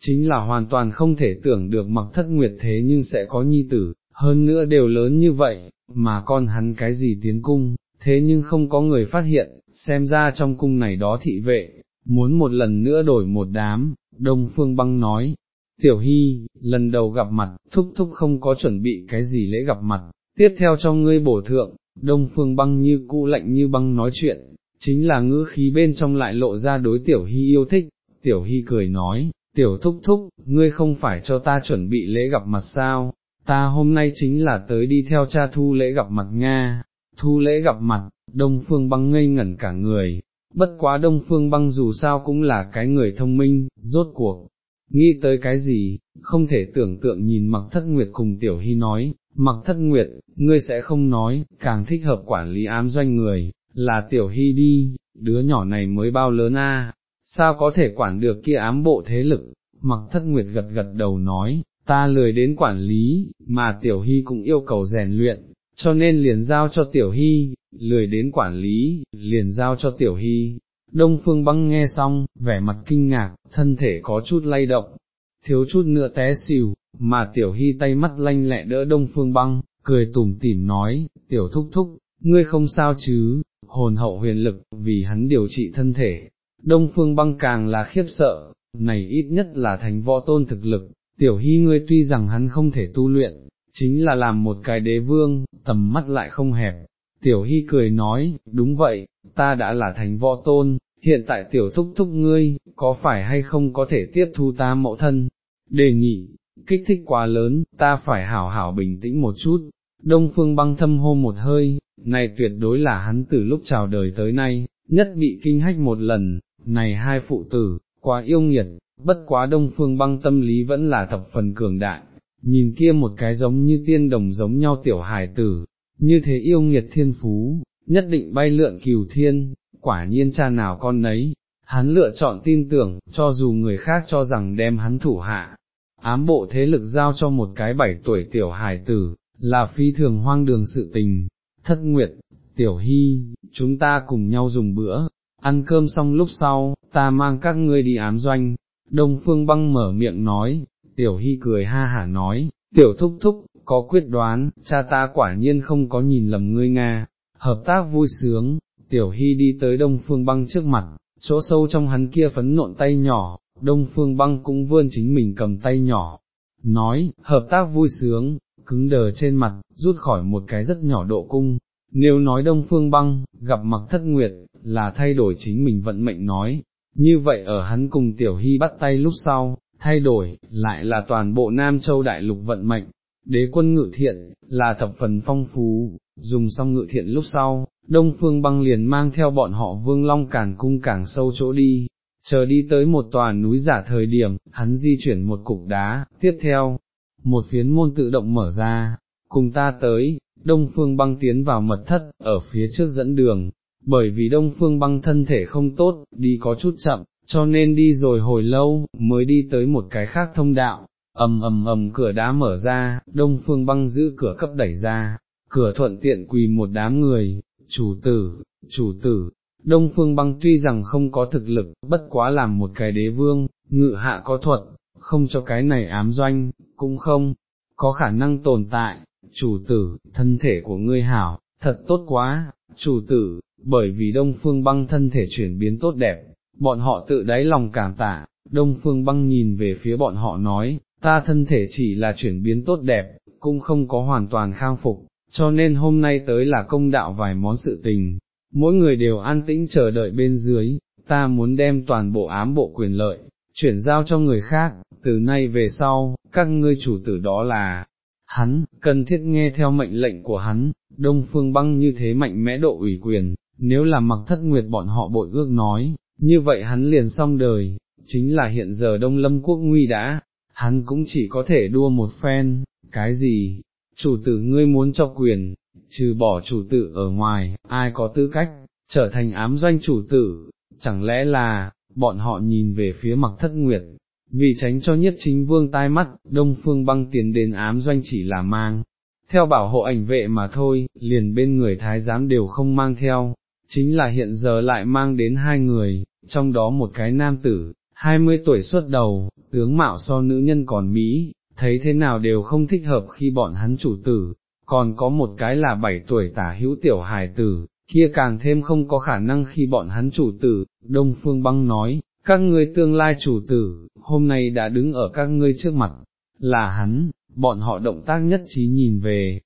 chính là hoàn toàn không thể tưởng được mặc thất nguyệt thế nhưng sẽ có nhi tử, hơn nữa đều lớn như vậy, mà con hắn cái gì tiến cung, thế nhưng không có người phát hiện, xem ra trong cung này đó thị vệ, muốn một lần nữa đổi một đám, Đông Phương Băng nói, Tiểu Hy, lần đầu gặp mặt, thúc thúc không có chuẩn bị cái gì lễ gặp mặt, tiếp theo cho ngươi bổ thượng, Đông Phương Băng như cũ lạnh như băng nói chuyện, chính là ngữ khí bên trong lại lộ ra đối Tiểu Hy yêu thích, Tiểu Hy cười nói, Tiểu thúc thúc, ngươi không phải cho ta chuẩn bị lễ gặp mặt sao, ta hôm nay chính là tới đi theo cha thu lễ gặp mặt Nga, thu lễ gặp mặt, Đông Phương Băng ngây ngẩn cả người, bất quá Đông Phương Băng dù sao cũng là cái người thông minh, rốt cuộc, nghĩ tới cái gì, không thể tưởng tượng nhìn mặc thất nguyệt cùng Tiểu Hy nói, mặc thất nguyệt, ngươi sẽ không nói, càng thích hợp quản lý ám doanh người, là Tiểu Hy đi, đứa nhỏ này mới bao lớn a, sao có thể quản được kia ám bộ thế lực, mặc thất nguyệt gật gật đầu nói, ta lười đến quản lý, mà tiểu hy cũng yêu cầu rèn luyện, cho nên liền giao cho tiểu hy, lười đến quản lý, liền giao cho tiểu hy. Đông phương băng nghe xong, vẻ mặt kinh ngạc, thân thể có chút lay động, thiếu chút nữa té xỉu, mà tiểu hy tay mắt lanh lẹ đỡ đông phương băng, cười tủm tỉm nói, tiểu thúc thúc, ngươi không sao chứ, hồn hậu huyền lực, vì hắn điều trị thân thể. Đông phương băng càng là khiếp sợ, này ít nhất là thành võ tôn thực lực, tiểu hy ngươi tuy rằng hắn không thể tu luyện, chính là làm một cái đế vương, tầm mắt lại không hẹp. Tiểu hy cười nói, đúng vậy, ta đã là thành võ tôn, hiện tại tiểu thúc thúc ngươi, có phải hay không có thể tiếp thu ta mẫu thân? Đề nghị, kích thích quá lớn, ta phải hảo hảo bình tĩnh một chút. Đông phương băng thâm hô một hơi, này tuyệt đối là hắn từ lúc chào đời tới nay, nhất bị kinh hách một lần, này hai phụ tử, quá yêu nghiệt, bất quá đông phương băng tâm lý vẫn là thập phần cường đại, nhìn kia một cái giống như tiên đồng giống nhau tiểu hài tử, như thế yêu nghiệt thiên phú, nhất định bay lượn cửu thiên, quả nhiên cha nào con nấy, hắn lựa chọn tin tưởng, cho dù người khác cho rằng đem hắn thủ hạ, ám bộ thế lực giao cho một cái bảy tuổi tiểu hài tử, là phi thường hoang đường sự tình, thất nguyệt, tiểu hy, chúng ta cùng nhau dùng bữa, ăn cơm xong lúc sau, ta mang các ngươi đi ám doanh, đông phương băng mở miệng nói, tiểu hy cười ha hả nói, tiểu thúc thúc, có quyết đoán, cha ta quả nhiên không có nhìn lầm ngươi Nga, hợp tác vui sướng, tiểu hy đi tới đông phương băng trước mặt, chỗ sâu trong hắn kia phấn nộn tay nhỏ, đông phương băng cũng vươn chính mình cầm tay nhỏ, nói, hợp tác vui sướng, cứng đờ trên mặt, rút khỏi một cái rất nhỏ độ cung, nếu nói đông phương băng, gặp mặc thất nguyệt, là thay đổi chính mình vận mệnh nói, như vậy ở hắn cùng tiểu hy bắt tay lúc sau, thay đổi, lại là toàn bộ Nam Châu Đại Lục vận mệnh, đế quân ngự thiện, là thập phần phong phú, dùng xong ngự thiện lúc sau, Đông Phương băng liền mang theo bọn họ vương long càn cung càng sâu chỗ đi, chờ đi tới một tòa núi giả thời điểm, hắn di chuyển một cục đá, tiếp theo, một phiến môn tự động mở ra, cùng ta tới, Đông Phương băng tiến vào mật thất, ở phía trước dẫn đường, bởi vì Đông Phương băng thân thể không tốt, đi có chút chậm, cho nên đi rồi hồi lâu, mới đi tới một cái khác thông đạo, ầm ầm ầm cửa đá mở ra, Đông Phương băng giữ cửa cấp đẩy ra, cửa thuận tiện quỳ một đám người, chủ tử, chủ tử, Đông Phương băng tuy rằng không có thực lực, bất quá làm một cái đế vương, ngự hạ có thuật, không cho cái này ám doanh, cũng không, có khả năng tồn tại, chủ tử, thân thể của ngươi hảo, thật tốt quá, chủ tử, bởi vì Đông Phương băng thân thể chuyển biến tốt đẹp, bọn họ tự đáy lòng cảm tạ, Đông Phương băng nhìn về phía bọn họ nói, ta thân thể chỉ là chuyển biến tốt đẹp, cũng không có hoàn toàn khang phục, cho nên hôm nay tới là công đạo vài món sự tình, mỗi người đều an tĩnh chờ đợi bên dưới, ta muốn đem toàn bộ ám bộ quyền lợi, chuyển giao cho người khác, từ nay về sau, các ngươi chủ tử đó là, hắn, cần thiết nghe theo mệnh lệnh của hắn, đông phương băng như thế mạnh mẽ độ ủy quyền, nếu là mặc thất nguyệt bọn họ bội ước nói, như vậy hắn liền xong đời, chính là hiện giờ đông lâm quốc nguy đã, hắn cũng chỉ có thể đua một phen, cái gì, chủ tử ngươi muốn cho quyền, trừ bỏ chủ tử ở ngoài, ai có tư cách, trở thành ám doanh chủ tử, chẳng lẽ là, bọn họ nhìn về phía mặc thất nguyệt, vì tránh cho nhất chính vương tai mắt, đông phương băng tiến đến ám doanh chỉ là mang, theo bảo hộ ảnh vệ mà thôi, liền bên người thái giám đều không mang theo, chính là hiện giờ lại mang đến hai người, trong đó một cái nam tử, hai mươi tuổi xuất đầu, tướng mạo so nữ nhân còn Mỹ, thấy thế nào đều không thích hợp khi bọn hắn chủ tử, còn có một cái là bảy tuổi tả hữu tiểu hài tử, kia càng thêm không có khả năng khi bọn hắn chủ tử, Đông Phương Băng nói, các ngươi tương lai chủ tử, hôm nay đã đứng ở các ngươi trước mặt, là hắn, bọn họ động tác nhất trí nhìn về,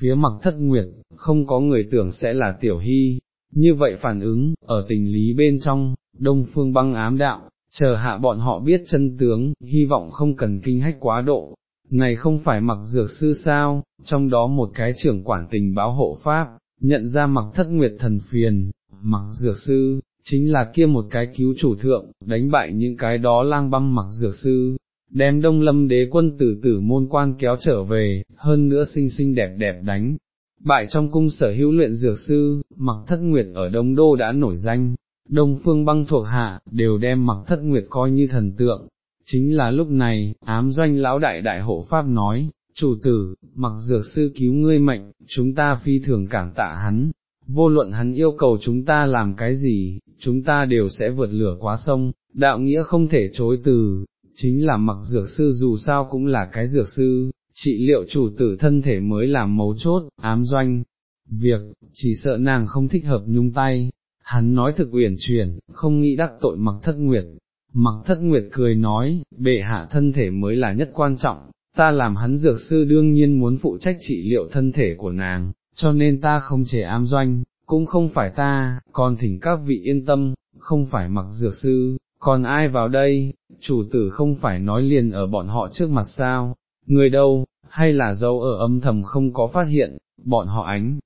phía mặc thất nguyệt, không có người tưởng sẽ là tiểu hy, như vậy phản ứng, ở tình lý bên trong, Đông Phương Băng ám đạo, chờ hạ bọn họ biết chân tướng, hy vọng không cần kinh hách quá độ. Này không phải mặc dược sư sao, trong đó một cái trưởng quản tình báo hộ pháp, nhận ra mặc thất nguyệt thần phiền, mặc dược sư, chính là kia một cái cứu chủ thượng, đánh bại những cái đó lang băm mặc dược sư, đem đông lâm đế quân tử tử môn quan kéo trở về, hơn nữa xinh xinh đẹp đẹp đánh. Bại trong cung sở hữu luyện dược sư, mặc thất nguyệt ở Đông Đô đã nổi danh, đông phương băng thuộc hạ, đều đem mặc thất nguyệt coi như thần tượng. Chính là lúc này, ám doanh lão đại đại hộ pháp nói, chủ tử, mặc dược sư cứu ngươi mệnh, chúng ta phi thường cảm tạ hắn, vô luận hắn yêu cầu chúng ta làm cái gì, chúng ta đều sẽ vượt lửa quá sông, đạo nghĩa không thể chối từ, chính là mặc dược sư dù sao cũng là cái dược sư, trị liệu chủ tử thân thể mới là mấu chốt, ám doanh. Việc, chỉ sợ nàng không thích hợp nhung tay, hắn nói thực uyển chuyển, không nghĩ đắc tội mặc thất nguyệt. Mặc thất nguyệt cười nói, bệ hạ thân thể mới là nhất quan trọng, ta làm hắn dược sư đương nhiên muốn phụ trách trị liệu thân thể của nàng, cho nên ta không trẻ am doanh, cũng không phải ta, còn thỉnh các vị yên tâm, không phải mặc dược sư, còn ai vào đây, chủ tử không phải nói liền ở bọn họ trước mặt sao, người đâu, hay là dâu ở âm thầm không có phát hiện, bọn họ ánh,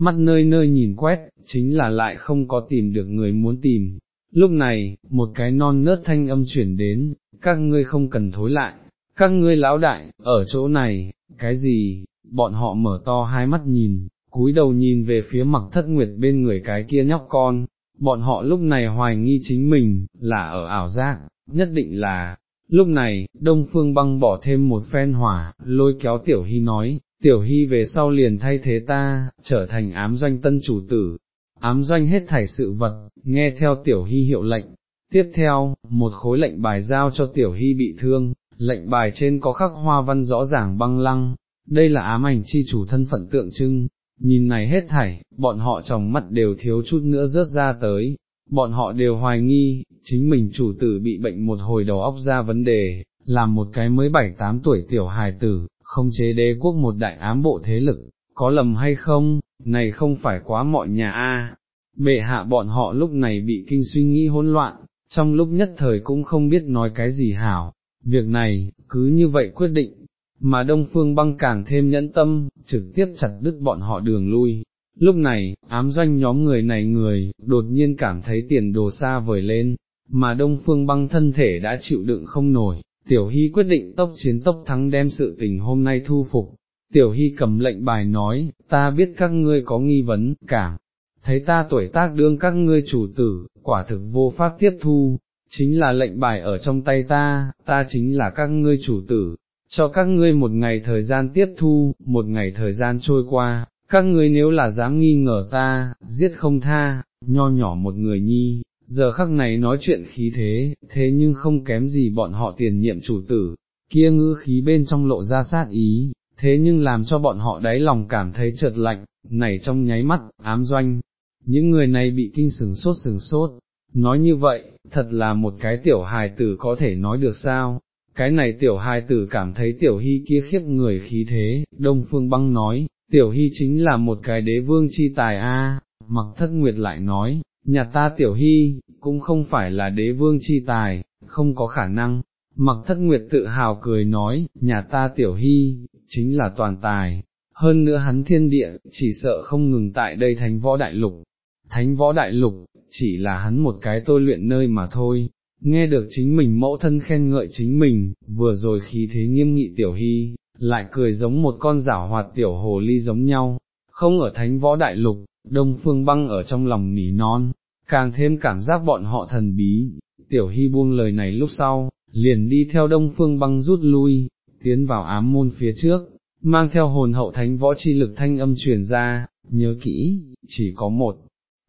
mắt nơi nơi nhìn quét, chính là lại không có tìm được người muốn tìm. Lúc này, một cái non nớt thanh âm chuyển đến, các ngươi không cần thối lại, các ngươi lão đại, ở chỗ này, cái gì, bọn họ mở to hai mắt nhìn, cúi đầu nhìn về phía mặc thất nguyệt bên người cái kia nhóc con, bọn họ lúc này hoài nghi chính mình, là ở ảo giác, nhất định là, Lúc này, Đông Phương băng bỏ thêm một phen hỏa, lôi kéo Tiểu Hy nói, Tiểu Hy về sau liền thay thế ta, trở thành ám doanh tân chủ tử, ám doanh hết thảy sự vật, nghe theo Tiểu Hy hiệu lệnh. Tiếp theo, một khối lệnh bài giao cho Tiểu Hy bị thương, lệnh bài trên có khắc hoa văn rõ ràng băng lăng, đây là ám ảnh chi chủ thân phận tượng trưng, nhìn này hết thảy, bọn họ trong mắt đều thiếu chút nữa rớt ra tới, bọn họ đều hoài nghi, chính mình chủ tử bị bệnh một hồi đầu óc ra vấn đề, làm một cái mới bảy tám tuổi tiểu hài tử, không chế đế quốc một đại ám bộ thế lực, có lầm hay không, này không phải quá mọi nhà a. Bệ hạ bọn họ lúc này bị kinh suy nghĩ hỗn loạn, trong lúc nhất thời cũng không biết nói cái gì hảo, việc này, cứ như vậy quyết định, mà Đông Phương băng càng thêm nhẫn tâm, trực tiếp chặt đứt bọn họ đường lui. Lúc này, ám doanh nhóm người này người, đột nhiên cảm thấy tiền đồ xa vời lên, mà Đông Phương băng thân thể đã chịu đựng không nổi, Tiểu Hy quyết định tốc chiến tốc thắng đem sự tình hôm nay thu phục. Tiểu Hy cầm lệnh bài nói, ta biết các ngươi có nghi vấn, cảm, thấy ta tuổi tác đương các ngươi chủ tử, quả thực vô pháp tiếp thu, chính là lệnh bài ở trong tay ta, ta chính là các ngươi chủ tử, cho các ngươi một ngày thời gian tiếp thu, một ngày thời gian trôi qua, các ngươi nếu là dám nghi ngờ ta, giết không tha, nho nhỏ một người nhi, giờ khắc này nói chuyện khí thế, thế nhưng không kém gì bọn họ tiền nhiệm chủ tử, kia ngữ khí bên trong lộ ra sát ý, thế nhưng làm cho bọn họ đáy lòng cảm thấy chợt lạnh, này trong nháy mắt, ám doanh, những người này bị kinh sừng sốt sừng sốt, nói như vậy, thật là một cái tiểu hài tử có thể nói được sao, cái này tiểu hài tử cảm thấy tiểu hy kia khiếp người khí thế, đông phương băng nói, tiểu hy chính là một cái đế vương chi tài a. mặc thất nguyệt lại nói, nhà ta tiểu hy, cũng không phải là đế vương chi tài, không có khả năng, mặc thất nguyệt tự hào cười nói, nhà ta tiểu hy, chính là toàn tài, hơn nữa hắn thiên địa, chỉ sợ không ngừng tại đây thánh võ đại lục, thánh võ đại lục, chỉ là hắn một cái tôi luyện nơi mà thôi, nghe được chính mình mẫu thân khen ngợi chính mình, vừa rồi khí thế nghiêm nghị tiểu hy, lại cười giống một con giả hoạt tiểu hồ ly giống nhau, không ở thánh võ đại lục, đông phương băng ở trong lòng nỉ non, càng thêm cảm giác bọn họ thần bí, tiểu hy buông lời này lúc sau, liền đi theo đông phương băng rút lui, tiến vào ám môn phía trước, mang theo hồn hậu thánh võ chi lực thanh âm truyền ra, nhớ kỹ, chỉ có một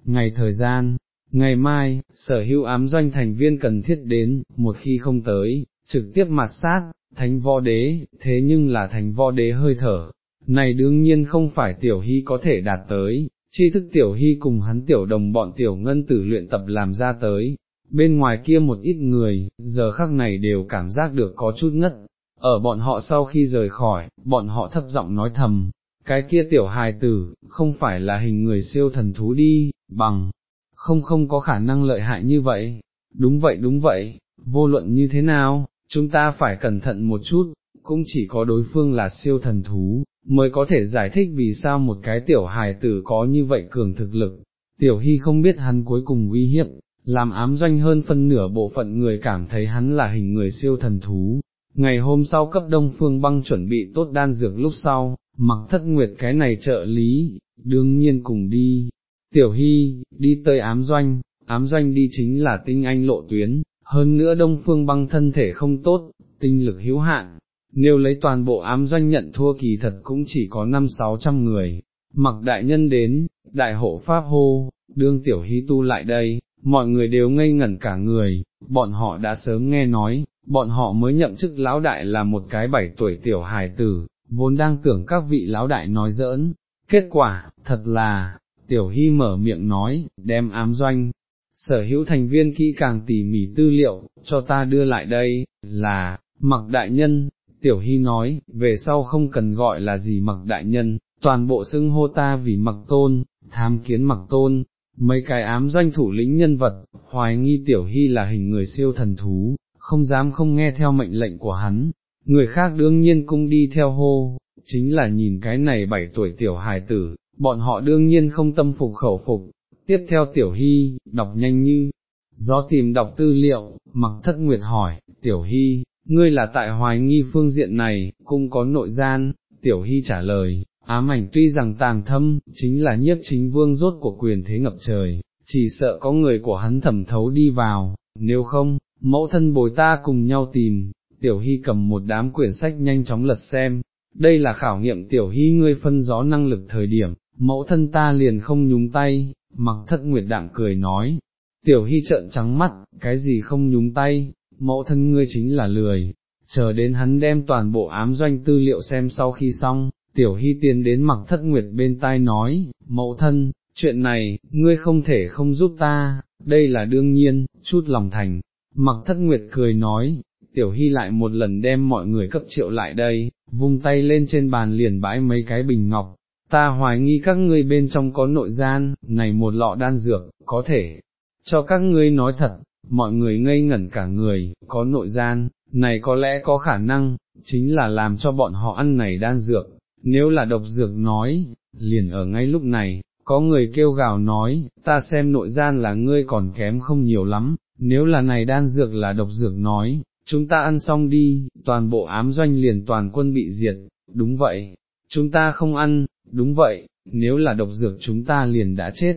ngày thời gian, ngày mai, sở hữu ám doanh thành viên cần thiết đến, một khi không tới, trực tiếp mặt sát, thánh võ đế, thế nhưng là thánh võ đế hơi thở, này đương nhiên không phải tiểu hy có thể đạt tới, chi thức tiểu hy cùng hắn tiểu đồng bọn tiểu ngân tử luyện tập làm ra tới, bên ngoài kia một ít người, giờ khắc này đều cảm giác được có chút ngất, ở bọn họ sau khi rời khỏi, bọn họ thấp giọng nói thầm, cái kia tiểu hài tử, không phải là hình người siêu thần thú đi, bằng, không không có khả năng lợi hại như vậy, đúng vậy đúng vậy, vô luận như thế nào, chúng ta phải cẩn thận một chút, cũng chỉ có đối phương là siêu thần thú, mới có thể giải thích vì sao một cái tiểu hài tử có như vậy cường thực lực. Tiểu Hy không biết hắn cuối cùng uy hiếp, làm ám doanh hơn phân nửa bộ phận người cảm thấy hắn là hình người siêu thần thú. Ngày hôm sau cấp đông phương băng chuẩn bị tốt đan dược lúc sau, mặc thất nguyệt cái này trợ lý, đương nhiên cùng đi. Tiểu Hy, đi tới ám doanh, ám doanh đi chính là tinh anh lộ tuyến, hơn nữa đông phương băng thân thể không tốt, tinh lực hữu hạn, nếu lấy toàn bộ ám doanh nhận thua kỳ thật cũng chỉ có năm sáu trăm người, mặc đại nhân đến, đại hộ pháp hô, đương tiểu hy tu lại đây, mọi người đều ngây ngẩn cả người, bọn họ đã sớm nghe nói, bọn họ mới nhậm chức lão đại là một cái bảy tuổi tiểu hài tử, vốn đang tưởng các vị lão đại nói giỡn, kết quả, thật là, tiểu hy mở miệng nói, đem ám doanh, sở hữu thành viên kỹ càng tỉ mỉ tư liệu, cho ta đưa lại đây, là, mặc đại nhân, tiểu hy nói, về sau không cần gọi là gì mặc đại nhân, toàn bộ xưng hô ta vì mặc tôn, tham kiến mặc tôn, mấy cái ám doanh thủ lĩnh nhân vật, hoài nghi tiểu hy là hình người siêu thần thú, không dám không nghe theo mệnh lệnh của hắn, người khác đương nhiên cũng đi theo hô, chính là nhìn cái này bảy tuổi tiểu hài tử, bọn họ đương nhiên không tâm phục khẩu phục, tiếp theo tiểu hy, đọc nhanh như, gió tìm đọc tư liệu, mặc thất nguyệt hỏi, tiểu hy, ngươi là tại hoài nghi phương diện này, cũng có nội gian, tiểu hy trả lời, ám ảnh tuy rằng tàng thâm, chính là nhiếp chính vương rốt của quyền thế ngập trời, chỉ sợ có người của hắn thẩm thấu đi vào, nếu không, mẫu thân bồi ta cùng nhau tìm, tiểu hy cầm một đám quyển sách nhanh chóng lật xem, đây là khảo nghiệm tiểu hy ngươi phân gió năng lực thời điểm, mẫu thân ta liền không nhúng tay, mặc thất nguyệt đạm cười nói, tiểu hy trợn trắng mắt, cái gì không nhúng tay, mẫu thân ngươi chính là lười, chờ đến hắn đem toàn bộ ám doanh tư liệu xem sau khi xong, tiểu hy tiến đến mặc thất nguyệt bên tai nói, mẫu thân, chuyện này, ngươi không thể không giúp ta, đây là đương nhiên, chút lòng thành, mặc thất nguyệt cười nói, tiểu hy lại một lần đem mọi người cấp triệu lại đây, vung tay lên trên bàn liền bãi mấy cái bình ngọc, ta hoài nghi các ngươi bên trong có nội gian, này một lọ đan dược, có thể, cho các ngươi nói thật, mọi người ngây ngẩn cả người, có nội gian, này có lẽ có khả năng, chính là làm cho bọn họ ăn này đan dược, nếu là độc dược nói, liền ở ngay lúc này, có người kêu gào nói, ta xem nội gian là ngươi còn kém không nhiều lắm, nếu là này đan dược là độc dược nói, chúng ta ăn xong đi, toàn bộ ám doanh liền toàn quân bị diệt, đúng vậy, chúng ta không ăn, đúng vậy, nếu là độc dược chúng ta liền đã chết,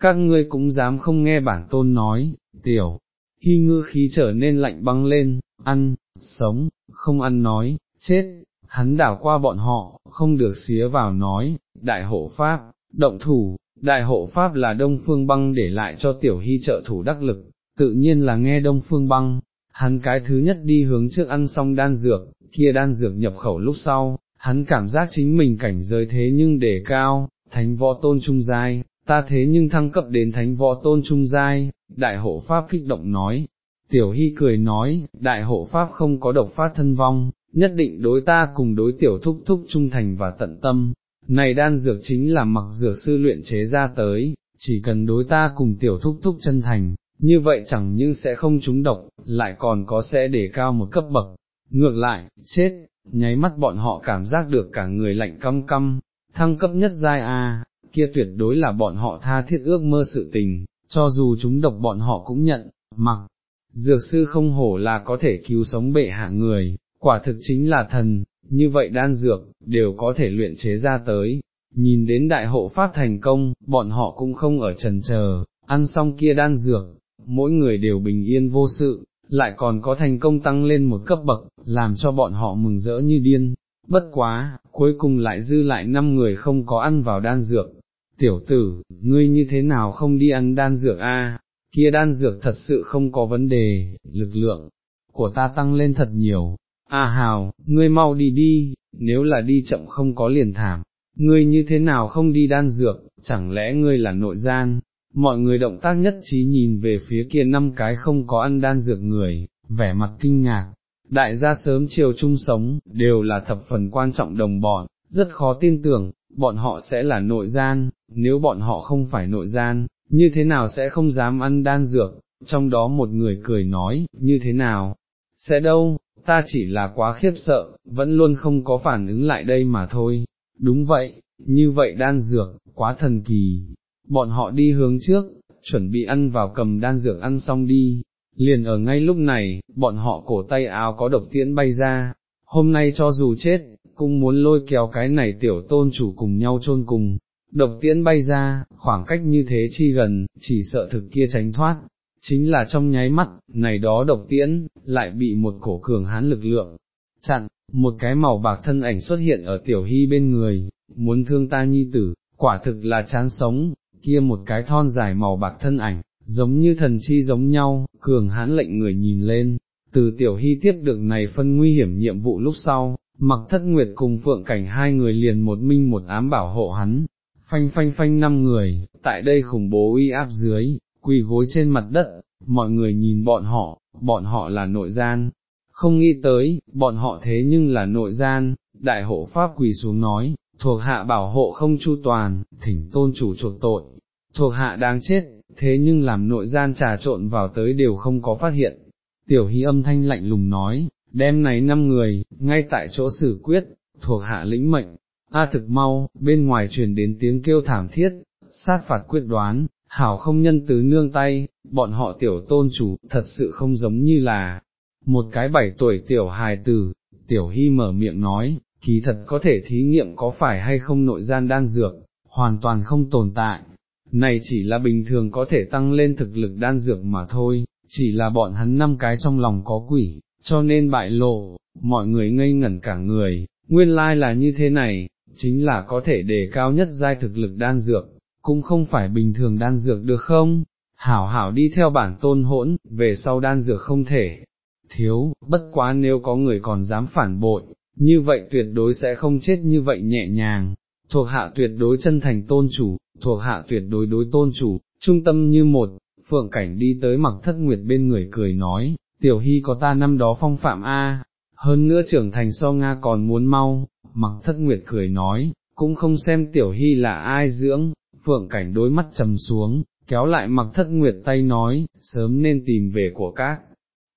các ngươi cũng dám không nghe bản tôn nói, tiểu, hy ngư khí trở nên lạnh băng lên, ăn, sống, không ăn nói, chết, hắn đảo qua bọn họ, không được xía vào nói, đại hộ pháp, động thủ, đại hộ pháp là đông phương băng để lại cho tiểu hy trợ thủ đắc lực, tự nhiên là nghe đông phương băng, hắn cái thứ nhất đi hướng trước ăn xong đan dược, kia đan dược nhập khẩu lúc sau, hắn cảm giác chính mình cảnh giới thế nhưng để cao, thánh võ tôn trung giai, ta thế nhưng thăng cấp đến thánh võ tôn trung giai, đại hộ pháp kích động nói, tiểu hy cười nói, đại hộ pháp không có độc phát thân vong, nhất định đối ta cùng đối tiểu thúc thúc trung thành và tận tâm, này đan dược chính là mặc dược sư luyện chế ra tới, chỉ cần đối ta cùng tiểu thúc thúc chân thành, như vậy chẳng những sẽ không trúng độc, lại còn có sẽ để cao một cấp bậc, ngược lại, chết, nháy mắt bọn họ cảm giác được cả người lạnh căm căm, thăng cấp nhất giai A, kia tuyệt đối là bọn họ tha thiết ước mơ sự tình, cho dù chúng độc bọn họ cũng nhận, mặc, dược sư không hổ là có thể cứu sống bệ hạ người, quả thực chính là thần, như vậy đan dược, đều có thể luyện chế ra tới. Nhìn đến đại hộ pháp thành công, bọn họ cũng không ở trần chờ, ăn xong kia đan dược, mỗi người đều bình yên vô sự, lại còn có thành công tăng lên một cấp bậc, làm cho bọn họ mừng rỡ như điên. Bất quá, cuối cùng lại dư lại năm người không có ăn vào đan dược. Tiểu tử, ngươi như thế nào không đi ăn đan dược a? kia đan dược thật sự không có vấn đề, lực lượng của ta tăng lên thật nhiều. A hào, ngươi mau đi đi, nếu là đi chậm không có liền thảm, ngươi như thế nào không đi đan dược, chẳng lẽ ngươi là nội gian, mọi người động tác nhất trí nhìn về phía kia năm cái không có ăn đan dược người, vẻ mặt kinh ngạc, đại gia sớm chiều chung sống, đều là thập phần quan trọng đồng bọn, rất khó tin tưởng, bọn họ sẽ là nội gian, nếu bọn họ không phải nội gian, như thế nào sẽ không dám ăn đan dược, trong đó một người cười nói, như thế nào, sẽ đâu, ta chỉ là quá khiếp sợ, vẫn luôn không có phản ứng lại đây mà thôi, đúng vậy, như vậy đan dược, quá thần kỳ, bọn họ đi hướng trước, chuẩn bị ăn vào cầm đan dược ăn xong đi, liền ở ngay lúc này, bọn họ cổ tay áo có độc tiễn bay ra, hôm nay cho dù chết, cũng muốn lôi kéo cái này tiểu tôn chủ cùng nhau chôn cùng, độc tiễn bay ra, khoảng cách như thế chi gần, chỉ sợ thực kia tránh thoát, chính là trong nháy mắt, này đó độc tiễn, lại bị một cổ cường hán lực lượng, chặn, một cái màu bạc thân ảnh xuất hiện ở tiểu hy bên người, muốn thương ta nhi tử, quả thực là chán sống, kia một cái thon dài màu bạc thân ảnh, giống như thần chi giống nhau, cường hán lệnh người nhìn lên, từ tiểu hy tiếp được này phân nguy hiểm nhiệm vụ lúc sau, mặc thất nguyệt cùng phượng cảnh hai người liền một minh một ám bảo hộ hắn, phanh phanh phanh năm người, tại đây khủng bố uy áp dưới, quỳ gối trên mặt đất, mọi người nhìn bọn họ, bọn họ là nội gian, không nghĩ tới, bọn họ thế nhưng là nội gian, đại hộ pháp quỳ xuống nói, thuộc hạ bảo hộ không chu toàn, thỉnh tôn chủ chuộc tội, thuộc hạ đáng chết, thế nhưng làm nội gian trà trộn vào tới đều không có phát hiện. Tiểu hy âm thanh lạnh lùng nói, đem này năm người, ngay tại chỗ xử quyết, thuộc hạ lĩnh mệnh, a thực mau, bên ngoài truyền đến tiếng kêu thảm thiết, sát phạt quyết đoán, hảo không nhân tứ nương tay, bọn họ tiểu tôn chủ, thật sự không giống như là, một cái bảy tuổi tiểu hài tử, tiểu hy mở miệng nói, kỳ thật có thể thí nghiệm có phải hay không nội gian đan dược, hoàn toàn không tồn tại, này chỉ là bình thường có thể tăng lên thực lực đan dược mà thôi, chỉ là bọn hắn năm cái trong lòng có quỷ, cho nên bại lộ, mọi người ngây ngẩn cả người, nguyên lai là như thế này, chính là có thể đề cao nhất giai thực lực đan dược, cũng không phải bình thường đan dược được không? Hảo hảo đi theo bản tôn hỗn, về sau đan dược không thể, thiếu, bất quá nếu có người còn dám phản bội, như vậy tuyệt đối sẽ không chết như vậy nhẹ nhàng, thuộc hạ tuyệt đối chân thành tôn chủ, thuộc hạ tuyệt đối đối tôn chủ, trung tâm như một, phượng cảnh đi tới mặc thất nguyệt bên người cười nói, tiểu hy có ta năm đó phong phạm A, hơn nữa trưởng thành so Nga còn muốn mau, mặc thất nguyệt cười nói, cũng không xem tiểu hy là ai dưỡng, phượng cảnh đối mắt trầm xuống, kéo lại mặc thất nguyệt tay nói, sớm nên tìm về của các.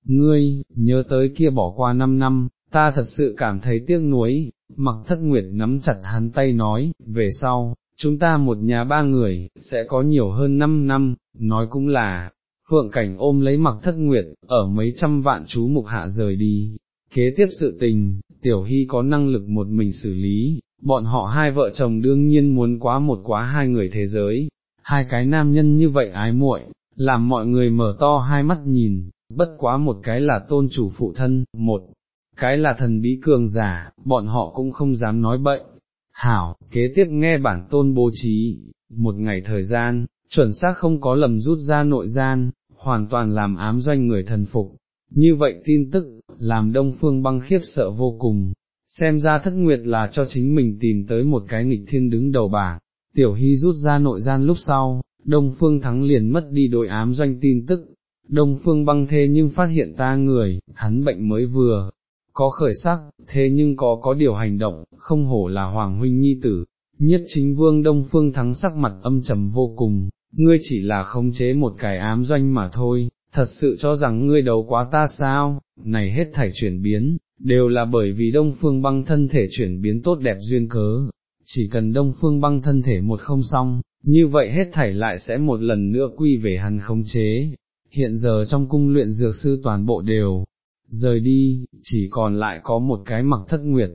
Ngươi, nhớ tới kia bỏ qua năm năm, ta thật sự cảm thấy tiếc nuối, mặc thất nguyệt nắm chặt hắn tay nói, về sau, chúng ta một nhà ba người, sẽ có nhiều hơn năm năm, nói cũng là, phượng cảnh ôm lấy mặc thất nguyệt, ở mấy trăm vạn chú mục hạ rời đi. Kế tiếp sự tình, tiểu hy có năng lực một mình xử lý, bọn họ hai vợ chồng đương nhiên muốn quá một quá hai người thế giới, hai cái nam nhân như vậy ái muội, làm mọi người mở to hai mắt nhìn, bất quá một cái là tôn chủ phụ thân, một cái là thần bí cường giả, bọn họ cũng không dám nói bậy. Hảo, kế tiếp nghe bản tôn bố trí, một ngày thời gian, chuẩn xác không có lầm rút ra nội gian, hoàn toàn làm ám doanh người thần phục. Như vậy tin tức, làm đông phương băng khiếp sợ vô cùng, xem ra thất nguyệt là cho chính mình tìm tới một cái nghịch thiên đứng đầu bà. Tiểu hy rút ra nội gian lúc sau, đông phương thắng liền mất đi đội ám doanh tin tức, đông phương băng thê nhưng phát hiện ta người, hắn bệnh mới vừa, có khởi sắc, thế nhưng có có điều hành động, không hổ là Hoàng Huynh Nhi Tử, nhất chính vương Đông Phương thắng sắc mặt âm trầm vô cùng, ngươi chỉ là khống chế một cái ám doanh mà thôi, thật sự cho rằng ngươi đấu quá ta sao, này hết thảy chuyển biến, đều là bởi vì Đông Phương băng thân thể chuyển biến tốt đẹp duyên cớ, chỉ cần Đông Phương băng thân thể một không xong, như vậy hết thảy lại sẽ một lần nữa quy về hắn khống chế. Hiện giờ trong cung luyện dược sư toàn bộ đều rời đi, chỉ còn lại có một cái mặc thất nguyệt,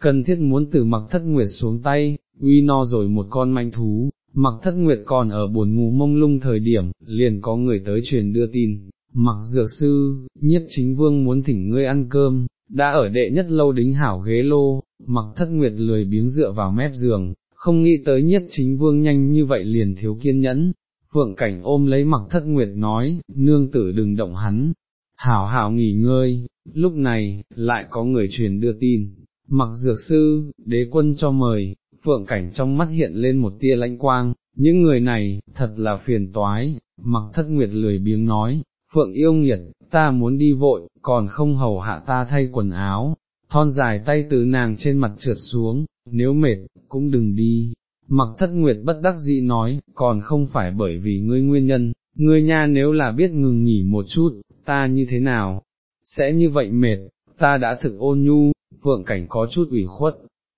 cần thiết muốn từ mặc thất nguyệt xuống tay, uy no rồi một con manh thú, mặc thất nguyệt còn ở buồn ngủ mông lung thời điểm, liền có người tới truyền đưa tin, mặc dược sư, Nhất chính vương muốn thỉnh ngươi ăn cơm, đã ở đệ nhất lâu đính hảo ghế lô, mặc thất nguyệt lười biếng dựa vào mép giường, không nghĩ tới Nhất chính vương nhanh như vậy liền thiếu kiên nhẫn. Phượng cảnh ôm lấy mặc thất nguyệt nói, nương tử đừng động hắn, hảo hảo nghỉ ngơi, lúc này, lại có người truyền đưa tin, mặc dược sư, đế quân cho mời, phượng cảnh trong mắt hiện lên một tia lãnh quang, những người này, thật là phiền toái, mặc thất nguyệt lười biếng nói, phượng yêu nghiệt, ta muốn đi vội, còn không hầu hạ ta thay quần áo, thon dài tay từ nàng trên mặt trượt xuống, nếu mệt, cũng đừng đi. Mặc thất nguyệt bất đắc dĩ nói, còn không phải bởi vì ngươi nguyên nhân, ngươi nha nếu là biết ngừng nghỉ một chút, ta như thế nào, sẽ như vậy mệt, ta đã thực ôn nhu, phượng cảnh có chút ủy khuất,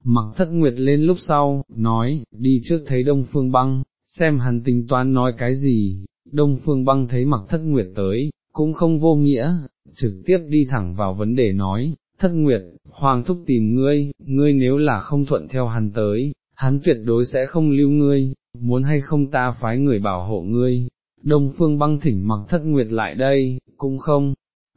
mặc thất nguyệt lên lúc sau, nói, đi trước thấy đông phương băng, xem hắn tính toán nói cái gì, đông phương băng thấy mặc thất nguyệt tới, cũng không vô nghĩa, trực tiếp đi thẳng vào vấn đề nói, thất nguyệt, hoàng thúc tìm ngươi, ngươi nếu là không thuận theo hắn tới, hắn tuyệt đối sẽ không lưu ngươi, muốn hay không ta phái người bảo hộ ngươi, đông phương băng thỉnh mặc thất nguyệt lại đây, cũng không,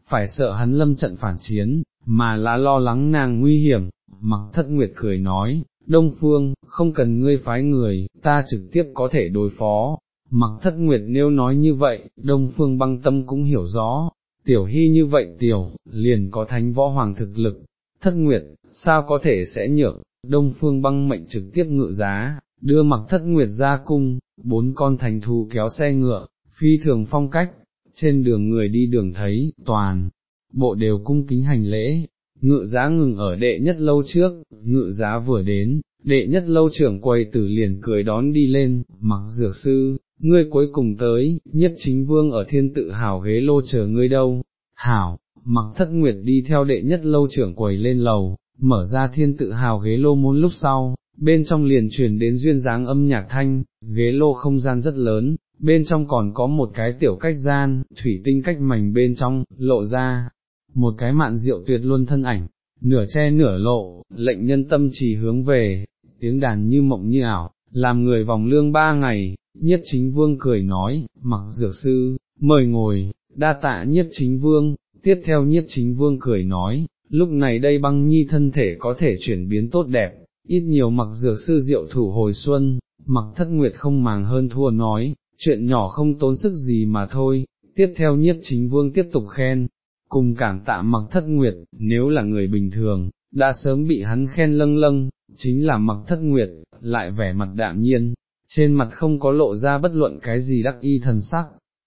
phải sợ hắn lâm trận phản chiến, mà là lo lắng nàng nguy hiểm, mặc thất nguyệt cười nói, đông phương, không cần ngươi phái người, ta trực tiếp có thể đối phó. Mặc thất nguyệt nếu nói như vậy, đông phương băng tâm cũng hiểu rõ, tiểu hy như vậy tiểu, liền có thánh võ hoàng thực lực, thất nguyệt, sao có thể sẽ nhược? đông phương băng mệnh trực tiếp ngự giá, đưa mặc thất nguyệt ra cung, bốn con thành thù kéo xe ngựa, phi thường phong cách, trên đường người đi đường thấy, toàn, bộ đều cung kính hành lễ, ngự giá ngừng ở đệ nhất lâu trước, ngự giá vừa đến, đệ nhất lâu trưởng quầy tử liền cười đón đi lên, mặc dược sư, ngươi cuối cùng tới, nhất chính vương ở thiên tự hào ghế lô chờ ngươi đâu, hảo, mặc thất nguyệt đi theo đệ nhất lâu trưởng quầy lên lầu, mở ra thiên tự hào ghế lô môn lúc sau, bên trong liền truyền đến duyên dáng âm nhạc thanh, ghế lô không gian rất lớn, bên trong còn có một cái tiểu cách gian, thủy tinh cách mảnh bên trong, lộ ra, một cái mạn rượu tuyệt luôn thân ảnh, nửa che nửa lộ, lệnh nhân tâm trì hướng về, tiếng đàn như mộng như ảo, làm người vòng lương ba ngày, nhiếp chính vương cười nói, mặc dược sư, mời ngồi, đa tạ nhiếp chính vương, tiếp theo nhiếp chính vương cười nói, lúc này đây băng nhi thân thể có thể chuyển biến tốt đẹp, ít nhiều mặc dược sư diệu thủ hồi xuân, mặc thất nguyệt không màng hơn thua nói, chuyện nhỏ không tốn sức gì mà thôi, tiếp theo nhiếp chính vương tiếp tục khen, cùng cảm tạ mặc thất nguyệt, nếu là người bình thường, đã sớm bị hắn khen lâng lâng, chính là mặc thất nguyệt, lại vẻ mặt đạm nhiên, trên mặt không có lộ ra bất luận cái gì đắc y thần sắc,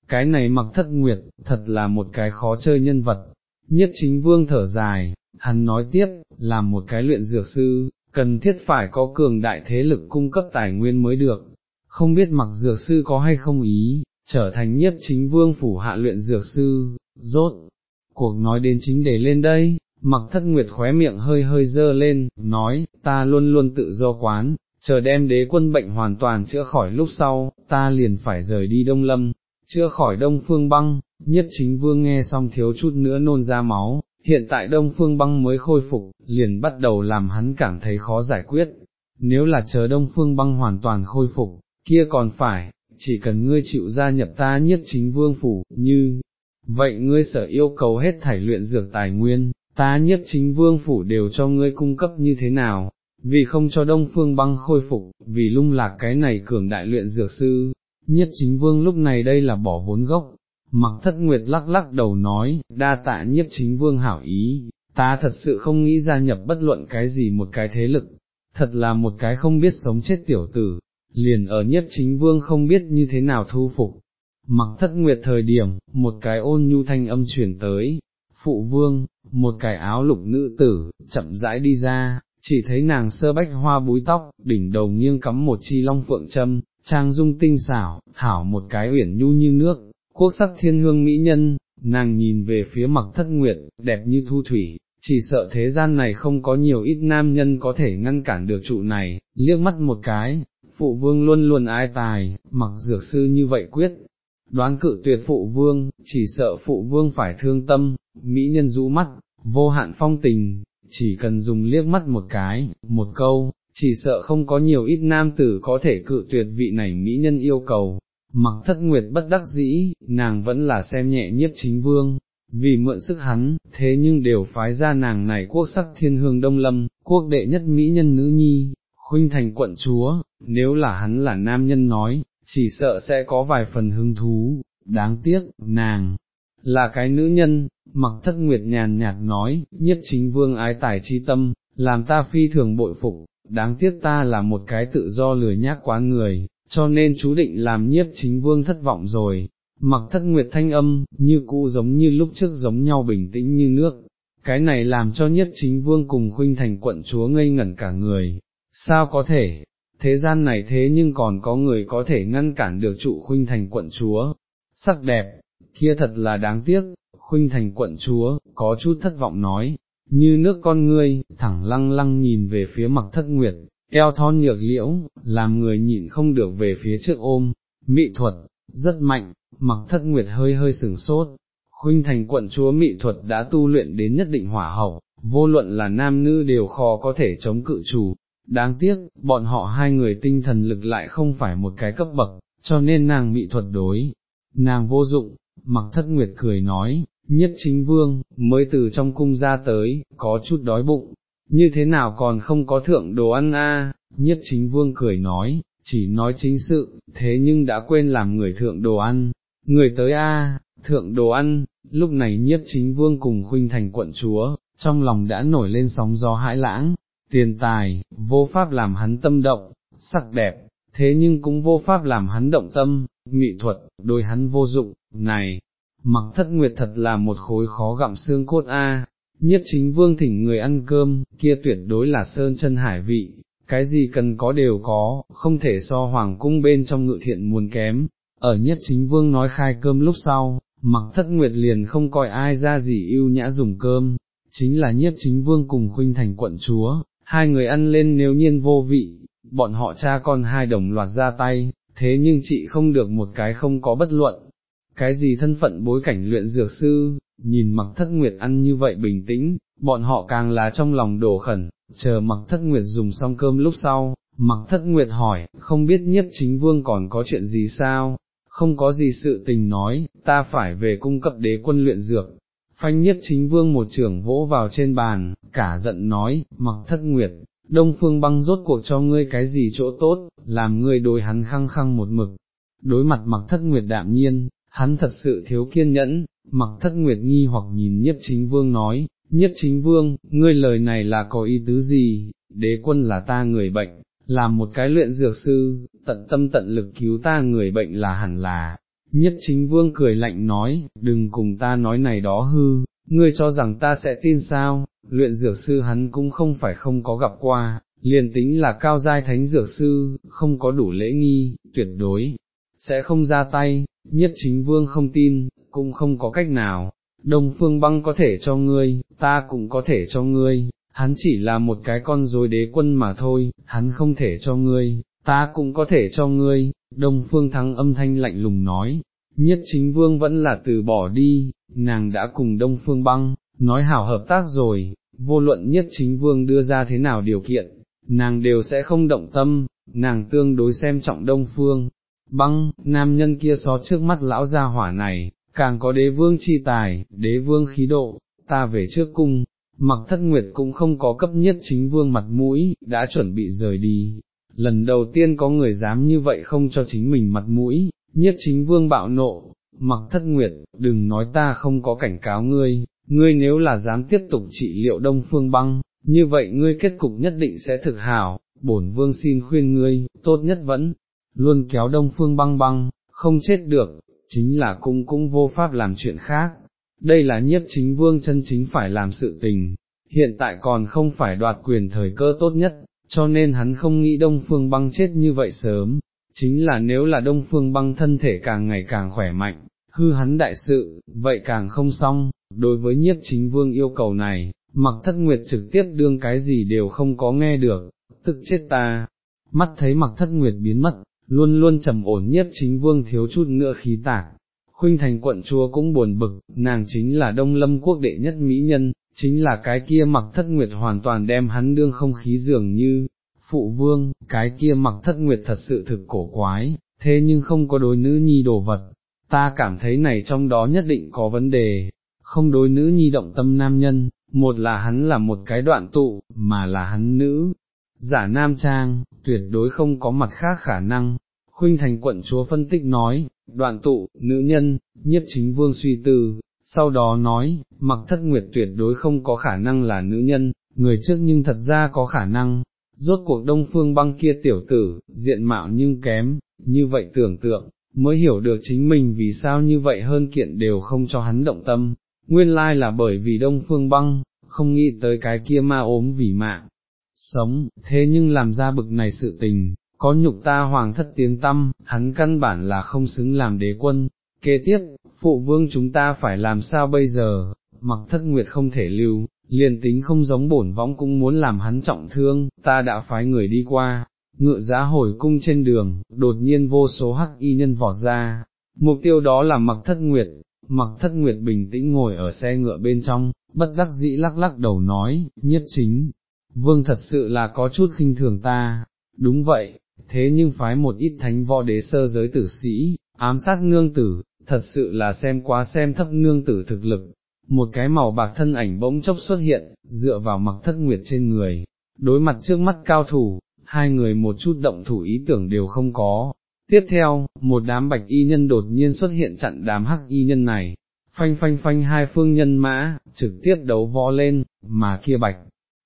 cái này mặc thất nguyệt, thật là một cái khó chơi nhân vật. Nhất chính vương thở dài, hắn nói tiếp, làm một cái luyện dược sư, cần thiết phải có cường đại thế lực cung cấp tài nguyên mới được, không biết mặc dược sư có hay không ý, trở thành nhất chính vương phủ hạ luyện dược sư, rốt. Cuộc nói đến chính để lên đây, mặc thất nguyệt khóe miệng hơi hơi dơ lên, nói, ta luôn luôn tự do quán, chờ đem đế quân bệnh hoàn toàn chữa khỏi lúc sau, ta liền phải rời đi đông lâm, chữa khỏi đông phương băng, nhất chính vương nghe xong thiếu chút nữa nôn ra máu, hiện tại đông phương băng mới khôi phục, liền bắt đầu làm hắn cảm thấy khó giải quyết, nếu là chờ đông phương băng hoàn toàn khôi phục, kia còn phải, chỉ cần ngươi chịu gia nhập ta nhất chính vương phủ, như, vậy ngươi sở yêu cầu hết thảy luyện dược tài nguyên, ta nhất chính vương phủ đều cho ngươi cung cấp như thế nào, vì không cho đông phương băng khôi phục, vì lung lạc cái này cường đại luyện dược sư, nhất chính vương lúc này đây là bỏ vốn gốc. Mặc thất nguyệt lắc lắc đầu nói, đa tạ nhiếp chính vương hảo ý, ta thật sự không nghĩ gia nhập bất luận cái gì một cái thế lực, thật là một cái không biết sống chết tiểu tử, liền ở nhiếp chính vương không biết như thế nào thu phục. Mặc thất nguyệt thời điểm, một cái ôn nhu thanh âm chuyển tới, phụ vương, một cái áo lục nữ tử, chậm rãi đi ra, chỉ thấy nàng sơ bách hoa búi tóc, đỉnh đầu nghiêng cắm một chi long phượng châm, trang dung tinh xảo, thảo một cái uyển nhu như nước, quốc sắc thiên hương mỹ nhân, nàng nhìn về phía mặc thất nguyệt, đẹp như thu thủy, chỉ sợ thế gian này không có nhiều ít nam nhân có thể ngăn cản được trụ này, liếc mắt một cái, phụ vương luôn luôn ai tài, mặc dược sư như vậy quyết, đoán cự tuyệt phụ vương, chỉ sợ phụ vương phải thương tâm, mỹ nhân rũ mắt, vô hạn phong tình, chỉ cần dùng liếc mắt một cái, một câu, chỉ sợ không có nhiều ít nam tử có thể cự tuyệt vị này mỹ nhân yêu cầu. Mặc thất nguyệt bất đắc dĩ, nàng vẫn là xem nhẹ nhiếp chính vương, vì mượn sức hắn, thế nhưng đều phái ra nàng này quốc sắc thiên hương đông lâm, quốc đệ nhất mỹ nhân nữ nhi, khuynh thành quận chúa, nếu là hắn là nam nhân nói, chỉ sợ sẽ có vài phần hứng thú, đáng tiếc, nàng, là cái nữ nhân, mặc thất nguyệt nhàn nhạt nói, nhất chính vương ái tài chi tâm, làm ta phi thường bội phục, đáng tiếc ta là một cái tự do lười nhác quá người, cho nên chú định làm nhiếp chính vương thất vọng rồi. Mặc thất nguyệt thanh âm, như cũ giống như lúc trước giống nhau bình tĩnh như nước, cái này làm cho nhất chính vương cùng khuynh thành quận chúa ngây ngẩn cả người, sao có thể, thế gian này thế nhưng còn có người có thể ngăn cản được trụ khuynh thành quận chúa, sắc đẹp, kia thật là đáng tiếc, khuynh thành quận chúa, có chút thất vọng nói, như nước con ngươi, thẳng lăng lăng nhìn về phía mặc thất nguyệt, eo thon nhược liễu, làm người nhịn không được về phía trước ôm, mị thuật, rất mạnh, mặc thất nguyệt hơi hơi sừng sốt, khuynh thành quận chúa mị thuật đã tu luyện đến nhất định hỏa hậu, vô luận là nam nữ đều khó có thể chống cự chủ, đáng tiếc, bọn họ hai người tinh thần lực lại không phải một cái cấp bậc, cho nên nàng mị thuật đối, nàng vô dụng, mặc thất nguyệt cười nói, nhất chính vương, mới từ trong cung ra tới, có chút đói bụng, như thế nào còn không có thượng đồ ăn a? nhất chính vương cười nói, chỉ nói chính sự, thế nhưng đã quên làm người thượng đồ ăn, người tới a, thượng đồ ăn, lúc này nhất chính vương cùng khuynh thành quận chúa, trong lòng đã nổi lên sóng gió hãi lãng, tiền tài, vô pháp làm hắn tâm động, sắc đẹp, thế nhưng cũng vô pháp làm hắn động tâm, mỹ thuật, đôi hắn vô dụng, này, mặc thất nguyệt thật là một khối khó gặm xương cốt a. Nhất chính vương thỉnh người ăn cơm, kia tuyệt đối là sơn chân hải vị, cái gì cần có đều có, không thể so hoàng cung bên trong ngự thiện muôn kém. Ở nhất chính vương nói khai cơm lúc sau, mặc thất nguyệt liền không coi ai ra gì yêu nhã dùng cơm, chính là nhất chính vương cùng khuynh thành quận chúa, hai người ăn lên nếu nhiên vô vị, bọn họ cha con hai đồng loạt ra tay, thế nhưng chị không được một cái không có bất luận, cái gì thân phận bối cảnh luyện dược sư, nhìn mặc thất nguyệt ăn như vậy bình tĩnh, bọn họ càng là trong lòng đổ khẩn, chờ mặc thất nguyệt dùng xong cơm lúc sau, mặc thất nguyệt hỏi, không biết nhất chính vương còn có chuyện gì sao, không có gì sự tình nói, ta phải về cung cấp đế quân luyện dược. Phanh nhất chính vương một trưởng vỗ vào trên bàn, cả giận nói, mặc thất nguyệt, đông phương băng rốt cuộc cho ngươi cái gì chỗ tốt, làm ngươi đối hắn khăng khăng một mực. Đối mặt mặc thất nguyệt đạm nhiên, hắn thật sự thiếu kiên nhẫn, mặc thất nguyệt nghi hoặc nhìn nhiếp chính vương nói, nhiếp chính vương, ngươi lời này là có ý tứ gì, đế quân là ta người bệnh, làm một cái luyện dược sư, tận tâm tận lực cứu ta người bệnh là hẳn là. Nhất chính vương cười lạnh nói, đừng cùng ta nói này đó hư, ngươi cho rằng ta sẽ tin sao, luyện dược sư hắn cũng không phải không có gặp qua, liền tính là cao giai thánh dược sư, không có đủ lễ nghi, tuyệt đối, sẽ không ra tay, nhất chính vương không tin, cũng không có cách nào, đông phương băng có thể cho ngươi, ta cũng có thể cho ngươi, hắn chỉ là một cái con dối đế quân mà thôi, hắn không thể cho ngươi, ta cũng có thể cho ngươi, đông phương thắng âm thanh lạnh lùng nói, nhất chính vương vẫn là từ bỏ đi, nàng đã cùng đông phương băng, nói hảo hợp tác rồi, vô luận nhất chính vương đưa ra thế nào điều kiện, nàng đều sẽ không động tâm, nàng tương đối xem trọng đông phương. Băng, nam nhân kia xó trước mắt lão gia hỏa này, càng có đế vương chi tài, đế vương khí độ, ta về trước cung, mặc thất nguyệt cũng không có cấp nhất chính vương mặt mũi, đã chuẩn bị rời đi. Lần đầu tiên có người dám như vậy không cho chính mình mặt mũi, nhất chính vương bạo nộ, mặc thất nguyệt, đừng nói ta không có cảnh cáo ngươi, ngươi nếu là dám tiếp tục trị liệu đông phương băng, như vậy ngươi kết cục nhất định sẽ thực hảo, bổn vương xin khuyên ngươi, tốt nhất vẫn, luôn kéo đông phương băng băng, không chết được, chính là cung cũng vô pháp làm chuyện khác, đây là nhiếp chính vương chân chính phải làm sự tình, hiện tại còn không phải đoạt quyền thời cơ tốt nhất, cho nên hắn không nghĩ đông phương băng chết như vậy sớm, chính là nếu là đông phương băng thân thể càng ngày càng khỏe mạnh, hư hắn đại sự, vậy càng không xong, đối với nhiếp chính vương yêu cầu này, mặc thất nguyệt trực tiếp đương cái gì đều không có nghe được, tức chết ta, mắt thấy mặc thất nguyệt biến mất, luôn luôn trầm ổn nhiếp chính vương thiếu chút nữa khí tạc. Khuynh thành quận chúa cũng buồn bực, nàng chính là đông lâm quốc đệ nhất mỹ nhân, chính là cái kia mặc thất nguyệt hoàn toàn đem hắn đương không khí dường như, phụ vương, cái kia mặc thất nguyệt thật sự thực cổ quái, thế nhưng không có đối nữ nhi đồ vật, ta cảm thấy này trong đó nhất định có vấn đề, không đối nữ nhi động tâm nam nhân, một là hắn là một cái đoạn tụ, mà là hắn nữ, giả nam trang, tuyệt đối không có mặt khác khả năng. Khuynh thành quận chúa phân tích nói, đoạn tụ, nữ nhân, nhiếp chính vương suy tư, sau đó nói, mặc thất nguyệt tuyệt đối không có khả năng là nữ nhân, người trước nhưng thật ra có khả năng, rốt cuộc đông phương băng kia tiểu tử, diện mạo nhưng kém, như vậy tưởng tượng, mới hiểu được chính mình vì sao như vậy hơn kiện đều không cho hắn động tâm, nguyên lai là bởi vì đông phương băng, không nghĩ tới cái kia ma ốm vì mạng, sống, thế nhưng làm ra bực này sự tình, có nhục ta hoàng thất tiếng tâm, hắn căn bản là không xứng làm đế quân. Kế tiếp, phụ vương chúng ta phải làm sao bây giờ, mặc thất nguyệt không thể lưu, liền tính không giống bổn võng cũng muốn làm hắn trọng thương, ta đã phái người đi qua, ngựa giá hồi cung trên đường, đột nhiên vô số hắc y nhân vọt ra, mục tiêu đó là mặc thất nguyệt, mặc thất nguyệt bình tĩnh ngồi ở xe ngựa bên trong, bất đắc dĩ lắc lắc đầu nói, nhiếp chính, vương thật sự là có chút khinh thường ta, đúng vậy, thế nhưng phái một ít thánh võ đế sơ giới tử sĩ, ám sát nương tử, thật sự là xem quá xem thấp nương tử thực lực, một cái màu bạc thân ảnh bỗng chốc xuất hiện, dựa vào mặc thất nguyệt trên người, đối mặt trước mắt cao thủ, hai người một chút động thủ ý tưởng đều không có. Tiếp theo, một đám bạch y nhân đột nhiên xuất hiện chặn đám hắc y nhân này, phanh phanh phanh hai phương nhân mã, trực tiếp đấu võ lên, mà kia bạch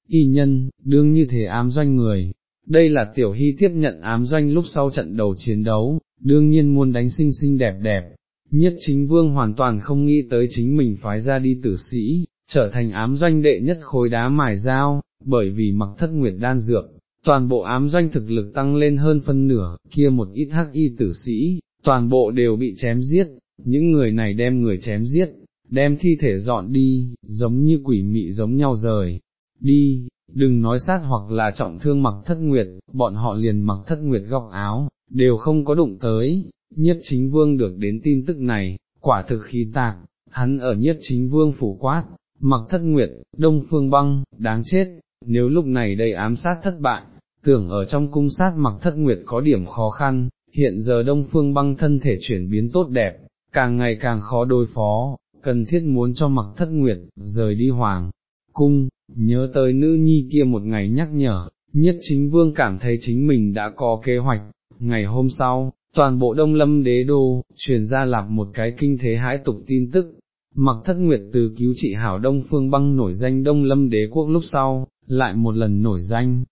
y nhân, đương như thế ám doanh người. Đây là tiểu hy tiếp nhận ám doanh lúc sau trận đầu chiến đấu, đương nhiên muốn đánh xinh xinh đẹp đẹp. Nhất chính vương hoàn toàn không nghĩ tới chính mình phái ra đi tử sĩ, trở thành ám doanh đệ nhất khối đá mài dao, bởi vì mặc thất nguyệt đan dược, toàn bộ ám doanh thực lực tăng lên hơn phân nửa, kia một ít hắc y tử sĩ, toàn bộ đều bị chém giết, những người này đem người chém giết, đem thi thể dọn đi, giống như quỷ mị giống nhau rời, đi, đừng nói sát hoặc là trọng thương mặc thất nguyệt, bọn họ liền mặc thất nguyệt góc áo, đều không có đụng tới, nhiếp chính vương được đến tin tức này, quả thực khí tạc, hắn ở nhiếp chính vương phủ quát, mặc thất nguyệt, đông phương băng, đáng chết, nếu lúc này đây ám sát thất bại, tưởng ở trong cung sát mặc thất nguyệt có điểm khó khăn, hiện giờ đông phương băng thân thể chuyển biến tốt đẹp, càng ngày càng khó đối phó, cần thiết muốn cho mặc thất nguyệt, rời đi hoàng, cung, nhớ tới nữ nhi kia một ngày nhắc nhở, nhất chính vương cảm thấy chính mình đã có kế hoạch, ngày hôm sau, toàn bộ đông lâm đế đô, truyền ra lạc một cái kinh thế hãi tục tin tức, mặc thất nguyệt từ cứu trị hảo đông phương băng nổi danh đông lâm đế quốc lúc sau, lại một lần nổi danh,